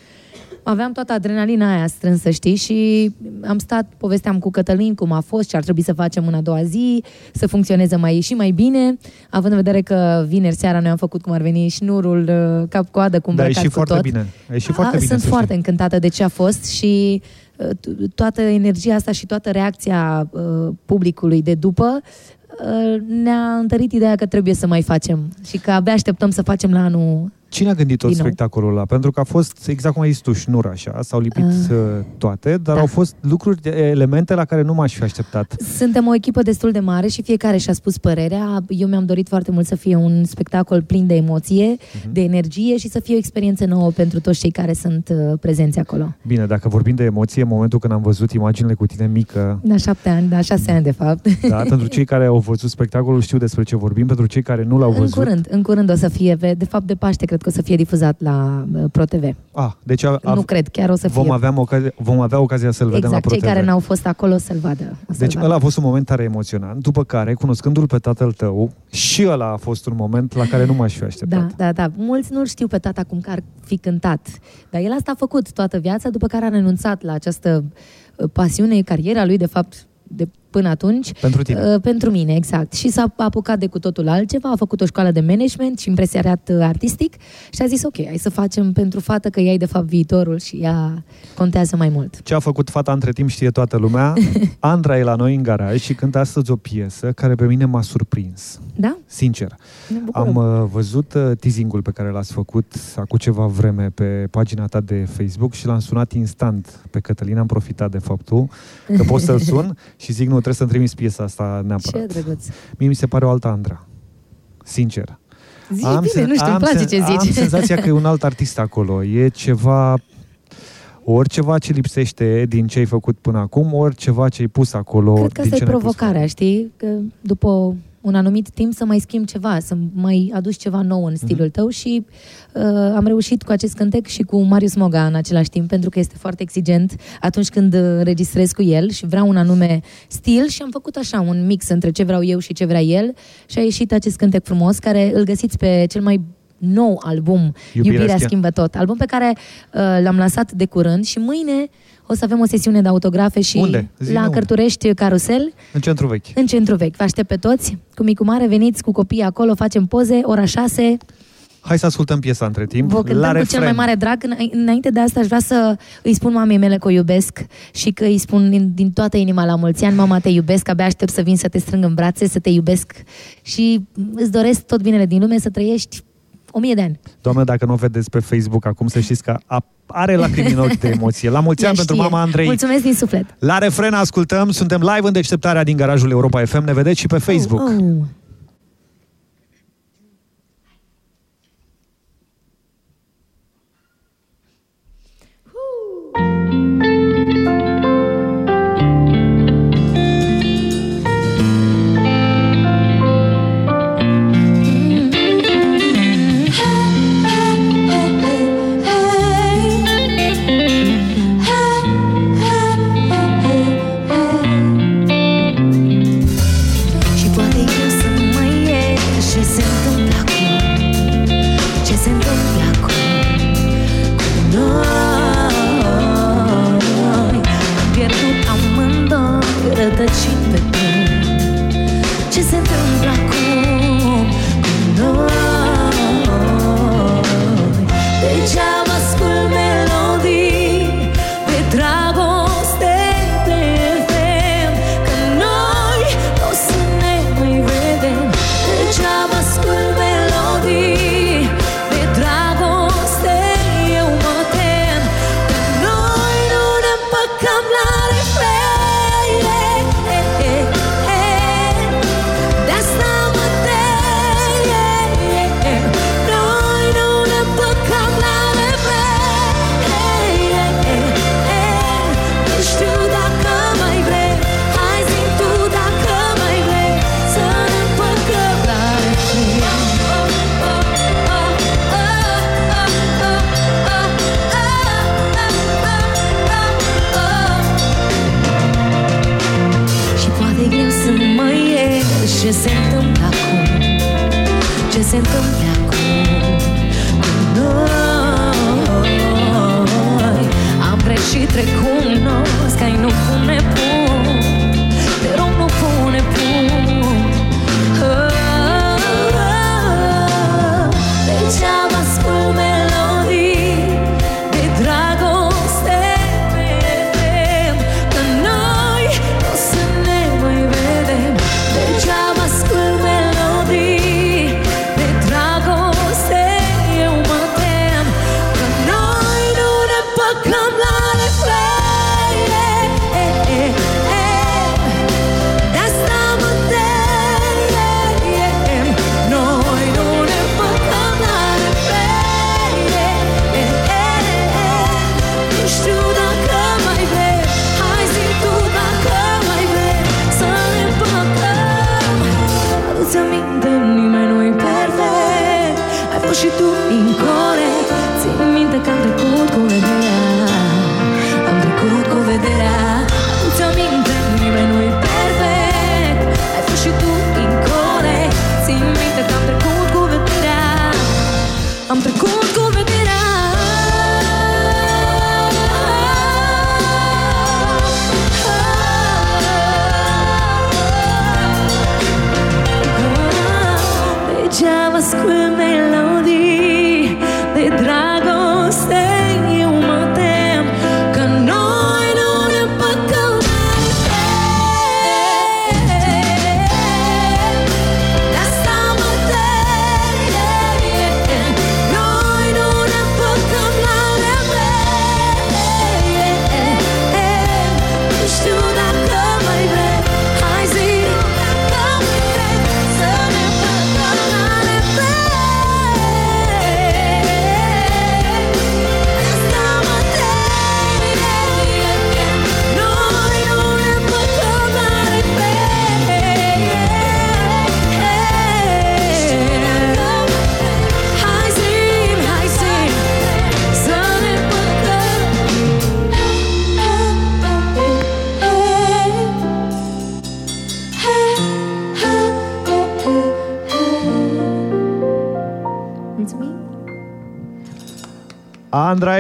Aveam toată adrenalina aia strânsă, știi, și am stat, povesteam cu Cătălin cum a fost, ce ar trebui să facem în a doua zi, să funcționeze mai și mai bine, având în vedere că vineri seara noi am făcut cum ar veni șnurul uh, cap-coadă, cum Da, e îmbrăcat și cu foarte tot. bine. E și foarte A, bine, Sunt să foarte știi. încântată de ce a fost și uh, to- toată energia asta și toată reacția uh, publicului de după uh, ne-a întărit ideea că trebuie să mai facem și că abia așteptăm să facem la anul Cine a gândit tot Din nou. spectacolul ăla? Pentru că a fost, exact cum ai zis tu, șnur așa, s-au lipit Ah. uh, toate, dar Da. au fost lucruri, de- elemente la care nu m-aș fi așteptat. Suntem o echipă destul de mare și fiecare și-a spus părerea. Eu mi-am dorit foarte mult să fie un spectacol plin de emoție, Mhm. de energie și să fie o experiență nouă pentru toți cei care sunt uh, prezenți acolo. Bine, dacă vorbim de emoție, în momentul când am văzut imaginile cu tine mică, Da, șapte ani, da, șase ani de fapt. da, pentru cei care au văzut spectacolul știu despre ce vorbim, pentru cei care nu l-au În văzut. curând, în curând o să fie, pe- de fapt de Paște cred că o să fie difuzat la uh, ProTV. Ah, deci a, a, Nu cred, chiar o să fie. vom, avea ocazia, vom avea ocazia să-l vedem exact, la cei ProTV. care n-au fost acolo o să-l vadă. O să-l Deci vadă. ăla a fost un moment tare emoționant, după care, cunoscându-l pe tatăl tău, și ăla a fost un moment la care nu m-aș fi așteptat. Da, da, da. Mulți nu știu pe tata cum că ar fi cântat. Dar el asta a făcut toată viața, după care a renunțat la această uh, pasiune, cariera lui, de fapt, de până atunci. Pentru tine. Uh, pentru mine, exact. Și s-a apucat de cu totul altceva, a făcut o școală de management și impresariat uh, artistic și a zis, ok, hai să facem pentru fată că ea e de fapt viitorul și ea contează mai mult. Ce a făcut fata între timp știe toată lumea. Andra e la noi în garaj și cântă astăzi o piesă care pe mine m-a surprins. Da? Sincer. Ne bucurăm. Am uh, văzut uh, teasing-ul pe care l-ați făcut acum ceva vreme pe pagina ta de Facebook și l-am sunat instant pe Cătălin. Am profitat de faptul că pot să-l sun și zic, nu, trebuie să-mi trimiți piesa asta neapărat. Ce drăguț. Mie mi se pare o altă Andra. Sincer. Zi bine, nu știu, îmi place ce Am zici. senzația că e un alt artist acolo. E ceva... Ori ceva ce lipsește din ce ai făcut până acum, ori ceva ce ai pus acolo. Cred că din asta e ce n-ai pus provocarea, știi? Că după un anumit timp să mai schimbi ceva, să mai aduci ceva nou în stilul Mhm. tău și uh, am reușit cu acest cântec și cu Marius Moga în același timp, pentru că este foarte exigent atunci când uh, înregistrez cu el și vreau un anume stil și am făcut așa un mix între ce vreau eu și ce vrea el și a ieșit acest cântec frumos care îl găsiți pe cel mai nou album Iubirea Iubirea, schimb- schimbă tot, album pe care uh, l-am lansat de curând și mâine o să avem o sesiune de autografe și Unde? Zi-ne la unde. Cărturești Carusel, În centru vechi. în centru vechi. Vă aștept pe toți, cu micu mare, veniți cu copiii acolo, facem poze, ora 6, Hai să ascultăm piesa între timp. vă cântăm la cu cel refren. mai mare drag. Îna- Înainte de asta aș vrea să îi spun mamei mele că o iubesc și că îi spun din, din toată inima la mulți ani, mama te iubesc, abia aștept să vin să te strâng în brațe, să te iubesc și îți doresc tot binele din lume, să trăiești o mie de ani. Doamne, dacă nu o vedeți pe Facebook acum, să știți că a- are lacrimi în ochi de emoție. La mulți Ea ani pentru știe. mama Andrei. Mulțumesc din suflet. La refren ascultăm, suntem live în deșteptarea din garajul Europa FM. Ne vedeți și pe Facebook. Oh, oh.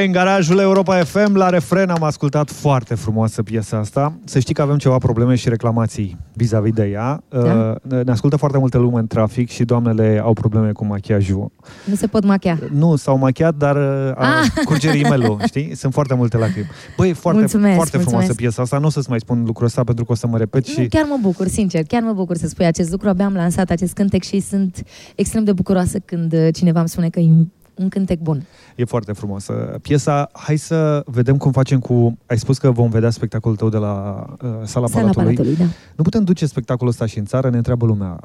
În garajul Europa FM, la refren am ascultat foarte frumoasă piesa asta. Să știi că avem ceva probleme și reclamații vis-a-vis de ea. Da? Uh, Ne ascultă foarte multă lume în trafic și doamnele au probleme cu machiajul. Nu se pot machia. Nu, s-au machiat, dar uh, a, Ah! curge rimel știi? Sunt foarte multe lacrimi. Băi, foarte, Mulțumesc, foarte frumoasă mulțumesc. piesa asta. Nu o să-ți mai spun lucrul ăsta pentru că o să mă repet și... Nu, chiar mă bucur, sincer, chiar mă bucur să spui acest lucru. Abia am lansat acest cântec și sunt extrem de bucuroasă când uh, cineva îmi spune că e un cântec bun. E foarte frumoasă. Piesa, hai să vedem cum facem cu... Ai spus că vom vedea spectacolul tău de la uh, Sala, Sala Palatului. Palatului, da. Nu putem duce spectacolul ăsta și în țară, ne întreabă lumea.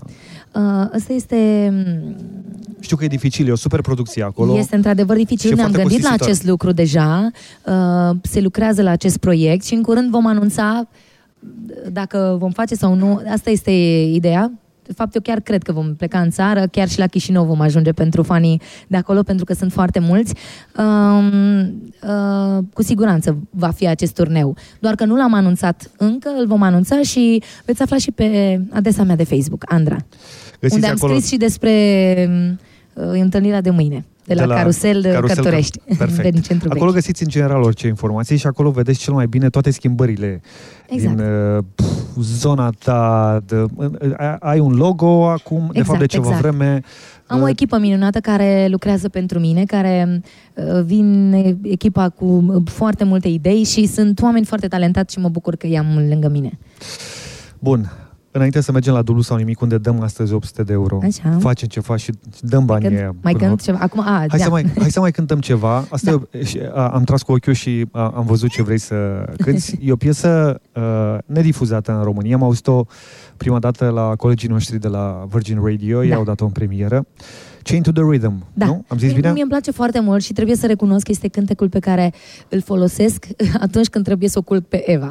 Uh, ăsta este, mm, Știu că e dificil, e o super producție acolo. este într-adevăr și dificil. e Ne-am foarte gândit la costisitor. acest lucru deja. Uh, se lucrează la acest proiect și în curând vom anunța dacă vom face sau nu. Asta este ideea. De fapt, eu chiar cred că vom pleca în țară, chiar și la Chișinău vom ajunge pentru fanii de acolo, pentru că sunt foarte mulți. Um, uh, cu siguranță va fi acest turneu. Doar că nu l-am anunțat încă, îl vom anunța și veți afla și pe adresa mea de Facebook, Andra. Găsiți unde am acolo- scris și despre uh, întâlnilea de mâine, de la, Carusel, de Carusel Cărturești, Perfect. din centru acolo găsiți în general orice informații și acolo vedeți cel mai bine toate schimbările Exact. din uh, pf, zona ta. De, uh, ai- ai un logo acum, de Exact, fapt de ceva exact. vreme. Am o Uh, echipă minunată care lucrează pentru mine, care uh, vin echipa cu uh, foarte multe idei și sunt oameni foarte talentați și mă bucur că i-am lângă mine. Bun. Înainte să mergem la dublu sau nimic, unde dăm astăzi 800 de euro. Așa. Facem ceva și dăm banii Cânt- aia mai până la cânt ceva. Acum, a, Hai, da. să mai, hai să mai cântăm ceva. Asta da. e, și, a, am tras cu ochiul și a, am văzut ce vrei să cânti. E o piesă uh, nedifuzată în România. Am auzit-o prima dată la colegii noștri de la Virgin Radio. Da. Ei au dat-o în premieră. Chain to the Rhythm. Da. Nu? Am zis bine? Mie îmi place foarte mult și trebuie să recunosc că este cântecul pe care îl folosesc atunci când trebuie să o culc pe Eva.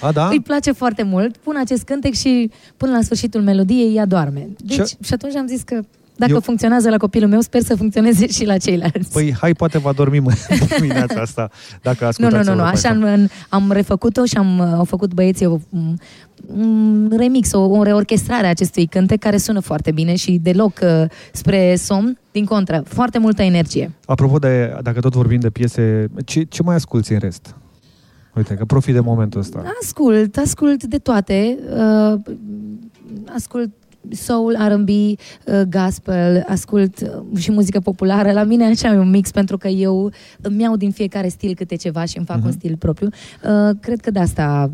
A, da? Îi place foarte mult, pun acest cântec și până la sfârșitul melodiei ea doarme. Deci, Ce- și atunci am zis că Dacă Eu- funcționează la copilul meu, sper să funcționeze și la ceilalți. Păi, hai, poate va dormi mâine dimineața asta, dacă nu, ascultați nu, nu, nu. Europa Așa FM. am, am refăcut-o și am uh, au făcut băieții o, un remix, o, o reorchestrare a acestui cântec care sună foarte bine și deloc uh, spre somn, din contră, foarte multă energie. Apropo de, dacă tot vorbim de piese, ce, ce mai asculti în rest? Uite, că profit de momentul ăsta. Ascult, ascult de toate. Uh, ascult soul, R&B, uh, gospel, ascult uh, și muzică populară. La mine așa e un mix pentru că eu îmi iau din fiecare stil câte ceva și îmi fac un Mhm. stil propriu. Uh, cred că de asta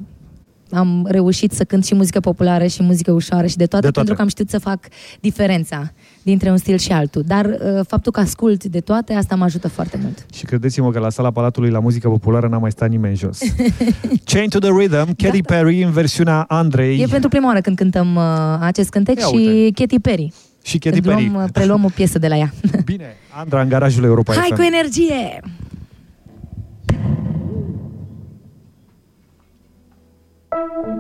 am reușit să cânt și muzică populară și muzică ușoară și de toate, De toate. pentru că am știut să fac diferența dintre un stil și altul. Dar uh, faptul că ascult de toate, asta mă ajută foarte mult. Și credeți-mă că la sala Palatului la muzică populară n-a mai stat nimeni jos. Chain to the Rhythm, Katy Perry în versiunea Andrei E pentru prima oară când cântăm uh, acest cântec Ia și uite. Katy Perry. și Katy Când Perry. luăm, uh, preluăm o piesă de la ea. Bine, Andra în garajul Europa Hai FM. cu energie! Are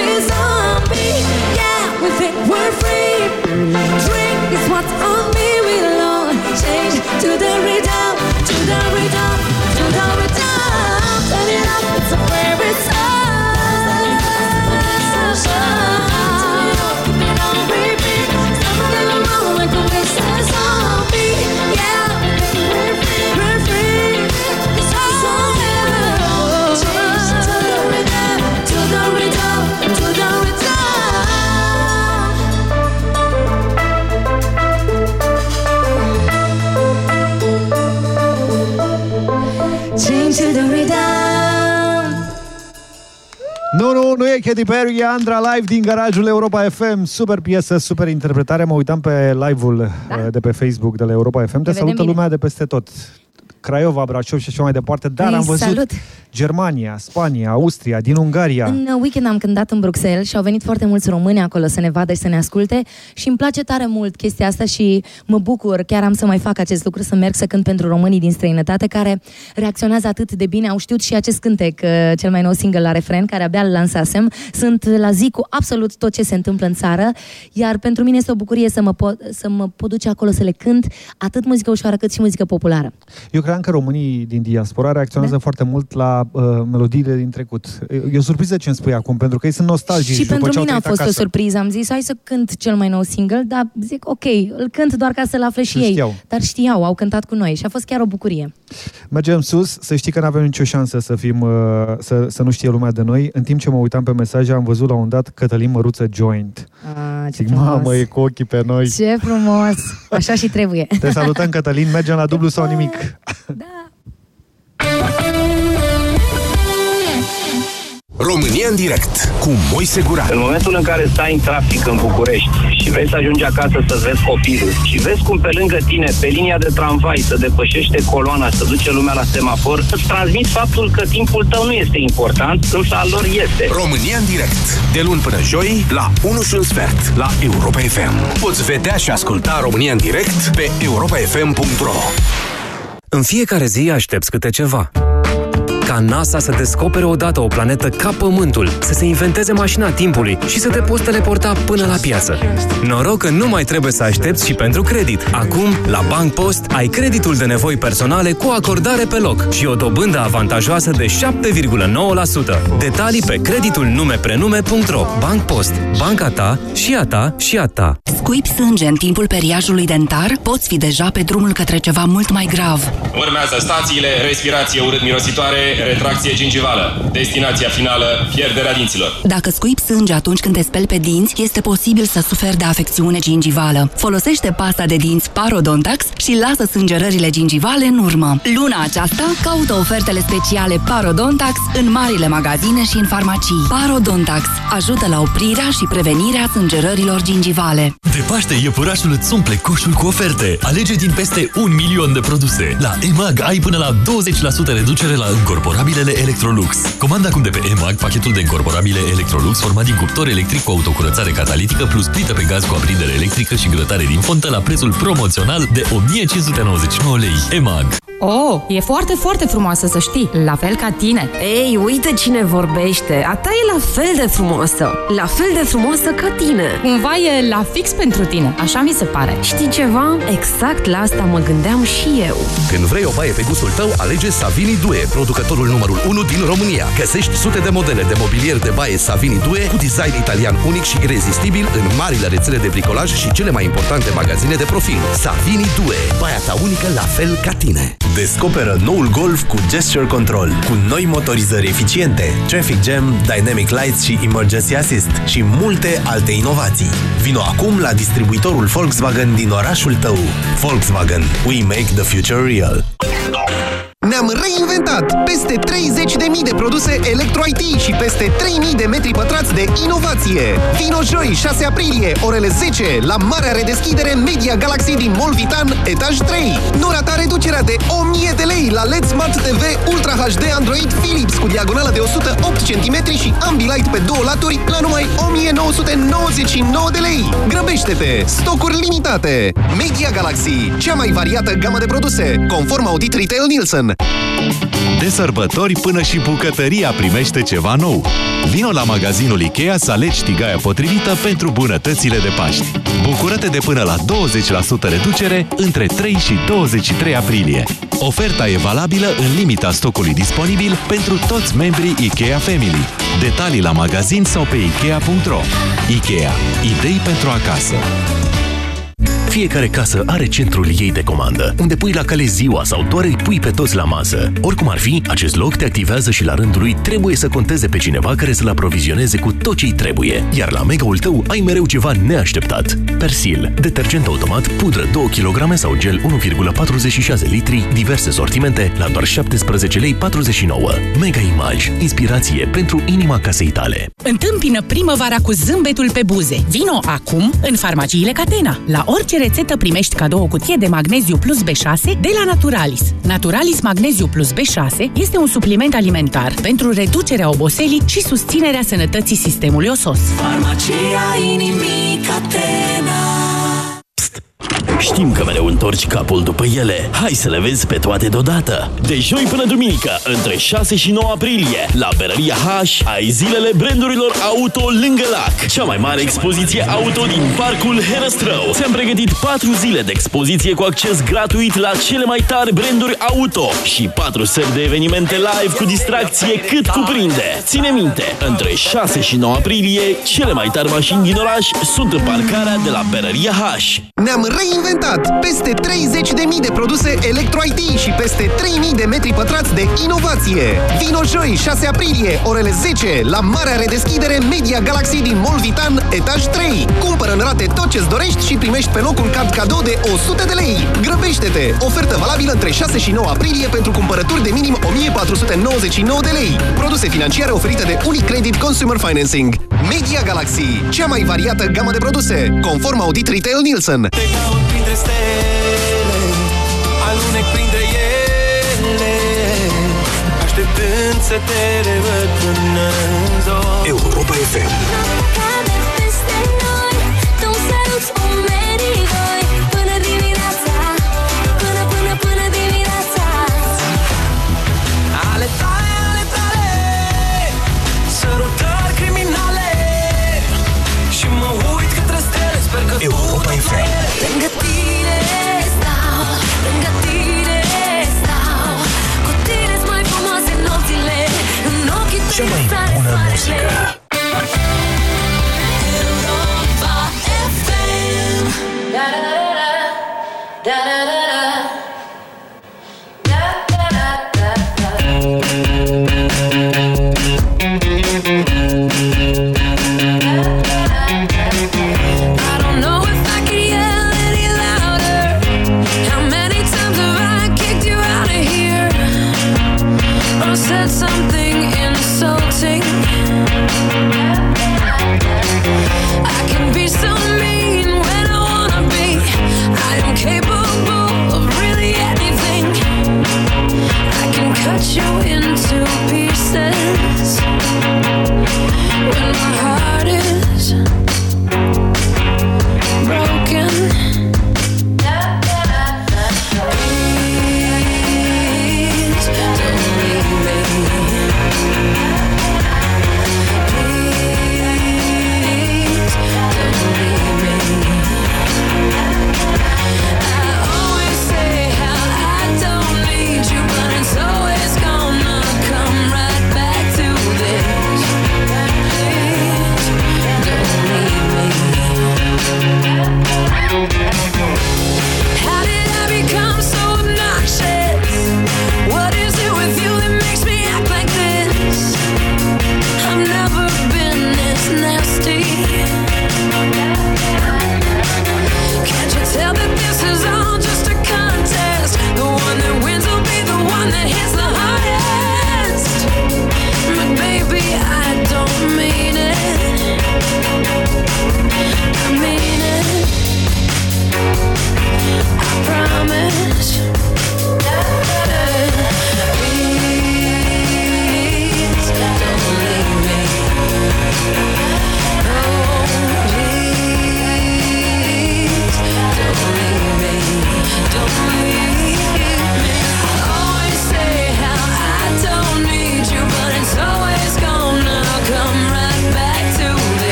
like Katy Perry, Andra live din garajul Europa FM. Super piesă, super interpretare. Mă uitam pe live-ul da. Uh, de pe Facebook de la Europa FM. Te, Te salută lumea de peste tot. Craiova, Brașov și așa mai departe, dar Ei, am văzut salut. Germania, Spania, Austria, din Ungaria. În weekend am cântat în Bruxelles și au venit foarte mulți români acolo să ne vadă și să ne asculte și îmi place tare mult chestia asta și mă bucur, chiar am să mai fac acest lucru, să merg să cânt pentru românii din străinătate care reacționează atât de bine, au știut și acest cântec, uh, cel mai nou single la refren, care abia îl lansasem. Sunt la zi cu absolut tot ce se întâmplă în țară, iar pentru mine este o bucurie să mă pot, să mă pot duce acolo să le cânt atât muzică ușoară cât și muzică populară. Eu credeam că românii din diaspora reacționează da. foarte mult la uh, melodiile din trecut. E o surpriză ce îmi spui acum, pentru că ei sunt nostalgici. Și pentru mine a fost acasă. o surpriză. Am zis, hai să cânt cel mai nou single, dar zic, ok, îl cânt doar ca să-l afle și, și ei. Știau. Dar știau, au cântat cu noi și a fost chiar o bucurie. Mergem sus, să știi că nu avem nicio șansă să fim, uh, să, să nu știe lumea de noi. În timp ce mă uitam pe mesaje, am văzut la un dat Cătălin Măruță Joint. Ah, ce Zic, mamă, e cu ochii pe noi. Ce frumos! Așa și trebuie. Te salutăm, Cătălin, mergem la dublu sau nimic. Da. România în direct cu Moise Guran. În momentul în care stai în trafic în București și vrei să ajungi acasă să vezi copilul și vezi cum pe lângă tine, pe linia de tramvai, să depășește coloana, să duce lumea la semafor, îți transmit faptul că timpul tău nu este important, însă al lor este. România în direct. De luni până joi, la 1 și un sfert, la Europa FM. Poți vedea și asculta România în direct pe europafm.ro În fiecare zi aștepți câte ceva ca NASA să descopere odată o planetă ca Pământul, să se inventeze mașina timpului și să te poți teleporta până la piață. Noroc că nu mai trebuie să aștepți și pentru credit. Acum, la Bank Post, ai creditul de nevoi personale cu acordare pe loc și o dobândă avantajoasă de 7,9%. Detalii pe creditul nume-prenume.ro Bank Post. Banca ta și a ta și a ta. Scuip sânge în timpul periajului dentar? Poți fi deja pe drumul către ceva mult mai grav. Urmează stațiile, respirație urât-mirositoare, retracție gingivală. Destinația finală, pierderea dinților. Dacă scuipi sânge atunci când te speli pe dinți, este posibil să suferi de afecțiune gingivală. Folosește pasta de dinți Parodontax și lasă sângerările gingivale în urmă. Luna aceasta caută ofertele speciale Parodontax în marile magazine și în farmacii. Parodontax ajută la oprirea și prevenirea sângerărilor gingivale. De Paște, iepurașul îți umple coșul cu oferte. Alege din peste un milion de produse. La EMAG ai până la 20% reducere la încorporare încorporabilele Electrolux. Comanda acum de pe EMAG pachetul de încorporabile Electrolux format din cuptor electric cu autocurățare catalitică plus plită pe gaz cu aprindere electrică și grătare din fontă la prețul promoțional de 1599 lei. EMAG. Oh, e foarte, foarte frumoasă, să știi. La fel ca tine. Ei, uite cine vorbește. A ta e la fel de frumoasă. La fel de frumoasă ca tine. Cumva e la fix pentru tine, așa mi se pare. Știi ceva? Exact la asta mă gândeam și eu. Când vrei o baie pe gustul tău, alege Savini Due, producătorul numărul 1 din România. Găsești sute de modele de mobilier de baie Savini Due cu design italian unic și irezistibil în marile rețele de bricolaj și cele mai importante magazine de profil. Savini Due, baia ta unică la fel ca tine. Descoperă noul Golf cu Gesture Control, cu noi motorizări eficiente, Traffic Jam, Dynamic Lights și Emergency Assist și multe alte inovații. Vino acum la distribuitorul Volkswagen din orașul tău. Volkswagen. We make the future real. Ne-am reinventat! Peste 30.000 de produse Electro-IT și peste 3.000 de metri pătrați de inovație! Vino joi, 6 aprilie, orele 10, la marea redeschidere Media Galaxy din Mall Vitan, etaj 3. Nu rata reducerea de 1000 de lei la LED Smart TV Ultra HD Android Philips cu diagonală de 108 cm și Ambilight pe două laturi la numai 1999 de lei. Grăbește-te! Stocuri limitate! Media Galaxy, cea mai variată gamă de produse, conform Audit Retail Nielsen. De sărbători până și bucătăria primește ceva nou. Vino la magazinul Ikea să alegi tigaia potrivită pentru bunătățile de Paști. Bucură-te de până la 20% reducere între 3 și 23 aprilie. Oferta e valabilă în limita stocului disponibil pentru toți membrii Ikea Family. Detalii la magazin sau pe Ikea.ro Ikea. Idei pentru acasă. Fiecare casă are centrul ei de comandă, unde pui la cale ziua sau doar îi pui pe toți la masă. Oricum ar fi, acest loc te activează și la rândul lui trebuie să conteze pe cineva care să-l aprovizioneze cu tot ce-i trebuie. Iar la Mega-ul tău ai mereu ceva neașteptat. Persil, detergent automat, pudră 2 kg sau gel 1,46 litri, diverse sortimente la doar 17 lei 49. Mega Image, inspirație pentru inima casei tale. Întâmpină primăvara cu zâmbetul pe buze. Vino acum în farmaciile Catena. La orice rețetă primești cadou o cutie de magneziu plus B6 de la Naturalis. Naturalis Magneziu plus B6 este un supliment alimentar pentru reducerea oboselii și susținerea sănătății sistemului osos. Farmacia inimii Catena Știm că mereu întorci capul după ele. Hai să le vezi pe toate deodată. De joi până duminică, între 6 și 9 aprilie, la Berăria H, ai zilele brandurilor auto lângă lac. Cea mai mare expoziție auto din parcul Herăstrău. Ți-am pregătit 4 zile de expoziție cu acces gratuit la cele mai tari branduri auto și 4 seri de evenimente live cu distracție cât cuprinde. Ține minte, între 6 și 9 aprilie, cele mai tari mașini din oraș sunt în parcarea de la Berăria H. Ne-am reinventat! Peste 30.000 de produse Electro-IT și peste 3.000 de metri pătrați de inovație! Vino joi, 6 aprilie, orele 10, la marea redeschidere Media Galaxy din Mall Vitan, etaj 3. Cumpără în rate tot ce-ți dorești și primești pe locul card cadou de 100 de lei. Grăbește-te! Ofertă valabilă între 6 și 9 aprilie pentru cumpărături de minim 1499 de lei. Produse financiare oferite de Unicredit Consumer Financing. Media Galaxy, cea mai variată gamă de produse, conform Audit Retail Nielsen. Te caut printre stele Alunec printre ele. Așteptând să te revăd până în zon Europa FM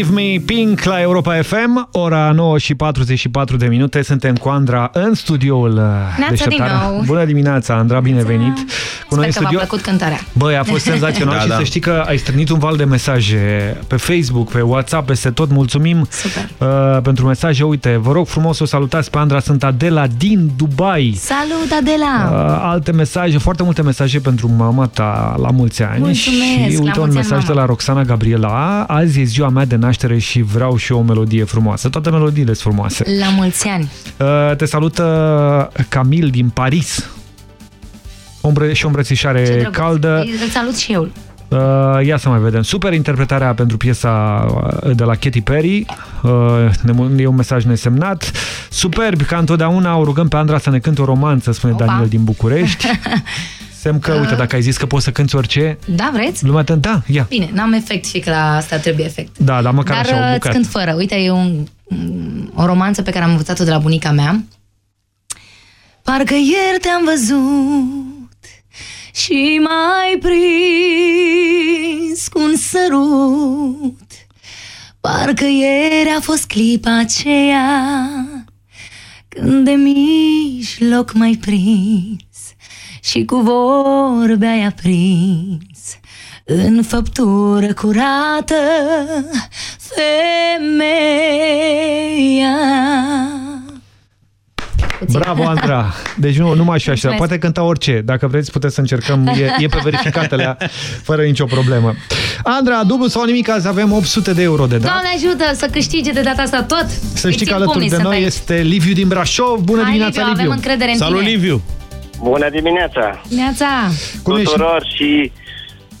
Please don't leave me, Pink la Europa FM, ora 9 și 44 de minute, suntem cu Andra în studioul uh, Neața Deșteptarea. din nou. Bună dimineața, Andra, bine venit! Cu noi Sper în că v-a studio. plăcut cântarea. Băi, a fost senzațional Da, și da. să știi că ai strânit un val de mesaje pe Facebook, pe WhatsApp, peste tot. Mulțumim uh, pentru mesaje. Uite, vă rog frumos să o salutați pe Andra, sunt Adela din Dubai. Salut, Adela! Uh, alte mesaje, foarte multe mesaje pentru mama ta la mulți ani. Mulțumesc, și la uite un mulți ani, mesaj de mama. la Roxana Gabriela. Azi e ziua mea de naștere și vreau și eu o melodie frumoasă. Toate melodiile sunt frumoase. La mulți ani. Uh, te salută Camil din Paris. O îmbră și o îmbrățișare Ce drăguț. caldă. Îl salut și eu. Uh, ia să mai vedem. Super interpretarea pentru piesa uh, de la Katy Perry. Uh, ne- e un mesaj nesemnat. Superb, ca întotdeauna o rugăm pe Andra să ne cânte o romanță, spune Opa. Daniel din București. Semn că, uite, dacă ai zis că poți să cânti orice, Da, vreți? lumea te... Da, ia. Bine, n-am efect și că la asta trebuie efect. Da, dar măcar Dar așa o uh, îți bucată. cânt fără. Uite, e un, o romanță pe care am învățat-o de la bunica mea. Parcă ieri te-am văzut și m-ai prins cu un sărut. Parcă ieri a fost clipa aceea când de mijloc m-ai prins și cu vorbe ai aprins în făptură curată femeia. Bravo, Andra! Deci nu, nu m-aș fi așa. Mulțumesc. Poate cânta orice. Dacă vreți, puteți să încercăm. E, e pe verificatele fără nicio problemă. Andra, dublu sau nimic, azi avem 800 de euro de dat. Doamne ajută să câștige de data asta tot. Să Îți știi că țin alături pumnii, de sunt noi aici. este Liviu din Brașov. Bună Hai, dimineața, Liviu, Liviu! avem încredere în Salut, tine. Liviu! Bună dimineața! Neața, tuturor și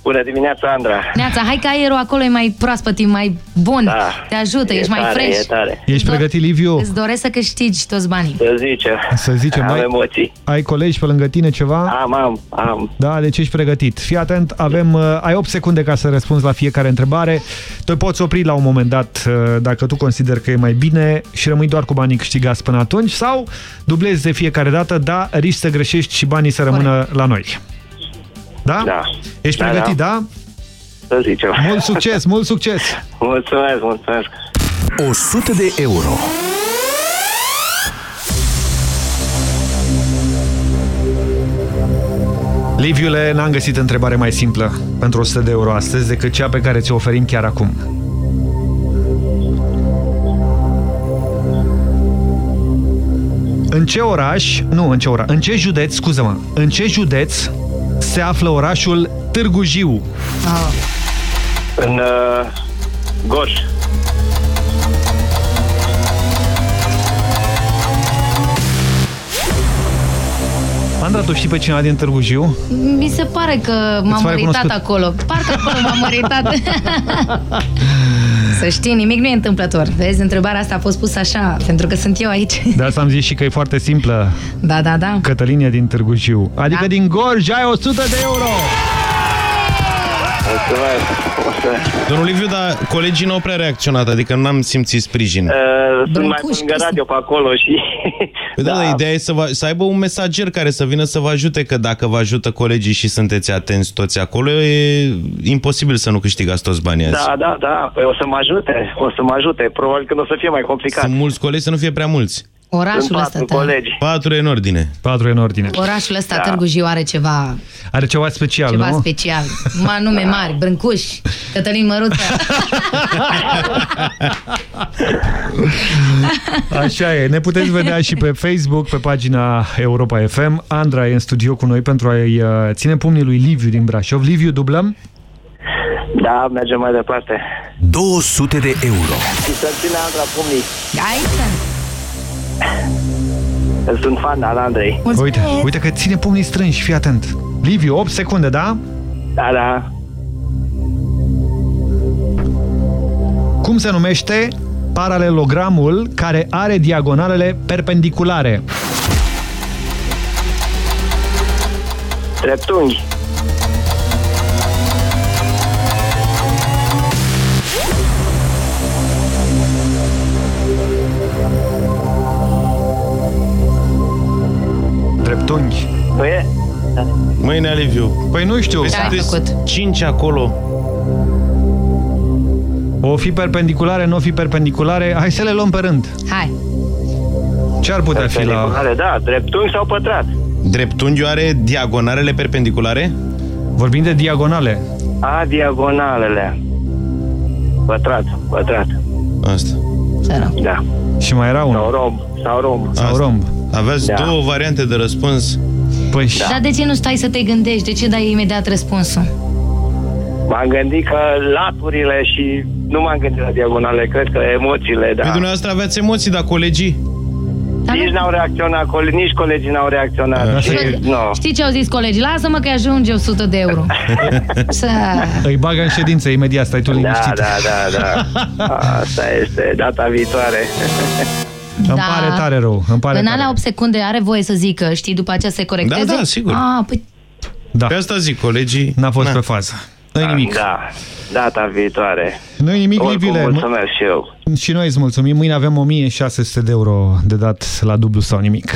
bună dimineața, Andra. Neața, hai că aerul acolo e mai proaspăt, e mai bun. Da. Te ajută, E ești mai tare, fresh. e tare. Ești pregătit, Liviu? Îți doresc să câștigi toți banii. Să zicem. Să zicem, Am ai, emoții. ai colegi pe lângă tine ceva? Am, am, am. Da, deci ești pregătit. Fii atent, avem, uh, ai 8 secunde ca să răspunzi la fiecare întrebare. Te poți opri la un moment dat uh, dacă tu consideri că e mai bine și rămâi doar cu banii câștigați până atunci sau dublezi de fiecare dată, da, riști să greșești și banii să rămână la noi. Da? Da. Ești Da, pregătit, da. da? Să zicem. Mult succes, mult succes! Mulțumesc, mulțumesc. 100 de euro. Liviule, n-am găsit întrebare mai simplă pentru 100 de euro astăzi decât cea pe care ți-o oferim chiar acum. În ce oraș, nu în ce oraș, în ce județ, scuză-mă, în ce județ se află orașul Târgu Jiu? Ah. În uh, Gorj. Andra, tu știi pe cineva din Târgu Jiu? Mi se pare că m-am Îți pare măritat cunoscut? acolo. Parcă acolo m-am măritat. Să știi, nimic nu e întâmplător. Vezi, întrebarea asta a fost pusă așa, pentru că sunt eu aici. De asta am zis și că e foarte simplă. Da, da, da. Cătălinia din Târgu Jiu. Adică Da. din Gorj ai 100 de euro! Mulțumesc. Domnul Liviu, dar colegii nu au prea reacționat, adică n-am simțit sprijin. Uh, sunt mai pe lângă radio pe acolo și... Păi da, da, ideea e să, vă, să aibă un mesager care să vină să vă ajute, că dacă vă ajută colegii și sunteți atenți toți acolo, e imposibil să nu câștigați toți banii azi. Da, da, da. Păi o să mă ajute. O să mă ajute. Probabil că nu o să fie mai complicat. Sunt mulți colegi, să nu fie prea mulți. Orașul Sunt ăsta, patru tău. colegi. Patru e în ordine. Patru e în ordine. orașul ăsta, Da. Târgu Jiu, are ceva, Are ceva special, ceva nu? special. Ma nume mari, Brâncuș, Cătălin Măruță. Așa e. Ne puteți vedea și pe Facebook, pe pagina Europa FM. Andra e în studio cu noi pentru a-i uh, ține pumnii lui Liviu din Brașov. Liviu, dublăm? Da, mergem mai departe. 200 de euro. Și să ține Andra pumnii. Aici. Sunt fan al Andrei. Uite, uite că ține pumnii strânși, fii atent. Liviu, 8 secunde, da? Da, da. Cum se numește paralelogramul care are diagonalele perpendiculare? Dreptunghi. Dreptunghi. Nu e? Mâine, Liviu. Păi nu știu. Păi Ce ai sunteți făcut? cinci acolo. O fi perpendiculare, nu o fi perpendiculare. Hai să le luăm pe rând. Hai. Ce ar putea fi la... Perpendiculare, da, dreptunghi sau pătrat? Dreptunghiul are diagonalele perpendiculare? Vorbim de diagonale. A, diagonalele. Pătrat, pătrat. Asta. Da. Și mai era unul. Sau romb, sau romb. Sau romb. Aveți Da. două variante de răspuns. Păi Da. Dar de ce nu stai să te gândești? De ce dai imediat răspunsul? M-am gândit că laturile și nu m-am gândit la diagonale, cred că emoțiile, da. Păi dumneavoastră aveți emoții, dar colegii? Nici n-au reacționat, cole- nici colegii n-au reacționat. Și, no. Știi ce au zis colegii? Lasă-mă că ajunge 100 de euro. Să... Îi bagă în ședință imediat, stai tu Da, liniștit. da, da, da. Asta este data viitoare. Îmi pare tare rău, îmi pare În tare. alea 8 secunde are voie să zică, știi, după aceea se corecteze? Da, da, sigur. Ah, păi Da. Pe asta zic, colegii... N-a fost pe fază. Nu nimic. Da, data viitoare. Nu nimic, Oricum, Livile. mulțumesc și eu. Și noi îți mulțumim. Mâine avem 1600 de euro de dat la dublu sau nimic.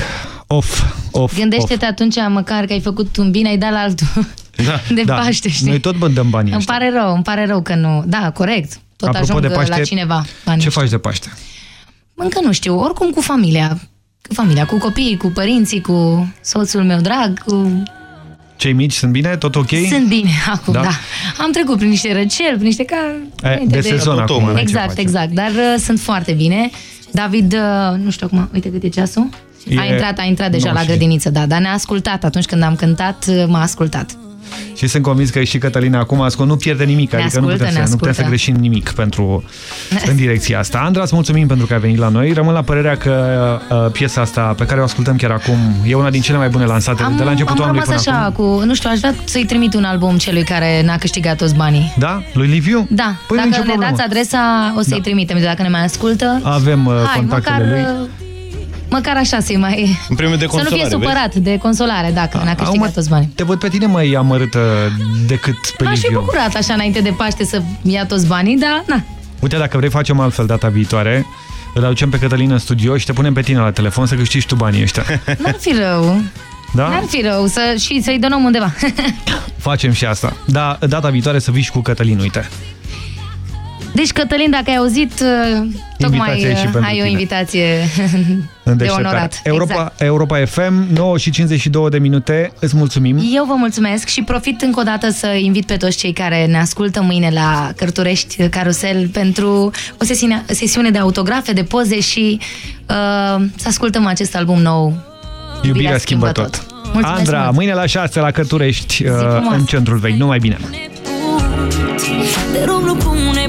Off, off, gândește-te atunci măcar că ai făcut un bine, ai dat la altul Da, de da. Paște, știi? Noi tot bândăm banii Îmi ăștia. pare rău, îmi pare rău că nu... Da, corect. Tot Apropo ajung de Paște, la cineva. banii Ce ăștia. faci de Paște? Încă nu știu, oricum cu familia. Cu familia, cu copiii, cu părinții, cu soțul meu drag, cu... Cei mici sunt bine? Tot ok? Sunt bine acum, Da? da. Am trecut prin niște răceli, prin niște ca... înainte de sezon acum, n-ai ce Exact, face. exact. Dar uh, sunt foarte bine. David, uh, nu știu acum, uite cât e ceasul. A E intrat, a intrat deja nouă la și- grădiniță, da, dar ne-a ascultat. Atunci când am cântat, uh, m-a ascultat. Și sunt convins că și Cătălina acum ascult, nu pierde nimic, Ne adică nu ascultă, putem, ne să, nu putem să ascultă. greșim nimic pentru, în direcția asta. Andra, îți mulțumim pentru că ai venit la noi. Rămân la părerea că uh, piesa asta pe care o ascultăm chiar acum e una din cele mai bune lansate Am, de la începutul am anului rămas până așa acum. cu, nu știu, aș vrea să-i trimit un album celui care n-a câștigat toți banii. Da? Lui Liviu? Da, Păi nicio dacă ne problemă. dați adresa, o să-i Da. trimitem, dacă ne mai ascultă. Avem uh, Hai, contactele măcar, lui. Uh, măcar așa să-i mai... În premiu de Să nu fie consolare, supărat, de consolare, dacă n-a câștigat Acum, toți banii. Te văd pe tine mai amărâtă decât pe M-aș fi Liviu. bucurat așa înainte de Paște să ia toți banii, dar na. Uite, dacă vrei facem altfel data viitoare, îl aducem pe Cătălin în studio și te punem pe tine la telefon să câștigi tu banii ăștia. N-ar fi rău. Da? N-ar fi rău să, și să-i donăm undeva. Facem și asta. Da, data viitoare să vii și cu Cătălin, uite. Deci, Cătălin, dacă ai auzit, uh, tocmai Invitație și uh, pentru ai o tine. invitație În de deșteptare. onorat. Europa, Exact. Europa FM, 9 și 52 de minute. Îți mulțumim. Eu vă mulțumesc și profit încă o dată să invit pe toți cei care ne ascultă mâine la Cărturești Carusel pentru o sesiune, sesiune de autografe, de poze și uh, să ascultăm acest album nou. Iubirea schimbă tot. Mulțumesc Andra, mult. mâine la 6 la Căturești, uh, frumoasă. în centrul vechi. Numai bine. Te rog, nu pune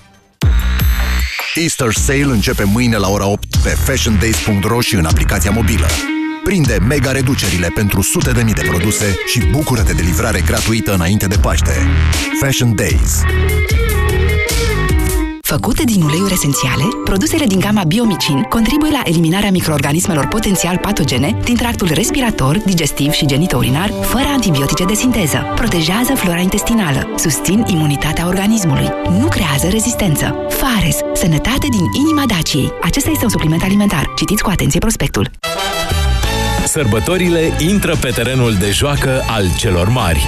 Easter Sale începe mâine la ora 8 pe fashiondays.ro și în aplicația mobilă. Prinde mega reducerile pentru sute de mii de produse și bucură-te de livrare gratuită înainte de Paște. Fashion Days. Făcute din uleiuri esențiale, produsele din gama Biomicin contribuie la eliminarea microorganismelor potențial patogene din tractul respirator, digestiv și genitourinar, fără antibiotice de sinteză. Protejează flora intestinală, susțin imunitatea organismului, nu creează rezistență. Fares, sănătate din inima Daciei. Acesta este un supliment alimentar. Citiți cu atenție prospectul. Sărbătorile intră pe terenul de joacă al celor mari.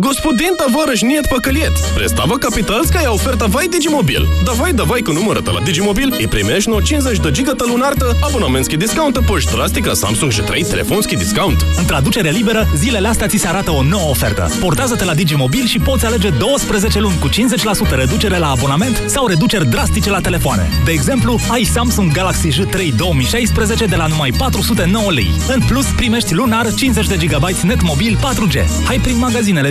Господин товарищ нет поколет. Представа капитальская оферта Вай Digimobil. Давай, давай cu numărătă la Digimobil и primești no 50 de gigată lunartă, abonamentski discount pe drastica Samsung și 3 telefonski discount. În traducere liberă, zilele astea ți se arată o nouă ofertă. Portează-te la Digimobil și poți alege 12 luni cu 50% reducere la abonament sau reduceri drastice la telefoane. De exemplu, ai Samsung Galaxy J3 2016 de la numai 409 lei. În plus, primești lunar 50 de GB net mobil 4G. Hai prin magazinele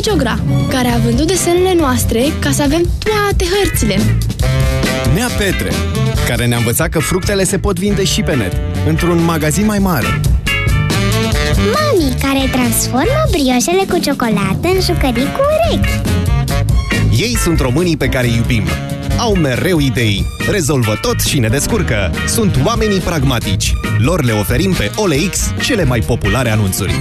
Geogra, care a vândut desenele noastre ca să avem toate hărțile. Nea Petre, care ne-a învățat că fructele se pot vinde și pe net, într-un magazin mai mare. Mami, care transformă brioșele cu ciocolată în jucării cu urechi. Ei sunt românii pe care îi iubim. Au mereu idei, rezolvă tot și ne descurcă. Sunt oamenii pragmatici. Lor le oferim pe OLX cele mai populare anunțuri.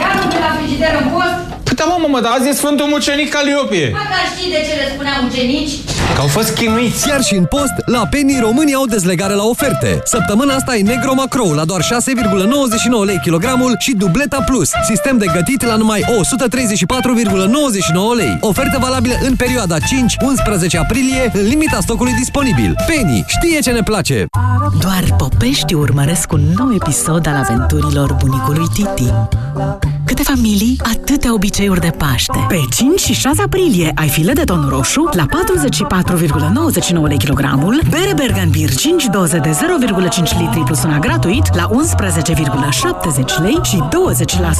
Ia de la frigider în post da, mamă, mă, dar azi e Sfântul Mucenic Caliopie. Mă, dar știi de ce le spuneau ucenici? Că au fost chinuiți. Chiar și în post, la Penny românii au dezlegare la oferte. Săptămâna asta e Negro Macro la doar 6,99 lei kilogramul și Dubleta Plus, sistem de gătit la numai 134,99 lei. Ofertă valabilă în perioada 5-11 aprilie, în limita stocului disponibil. Penny știe ce ne place. Doar popești urmăresc un nou episod al aventurilor bunicului Titi. Câte familii, atâtea obiceiuri de Paște. Pe 5 și 6 aprilie ai file de ton roșu la 44,99 lei kilogramul, bere Bergan Beer 5 doze de 0,5 litri plus una gratuit la 11,70 lei și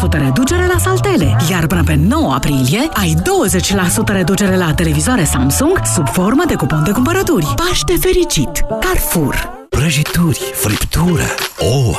20% reducere la saltele. Iar până pe 9 aprilie ai 20% reducere la televizoare Samsung sub formă de cupon de cumpărături. Paște fericit! Carrefour! Prăjituri, friptură, oh,